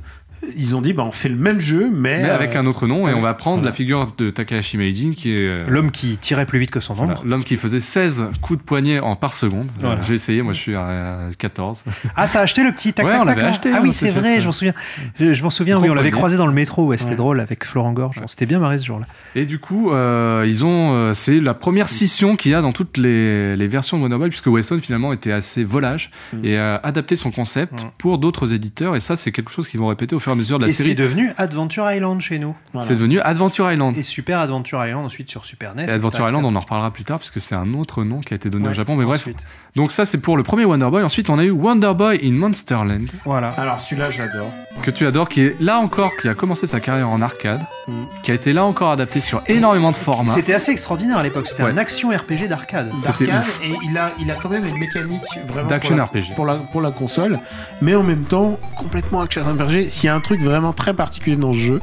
Ils ont dit, bah, on fait le même jeu, mais, mais avec euh, un autre nom, et on va prendre Voilà. la figure de Takahashi Meiji, qui est euh, L'homme qui tirait plus vite que son ombre. l'homme qui faisait 16 coups de poignet en par seconde. Euh, Voilà. J'ai essayé, moi je suis à 14. Ah, t'as acheté le petit tac Ouais, tac on tac l'avait là acheté, Ah hein, oui, c'est c'est vrai, je m'en souviens. Je, je m'en souviens, oui, on l'avait croisé dans le métro, ouais, c'était Ouais. drôle avec Florent Gorge. On s'était bien marré ce jour-là. Et du coup, euh, ils ont, euh, c'est la première scission qu'il y a dans toutes les, les versions de Wonder Boy, puisque Weston finalement était assez volage Mm. et a adapté son concept Mm. pour d'autres éditeurs. Et ça, c'est quelque chose qu'ils vont répéter au fur et à mesure de la Et c'est série. devenu Adventure Island chez nous. voilà. C'est devenu Adventure Island. Et Super Adventure Island ensuite sur Super NES. Et Adventure etc., Island, on en reparlera plus tard, puisque c'est un autre nom qui a été donné Ouais, au Japon. Mais bref, donc ça, c'est pour le premier Wonder Boy. Ensuite, on a eu Wonder Boy in Monsterland, Voilà. Alors celui-là, j'adore. que tu adores, qui est là encore, qui a commencé sa carrière en arcade, Mm. qui a été là encore adapté sur énormément de formats. C'était assez extraordinaire à l'époque. C'était Ouais. un action RPG d'arcade. D'arcade, et il a, il a quand même une mécanique vraiment D'action RPG. pour la, pour la console, mais en même temps complètement action RPG. S'il y a un truc vraiment très particulier dans ce jeu.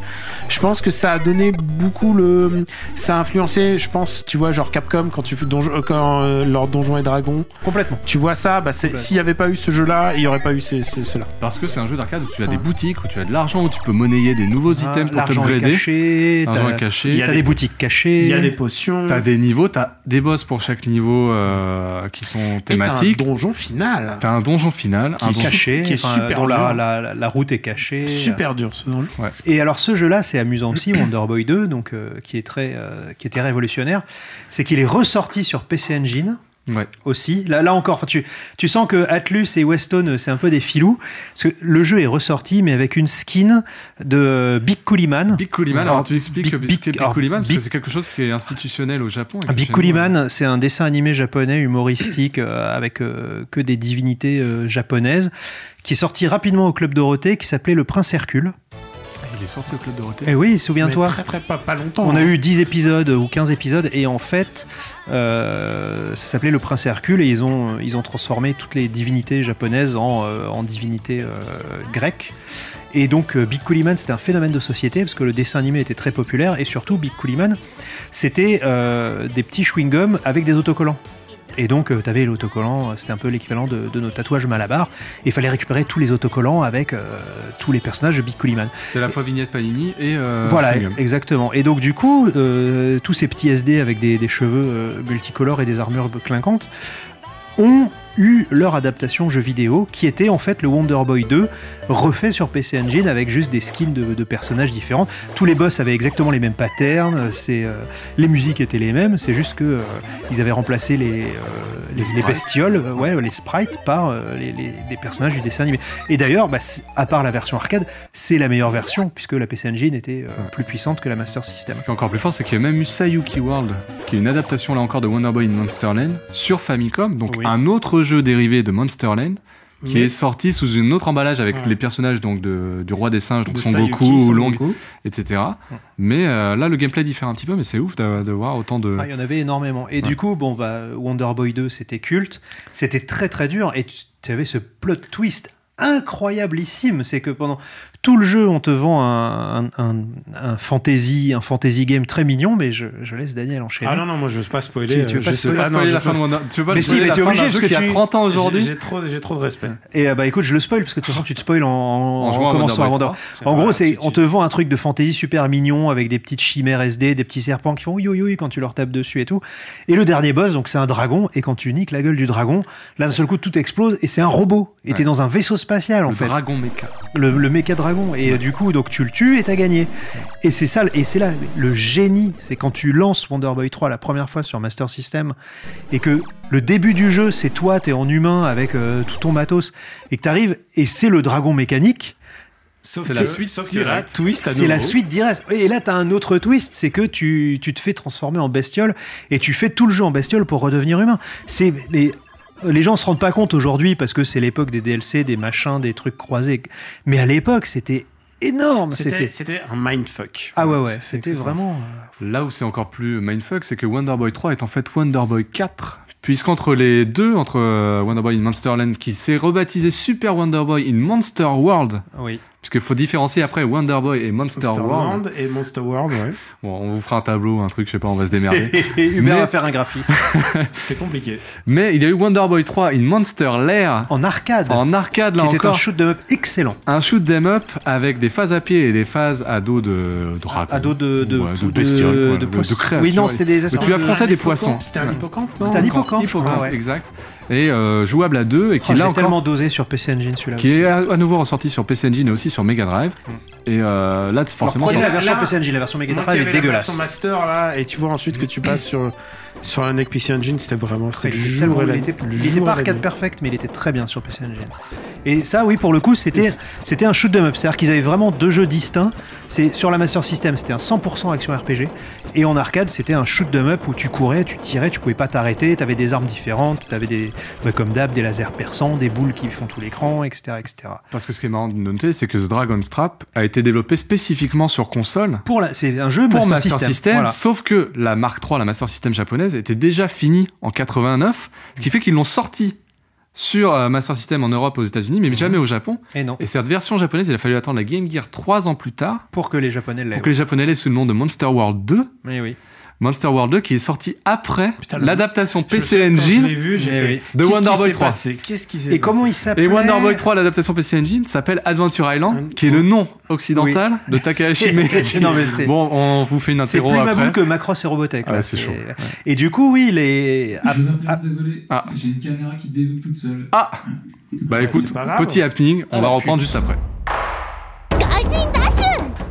Je pense que ça a donné beaucoup le. Ça a influencé, je pense, tu vois, genre Capcom, quand tu fais donjon, euh, quand, euh, leur Donjons et Dragons, Complètement. tu vois ça, bah, c'est- s'il n'y avait pas eu ce jeu-là, il n'y aurait pas eu ces- ces- cela. Parce que c'est un jeu d'arcade où tu as des Ouais. boutiques, où tu as de l'argent, où tu peux monnayer des nouveaux Ah, items pour t'upgrader. caché, L'argent est caché. Il y a des- des boutiques cachées. Il y a des potions. T'as des niveaux, t'as des boss pour chaque niveau euh, qui sont t'as thématiques. un donjon final. T'as un donjon final, Qui un est donjon- caché, qui est enfin, super dont la route est cachée. Super dur ce donjon. Et alors ce jeu-là, c'est amusant aussi, Wonder Boy 2, donc euh, qui est très, euh, qui était révolutionnaire, c'est qu'il est ressorti sur PC Engine Ouais. aussi. Là, là encore, tu, tu sens que Atlus et Weston, euh, c'est un peu des filous, parce que le jeu est ressorti, mais avec une skin de Big Coolie Man. Big Cooliman, Alors, alors tu expliques Big- Big, Big, Big- Cooliman, parce Big- que c'est quelque chose qui est institutionnel au Japon. Big chez Coolie nous, euh, Man, c'est un dessin animé japonais humoristique euh, avec euh, que des divinités euh, japonaises, qui est sorti rapidement au club Dorothée, qui s'appelait Le Prince Hercule. Il est sorti au club Dorothée. Eh oui, souviens-toi. Très très pas, pas longtemps. On a hein. eu 10 épisodes ou 15 épisodes et en fait euh, ça s'appelait le prince Hercule et ils ont, ils ont transformé toutes les divinités japonaises en, euh, en divinités euh, grecques. Et donc Big Coolie Man c'était un phénomène de société parce que le dessin animé était très populaire et surtout Big Coolie Man c'était des petits chewing-gums avec des autocollants. Et donc, tu avais l'autocollant, euh, c'était un peu l'équivalent de, de nos tatouages Malabar. Et il fallait récupérer tous les autocollants avec euh, tous les personnages de Big Coolie Man. C'est à la fois vignette Panini et. euh, Voilà, exactement. Et donc du coup, euh, tous ces petits SD avec des, des cheveux euh, multicolores et des armures clinquantes ont eu leur adaptation jeu vidéo qui était en fait le Wonder Boy 2 refait sur PC Engine avec juste des skins de, de personnages différents. Tous les boss avaient exactement les mêmes patterns, c'est, euh, les musiques étaient les mêmes, c'est juste que euh, ils avaient remplacé les, euh, les, bestioles, euh, ouais, les sprites par euh, les, les- les personnages du dessin animé. Et d'ailleurs, bah, à part la version arcade, c'est la meilleure version puisque la PC Engine était euh, plus puissante que la Master System. Ce qui est encore plus fort, c'est qu'il y a même eu Sayuki World, qui est une adaptation là encore de Wonder Boy in Monsterland sur Famicom, donc Oui. un autre jeu dérivé de Monsterland, qui est sorti sous un autre emballage avec Ouais. les personnages donc de, du roi des singes, donc de Son Goku, Son Long, Goku. etc. Mais euh, là, le gameplay diffère un petit peu, mais c'est ouf de, de voir autant de. Ah, il y en avait énormément. Et Ouais. du coup, bon, bah, Wonder Boy 2, c'était culte. C'était très très dur. Et tu tu avais ce plot twist incroyablissime. C'est que pendant tout le jeu, on te vend un, un, un- un fantasy, un fantasy game très mignon, mais je, je laisse Daniel enchaîner. Ah non, non, moi je veux pas spoiler. Tu- tu veux euh, pas sais spoiler pas non, la fin de Wonder- tu veux pas Mais si, mais t'es obligé, parce que tu- 30 ans aujourd'hui j'ai trop, j'ai trop de respect. Et euh, bah écoute, je le spoil parce que de toute façon, tu te spoil en, en, en à commençant à Wonder Wonder. Boy 3. En gros, c'est on te vend un truc de fantasy super mignon avec des petites chimères SD, des petits serpents qui font oui oui oui quand tu leur tapes dessus et tout. Et le dernier boss, donc c'est un dragon, et quand tu niques la gueule du dragon, là d'un seul coup tout explose et c'est un robot. Et t'es dans un vaisseau spatial en Le fait. dragon méca. le, le méca dragon et euh, du coup donc tu le tues et t'as gagné. Et c'est ça et c'est là le génie c'est quand tu lances Wonder Boy 3 la première fois sur Master System et que le début du jeu c'est toi t'es en humain avec euh, tout ton matos et que t'arrives et c'est le dragon mécanique. Sauf C'est la suite sauf directe. twist à c'est la suite directe. Et là t'as un autre twist c'est que tu, tu te fais transformer en bestiole et tu fais tout le jeu en bestiole pour redevenir humain. C'est les les gens se rendent pas compte aujourd'hui parce que c'est l'époque des DLC, des machins, des trucs croisés. Mais à l'époque, c'était énorme. C'était un mindfuck. ah ouais ouais, c'était vraiment. Là où c'est encore plus mindfuck, c'est que Wonder Boy 3 est en fait Wonder Boy 4. Puisqu'entre les deux, entre euh, Wonder Boy in Monsterland, qui s'est rebaptisé Super Wonder Boy in Monster World, Oui. Puisqu'il faut différencier après Wonder Boy et Monster, Monster World. World et Monster World, ouais. Bon, on vous fera un tableau, un truc, je sais pas, on va se démerder. Hubert Mais- va faire un graphisme C'était compliqué. Mais il y a eu Wonder Boy 3 in Monster Lair, en arcade. en arcade là qui était un shoot 'em up excellent. Un shoot them up avec des phases à pied et des phases à dos de dragon. À dos de de, Ouais, de, bestioles, de, ouais, de de- de. Oui non, c'était des Mais tu de- affrontais des poissons. C'était un hippocampe, non C'était un hippocampe, exact. Et euh, jouable à deux et Oh, qui je là l'ai encore tellement dosé sur PC Engine celui-là. qui aussi. est à, à nouveau ressorti sur PC Engine et aussi sur Mega Drive. Et euh, là, forcément, Alors, la version là- PC Engine, la version Mega Drive est la dégueulasse. version master là, et tu vois ensuite que tu passes sur sur un NEC PC Engine, c'était vraiment c'était Il était, jour tellement- et la il était- pas la arcade perfect, mais il était très bien sur PC Engine. Et ça, oui, pour le coup, c'était c'était un shoot 'em up. C'est-à-dire qu'ils avaient vraiment deux jeux distincts. C'est sur la Master System, c'était un 100% action RPG, et en arcade, c'était un shoot 'em up où tu courais, tu tirais, tu pouvais pas t'arrêter. T'avais des armes différentes, t'avais des, bah, comme d'hab, des lasers perçants, des boules qui font tout l'écran, etc., etc. Parce que ce qui est marrant de noter, c'est que ce Dragon's Trap a été développé spécifiquement sur console Pour la, c'est un jeu pour Master, Master System. System, Voilà. sauf que la Mark III, la Master System japonaise, était déjà finie en 89, ce qui fait qu'ils l'ont sorti sur euh, Master System en Europe aux États-Unis, mais jamais au Japon. Et non. Et cette version japonaise, il a fallu attendre la Game Gear trois ans plus tard Pour que les Japonais l'aient. pour que les Japonais l'aient sous le nom de Monster World 2. Oui, oui. Monster World 2 qui est sorti après l'adaptation PC Engine vu, oui. de Wonder Boy s'est 3. passé Qu'est-ce qui s'est Et comment il Et Wonder Boy 3, l'adaptation PC Engine, s'appelle Adventure Island, qui est le nom occidental de Takahashi C'est- Meiji. non, mais c'est- Bon, on vous fait une C'est interro plus après. Mabou que Macross et Robotech. Ah, là, c'est chaud. Et du coup, oui, les. Je ah, suis interrompu, ah, désolé. Ah. J'ai une caméra qui dézoome toute seule. Ah Bah Ouais, écoute, c'est petit happening, on Ah, va reprendre juste après.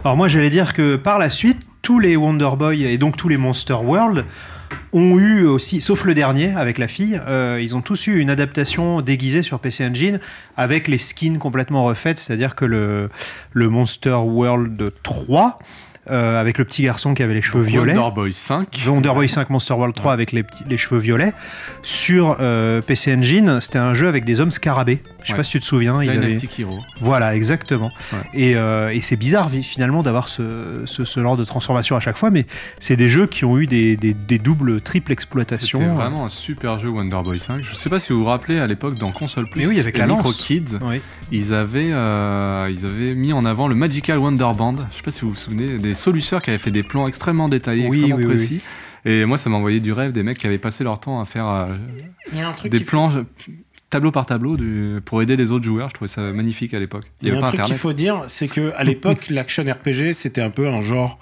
Alors moi j'allais dire que par la suite, tous les Wonder Boy et donc tous les Monster World ont eu aussi, sauf le dernier avec la fille, euh, ils ont tous eu une adaptation déguisée sur PC Engine avec les skins complètement refaites, c'est-à-dire que le, le Monster World 3, euh, avec le petit garçon qui avait les cheveux violets, Wonder Boy 5. Wonder Boy 5 Monster World 3 avec les, petits, les cheveux violets, sur euh, PC Engine, c'était un jeu avec des hommes scarabées. Je sais Ouais. pas si tu te souviens, ils avaient... Dynastic Hero. Voilà, exactement. Ouais. Et, euh, et c'est bizarre finalement d'avoir ce, ce, ce genre de transformation à chaque fois, mais c'est des jeux qui ont eu des, des, des doubles, triples exploitations. C'était vraiment un super jeu Wonder Boy 5. Je sais pas si vous vous rappelez à l'époque dans Console Plus Mais oui, avec et la Micro lance. Kids, Oui. ils avaient, euh, ils avaient mis en avant le Magical Wonder Band. Je sais pas si vous vous souvenez, des soluteurs qui avaient fait des plans extrêmement détaillés, Oui, extrêmement oui, oui, précis. Et moi, ça m'a envoyé du rêve des mecs qui avaient passé leur temps à faire euh, Il y a un truc des plans tableau par tableau du- pour aider les autres joueurs. Je trouvais ça magnifique à l'époque. Il y a avait un pas truc qu'il faut dire, c'est que à l'époque, l'action RPG, c'était un peu un genre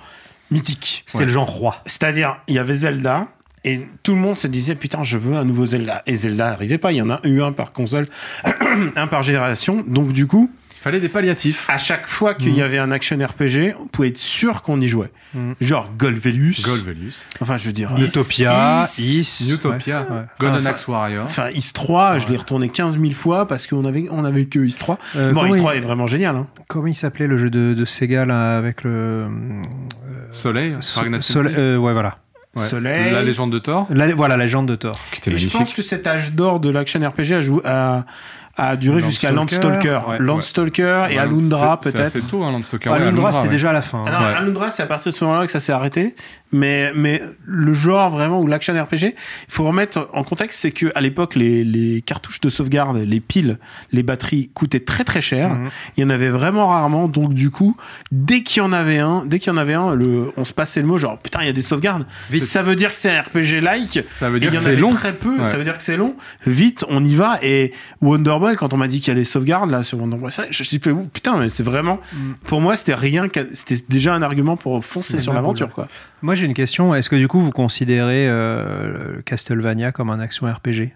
mythique. C'est le genre roi. C'est-à-dire, il y avait Zelda. Et tout le monde se disait putain je veux un nouveau Zelda et Zelda n'arrivait pas il y en a eu un par console un par génération donc du coup Il fallait des palliatifs. à chaque fois qu'il y avait un action RPG on pouvait être sûr qu'on y jouait Mhm. genre Golvelus Golvelus, enfin je veux dire Utopia, Is- Is. Utopia, ouais, ouais. Golden Enfin, Axe Warrior. Enfin, Is 3, je l'ai retourné 15 000 fois parce qu'on avait, on avait que Is 3. Euh, bon, Is il, 3 est vraiment génial. Hein. comment il s'appelait le jeu de, de Sega là, avec le. Soleil, So- Ragnar Sol- City. euh, ouais, voilà. Ouais. Soleil. La légende de Thor, La, voilà, la légende de Thor. qui était Et je pense que cet âge d'or de l'action RPG a, joué, a, a duré jusqu'à Landstalker, Landstalker. ouais. Et Ouais, Alundra c'est- C'est peut-être. assez tôt, hein, Landstalker. Alundra, c'était ouais. déjà à la fin. Hein. Ouais. Alundra, c'est à partir de ce moment-là que ça s'est arrêté. Mais, mais le genre vraiment où l'action RPG, il faut remettre en contexte, c'est que à l'époque, les, les cartouches de sauvegarde, les piles, les batteries coûtaient très très cher. Mhm. Il y en avait vraiment rarement. Donc du coup, dès qu'il y en avait un, dès qu'il y en avait un, le, on se passait le mot genre putain, il y a des sauvegardes. Vite. Ça veut dire que c'est un RPG like. Ça veut Et dire que en c'est avait long. très peu, Ouais. ça veut dire que c'est long. Vite, on y va. Et Wonder Quand on m'a dit qu'il y a les sauvegardes là sur Wonder Boy, ça, je me suis fait putain, mais c'est vraiment. Mm. Pour moi, c'était rien. C'était déjà un argument pour foncer sur l'aventure, quoi. Moi j'ai une question. Est-ce que du coup vous considérez euh, le Castlevania comme un action RPG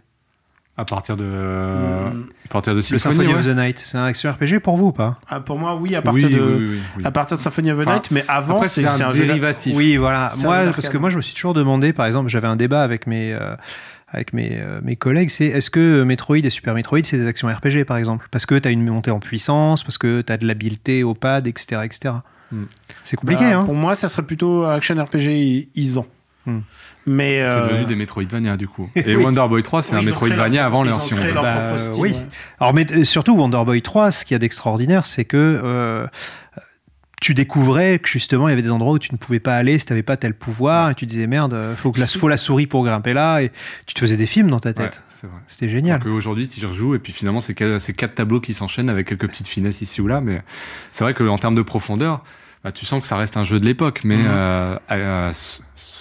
À partir de, Mm. à partir de Le Symphony, ouais. of the Night, c'est un action RPG pour vous ou pas? Ah, pour moi, oui, à partir Oui, de. oui, oui, oui. À partir de Symphony of the Enfin, Night, mais avant, c'est un, jeu d'a- dérivatif. Oui, voilà. Un Moi, parce que moi, je me suis toujours demandé, par exemple, j'avais un débat avec mes, euh, avec mes, euh, mes collègues, c'est est-ce que Metroid et Super Metroid, c'est des actions RPG, par exemple? Parce que tu as une montée en puissance, parce que tu as de l'habileté au pad, etc. etc. Hmm. C'est compliqué, Bah, hein? Pour moi, ça serait plutôt action RPG isant. Hmm. Mais. C'est euh, devenu des Metroidvania du coup. Et Oui. Wonder Boy 3, c'est oui, un Metroidvania leur- avant ils ont l'ancien. créé leur Bah, propre style, oui. ouais. Alors, mais euh, surtout Wonder Boy 3, ce qu'il y a d'extraordinaire, c'est que euh, tu découvrais que justement il y avait des endroits où tu ne pouvais pas aller si tu n'avais pas tel pouvoir et tu disais merde, faut que la, faut la souris pour grimper là et tu te faisais des films dans ta tête. C'était génial. Alors qu'aujourd'hui, tu y rejoues et puis finalement, c'est c'est quatre tableaux qui s'enchaînent avec quelques petites finesses ici ou là. Mais c'est vrai qu'en termes de profondeur, bah, tu sens que ça reste un jeu de l'époque. Mais Mhm. euh,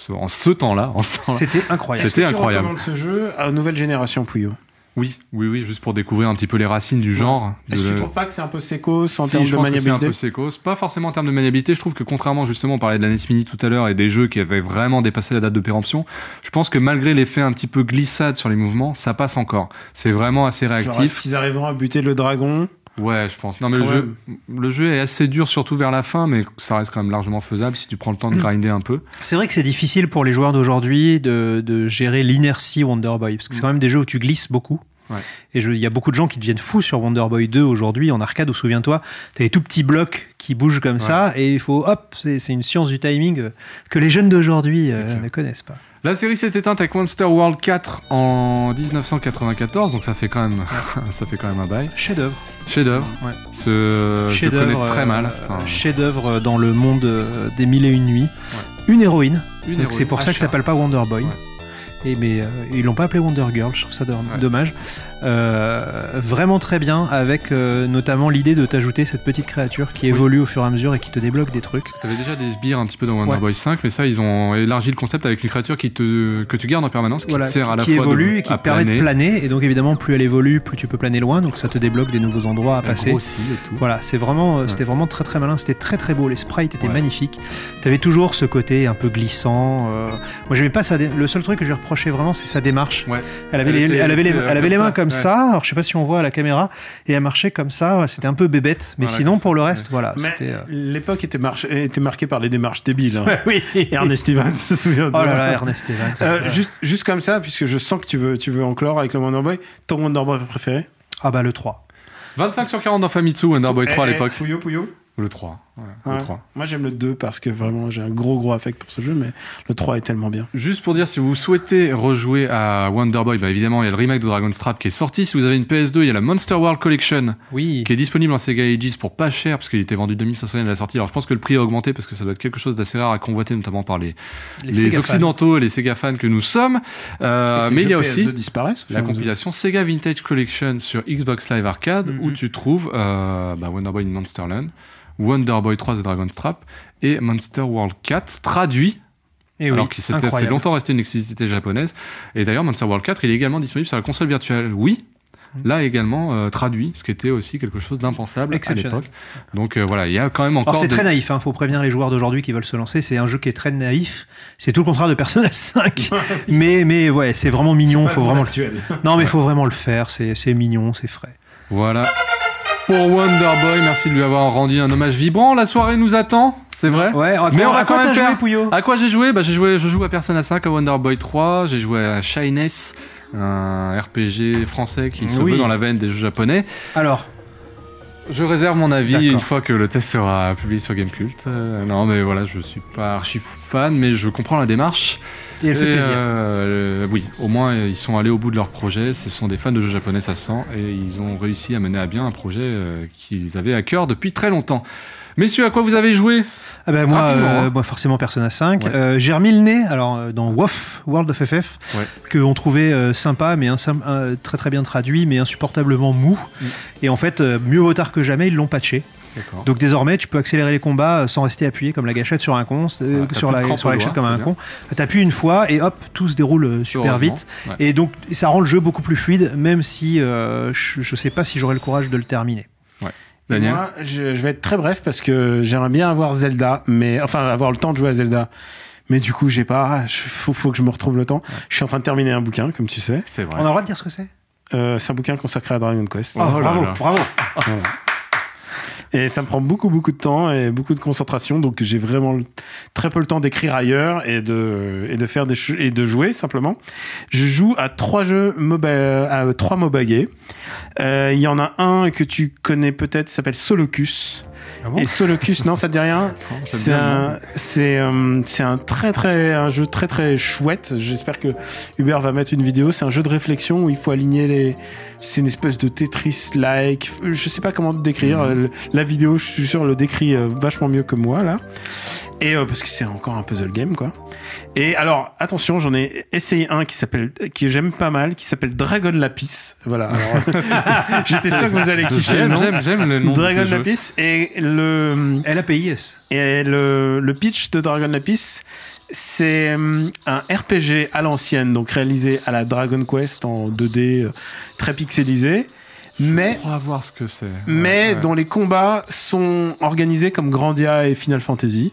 en ce temps-là, en ce temps-là, C'était incroyable. Que C'était tu incroyable. recommandes ce jeu à une nouvelle génération, Puyo oui, oui, oui, juste pour découvrir un petit peu les racines du genre. Est-ce que tu trouves pas que c'est un peu sécos en Si, termes je de que c'est un maniabilité peu sécos. Pas forcément en termes de maniabilité. Je trouve que contrairement justement, on parlait de la NES Mini tout à l'heure et des jeux qui avaient vraiment dépassé la date de péremption, je pense que malgré l'effet un petit peu glissade sur les mouvements, ça passe encore. C'est vraiment assez Genre, est-ce réactif. qu'ils arriveront à buter le dragon? Ouais, je pense. Non, mais le jeu, le jeu est assez dur, surtout vers la fin, mais ça reste quand même largement faisable si tu prends le temps de grinder un peu. C'est vrai que c'est difficile pour les joueurs d'aujourd'hui de, de gérer l'inertie Wonder Boy, parce que c'est quand même des jeux où tu glisses beaucoup. Ouais. Et je- il y a beaucoup de gens qui deviennent fous sur Wonder Boy 2 aujourd'hui en arcade, où souviens-toi, t'as des tout petits blocs qui bougent comme ça, et il faut, hop, c'est une science du timing euh, que les jeunes d'aujourd'hui euh, ne connaissent pas. La série s'est éteinte avec Monster World 4 en 1994, donc ça fait quand même, ça fait quand même un bail. Chef-d'œuvre. Chef-d'œuvre. Ouais. Ce, je le Chef-d'œuvre, connais très mal. euh, Enfin, Chef-d'œuvre dans le monde des mille et une nuits. Une héroïne. une Donc c'est pour ça que ça s'appelle pas Wonder Boy. Et mais euh, ils l'ont pas appelé Wonder Girl, je trouve ça Ouais. dommage. Euh, vraiment très bien, avec euh, notamment l'idée de t'ajouter cette petite créature qui évolue au fur et à mesure et qui te débloque des trucs. T'avais déjà des sbires un petit peu dans Wonder Ouais. Boy 5, mais ça, ils ont élargi le concept avec une créature qui te, que tu gardes en permanence, qui Voilà, te sert à la qui fois évolue de, et qui à te permet de planer, planer. Et donc évidemment, plus elle évolue, plus tu peux planer loin, donc ça te débloque des nouveaux endroits à elle passer. grossit et tout. Voilà, c'est vraiment, euh, c'était vraiment très très malin, c'était très très beau, les sprites étaient Ouais. magnifiques. T'avais toujours ce côté un peu glissant. euh, Moi j'aimais pas ça. Le seul truc que je reprochais vraiment, c'est sa démarche. Ouais. Elle avait, Elle les, était- elle avait, les, elle avait comme les mains ça, comme. Ça. Alors je sais pas si on voit à la caméra, et elle marchait comme ça. C'était un peu bébête, mais Voilà, sinon pour le ouais. reste, voilà, Mais c'était. euh, l'époque était, marquée par les démarches débiles. hein. Oui. Ernest Evans se souvient de Oh là Ernest Evans. Euh, Ouais. juste, juste comme ça, puisque je sens que tu veux, tu veux enclore avec le Wonder Boy, ton Wonder Boy préféré? Ah bah le 3. 25 sur 40 dans Famitsu, Wonder Boy 3 à Eh, eh, l'époque. Puyo, Puyo Le 3. Ouais, Ouais. le 3. Moi j'aime le 2 parce que vraiment j'ai un gros gros affect pour ce jeu, mais le 3 est tellement bien. Juste pour dire, si vous souhaitez rejouer à Wonder Boy, bah évidemment, il y a le remake de Dragon's Trap qui est sorti. Si vous avez une PS2, il y a la Monster World Collection Oui. qui est disponible en Sega Ages pour pas cher, parce qu'il était vendu 2500 yens à la sortie. Alors je pense que le prix a augmenté parce que ça doit être quelque chose d'assez rare à convoiter, notamment par les, les, occidentaux et les Sega fans que nous sommes. Euh, mais il y a aussi disparaissent. la compilation Sega Vintage Collection sur Xbox Live Arcade Mhm. où tu trouves euh, bah, Wonder Boy in Monsterland, Wonder Boy 3 The Dragon's Trap et Monster World 4 traduit Et oui, alors que c'est longtemps resté une exclusivité japonaise. Et d'ailleurs, Monster World 4, il est également disponible sur la console virtuelle Wii. Là également euh, traduit, ce qui était aussi quelque chose d'impensable à l'époque. Donc euh, voilà, il y a quand même encore. Alors c'est des- très naïf, hein, faut prévenir les joueurs d'aujourd'hui qui veulent se lancer. C'est un jeu qui est très naïf. C'est tout le contraire de Persona 5. mais mais ouais, c'est vraiment mignon. Faut vraiment le... Non mais faut vraiment le faire. C'est c'est mignon, c'est frais. Voilà. Pour Wonder Boy, merci de lui avoir rendu un hommage vibrant. La soirée nous attend, c'est vrai. Ouais. à Mais on va à quoi quand même t'as joué, faire- Pouillot À quoi j'ai joué? Bah, j'ai joué, Je joue à Persona 5, à Wonder Boy 3, j'ai joué à Shyness, un RPG français qui se Oui. veut dans la veine des jeux japonais. Alors, Je réserve mon avis une fois que le test sera publié sur Gamecult. Euh, non, mais voilà, je suis pas archi fan, mais je comprends la démarche. Et elle fait Et, plaisir. euh, oui, au moins euh, ils sont allés au bout de leur projet. Ce sont des fans de jeux japonais, ça se sent, et ils ont réussi à mener à bien un projet euh, qu'ils avaient à cœur depuis très longtemps. Messieurs, à quoi vous avez joué? Ah ben moi, euh, hein. moi forcément Persona 5. Ouais. Euh, j'ai remis le nez alors euh, dans WoF World of FF Ouais. que on trouvait euh, sympa mais euh, très très bien traduit mais insupportablement mou. Mm. Et en fait euh, mieux vaut tard que jamais ils l'ont patché. Donc désormais tu peux accélérer les combats euh, sans rester appuyé comme la gâchette sur un con, euh, Ah, sur la sur gâchette comme un bien. con. T'appuies une fois et hop tout se déroule euh, super vite. ouais. Et donc ça rend le jeu beaucoup plus fluide même si euh, je, je sais pas si j'aurai le courage de le terminer. Daniel Moi, je, je vais être très bref parce que j'aimerais bien avoir Zelda, mais enfin avoir le temps de jouer à Zelda. Mais du coup, j'ai pas. ah, je- faut, faut que je me retrouve le temps. Je suis en train de terminer un bouquin, comme tu sais. C'est vrai. On a le droit de dire ce que c'est? Euh, c'est un bouquin consacré à Dragon Quest. Oh bravo, bravo. Voilà. Et ça me prend beaucoup, beaucoup de temps et beaucoup de concentration. Donc, j'ai vraiment très peu le temps d'écrire ailleurs et de, et de faire des et de jouer simplement. Je joue à trois jeux MOBA, à trois gays. Euh, Il y en a un que tu connais peut-être, s'appelle Solocus. Ah bon? Et Solocus, non, ça te dit rien? C'est un, c'est, euh, c'est un très très un jeu très très chouette. J'espère que Hubert va mettre une vidéo. C'est un jeu de réflexion où il faut aligner les. C'est une espèce de Tetris-like. Je sais pas comment te décrire. Mhm. Euh, La vidéo, je suis sûr, le décrit euh, vachement mieux que moi là. Et euh, parce que c'est encore un puzzle game quoi. Et alors attention, j'en ai essayé un qui s'appelle, qui j'aime pas mal, qui s'appelle Dragon Lapis. Voilà. J'étais sûr que vous allez kiffer J'aime, j'aime, j'aime le nom. Dragon. Lapis et le LAPIS. et le, le pitch de Dragon Lapis, c'est hum, un RPG à l'ancienne, donc réalisé à la Dragon Quest en 2D, euh, très pixelisé, mais, On va voir ce que c'est. mais Ouais, ouais. dont les combats sont organisés comme Grandia et Final Fantasy.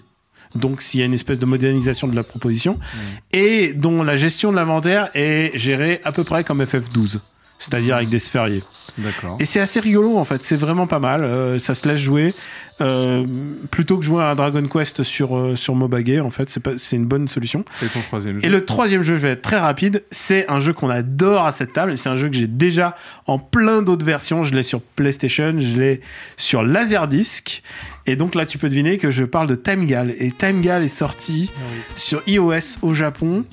Donc, s'il y a une espèce de modernisation de la proposition, et dont la gestion de l'inventaire est gérée à peu près comme FF12, c'est-à-dire avec des sphériés. Et c'est assez rigolo en fait, c'est vraiment pas mal. euh, ça se laisse jouer euh, plutôt que jouer à Dragon Quest sur euh, sur Mobagay. En fait, c'est pas c'est une bonne solution. Et ton troisième jeu Et le troisième jeu, je vais être très rapide. C'est un jeu qu'on adore à cette table. et C'est un jeu que j'ai déjà en plein d'autres versions. Je l'ai sur PlayStation, je l'ai sur Laserdisc. Et donc là, tu peux deviner que je parle de Time Gal. Et Time Gal est sorti sur iOS au Japon.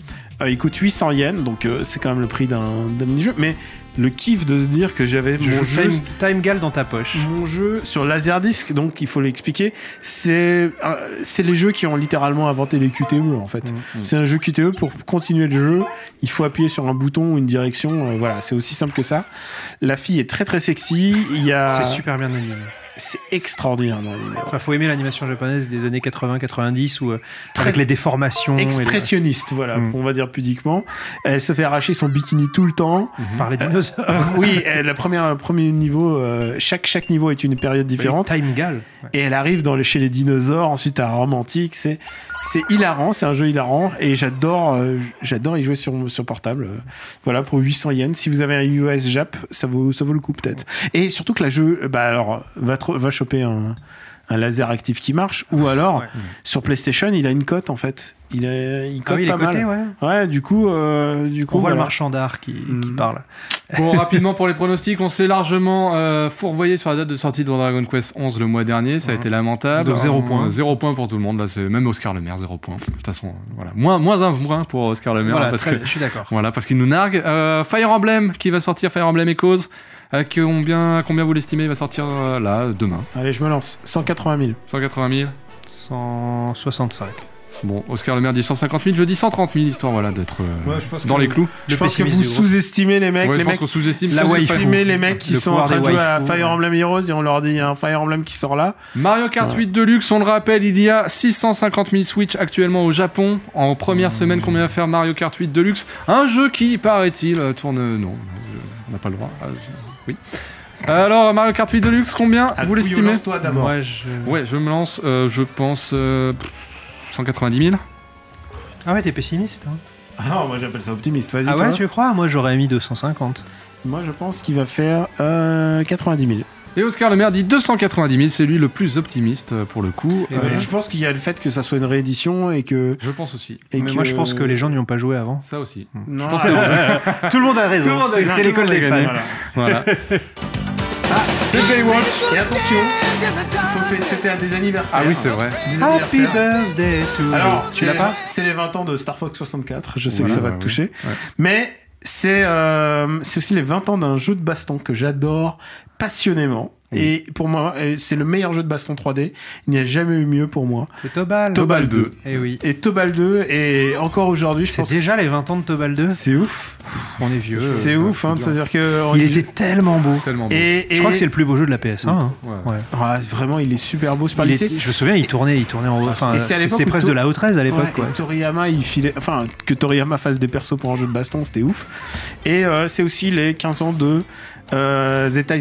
Euh, il coûte 800 yens, donc euh, c'est quand même le prix d'un d'un mini-jeu. Mais le kiff de se dire que j'avais Je mon jeu Time, Time Gal dans ta poche. mon jeu sur Laserdisc, donc il faut l'expliquer, c'est euh, c'est les jeux qui ont littéralement inventé les QTE en fait. Mhm. C'est un jeu QTE pour continuer le jeu, il faut appuyer sur un bouton ou une direction, euh, voilà, c'est aussi simple que ça. La fille est très très sexy, il y a C'est super bien animé. C'est extraordinaire dans l'anime. Enfin, faut aimer l'animation japonaise des années 80-90 où euh, Très avec les déformations, et Expressionniste, voilà, Mm. on va dire pudiquement. Elle se fait arracher son bikini tout le temps. par les dinosaures. Euh, oui, la première, le premier niveau, euh, chaque, chaque niveau est une période différente. Time Gal. Ouais. Et elle arrive dans le, chez les dinosaures, ensuite à Rome antique. C'est, c'est hilarant, c'est un jeu hilarant. Et j'adore, euh, j'adore y jouer sur, sur portable. Voilà, pour 800 yens. Si vous avez un US Jap, ça vaut, ça vaut le coup peut-être. Et surtout que la jeu, bah alors, va, va choper un, un laser actif qui marche. Ou alors, Ouais. sur PlayStation, il a une cote en fait. Il, est, il Ah cote oui, il est pas coté, mal. ouais. Ouais, du coup, euh, du coup, On voit le marchand d'art qui, qui Mm. parle. Bon, rapidement pour les pronostics, on s'est largement euh, fourvoyé sur la date de sortie de Dragon Quest 11 le mois dernier, ça a Mhm. été lamentable. Donc, zéro Euh, point. Zéro point pour tout le monde, là c'est même Oscar Le Maire, zéro point. De toute façon, voilà. Moins, moins un point pour Oscar Le Maire, Voilà, parce très que je suis d'accord. Voilà, parce qu'il nous nargue. Euh, Fire Emblem qui va sortir, Fire Emblem Echoes. À combien, combien vous l'estimez Il va sortir euh, là, demain. Allez, je me lance. 180 000. 180 000 165. Bon, Oscar Le Maire dit 150 000, je dis 130 000, histoire voilà, d'être euh, Ouais, je pense dans les clous. Je Le pense que vous sous-estimez les mecs. Ouais, les je pense mecs qu'on sous-estime. La sous- les mecs qui Le sont en train de jouer à. Fire Emblem Heroes et on leur dit il y a un Fire Emblem qui sort là. Mario Kart Ouais. 8 Deluxe, on le rappelle, il y a 650 000 Switch actuellement au Japon. En première semaine, combien va faire Mario Kart 8 Deluxe? Un jeu qui, paraît-il, euh, tourne... Non, je- on n'a pas le droit. Oui. Alors, Mario Kart 8 Deluxe, combien Ah, vous l'estimez toi d'abord. Je... Ouais, je me lance, euh, je pense... euh, 190 000 Ah ouais, t'es pessimiste. hein. Ah non, moi j'appelle ça optimiste. Vas-y, Ah toi. ouais, tu crois? Moi, j'aurais mis 250. Moi je pense qu'il va faire euh, 90 000. Et Oscar Le Maire dit 290 000, c'est lui le plus optimiste euh, pour le coup. Et Euh. Je pense qu'il y a le fait que ça soit une réédition et que. Je pense aussi. Et Mais que- moi, je pense que les gens n'y ont pas joué avant. Ça aussi. Non, Je pense que Tout le monde a raison. Tout le monde a C'est- raison, C'est tout l'école des fans. Voilà. Ah, C'est Baywatch. Et attention, il faut que c'était à des anniversaires. Ah oui, c'est vrai. Des Happy birthday to Alors, you. Tu c'est l'as pas c'est les 20 ans de Star Fox 64. Je sais Voilà, que ça va ouais, te toucher. Ouais. Mais c'est euh, c'est aussi les 20 ans d'un jeu de baston que j'adore passionnément. Et pour moi, c'est le meilleur jeu de baston 3D. Il n'y a jamais eu mieux pour moi. C'est Tobal. Tobal 2. Eh oui. Et Tobal 2, et encore aujourd'hui, je C'est pense déjà que les 20 ans de Tobal 2 c'est ouf. On est vieux. C'est ouf, c'est hein, c'est-à-dire que Il était tellement beau. Tellement beau. Et, Je crois que c'est le plus beau jeu de la PS1. hein. Ouais. Ouais. Ah, vraiment, il est super beau. Super Il lycée. était- je me souviens, il tournait, il tournait en haut. Enfin, Et c'est à c'est l'époque c'est où presque To- de la O13 à l'époque. Ouais, et Toriyama, il filait, enfin, que Toriyama fasse des persos pour un jeu de baston, c'était ouf. Et euh, c'est aussi les 15 ans de euh, Zeta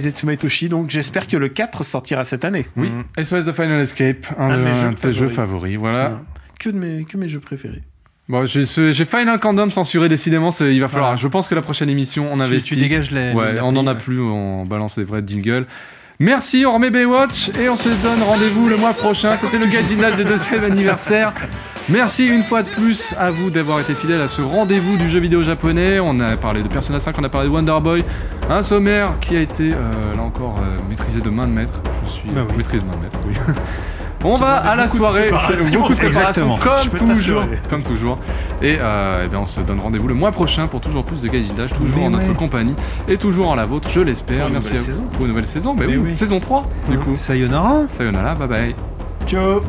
donc j'espère que le 4 sortira cette année. Oui, Mhm. SOS de Final Escape, un, Un de mes un jeux de tes jeux favoris. favoris. Voilà. Que, de mes, que mes jeux préférés. Bon, j'ai Final Kingdom censuré décidément. Il va falloir. Voilà. Je pense que la prochaine émission, on Tu, investit. tu dégages les. Ouais, les on n'en a plus. On balance des vrais jingles. Merci, on remet Baywatch et on se donne rendez-vous le mois prochain. C'était le Gadinal de deuxième anniversaire. Merci une fois de plus à vous d'avoir été fidèles à ce rendez-vous du jeu vidéo japonais. On a parlé de Persona 5, on a parlé de Wonder Boy. Un sommaire qui a été, euh, là encore, euh, maîtrisé de main de maître. Je suis Bah oui. maîtrisé de main de maître, oui. On va à la soirée, c'est beaucoup de préparation, comme toujours, comme toujours. Et, euh, eh bien, on se donne rendez-vous le mois prochain pour toujours plus de Gazindage, toujours Mais en notre compagnie et toujours en la vôtre, je l'espère. Merci nouvelle à vous. saison. Pour une nouvelle saison, bah oui, oui. saison 3 du coup. Sayonara. Sayonara, bye bye. Ciao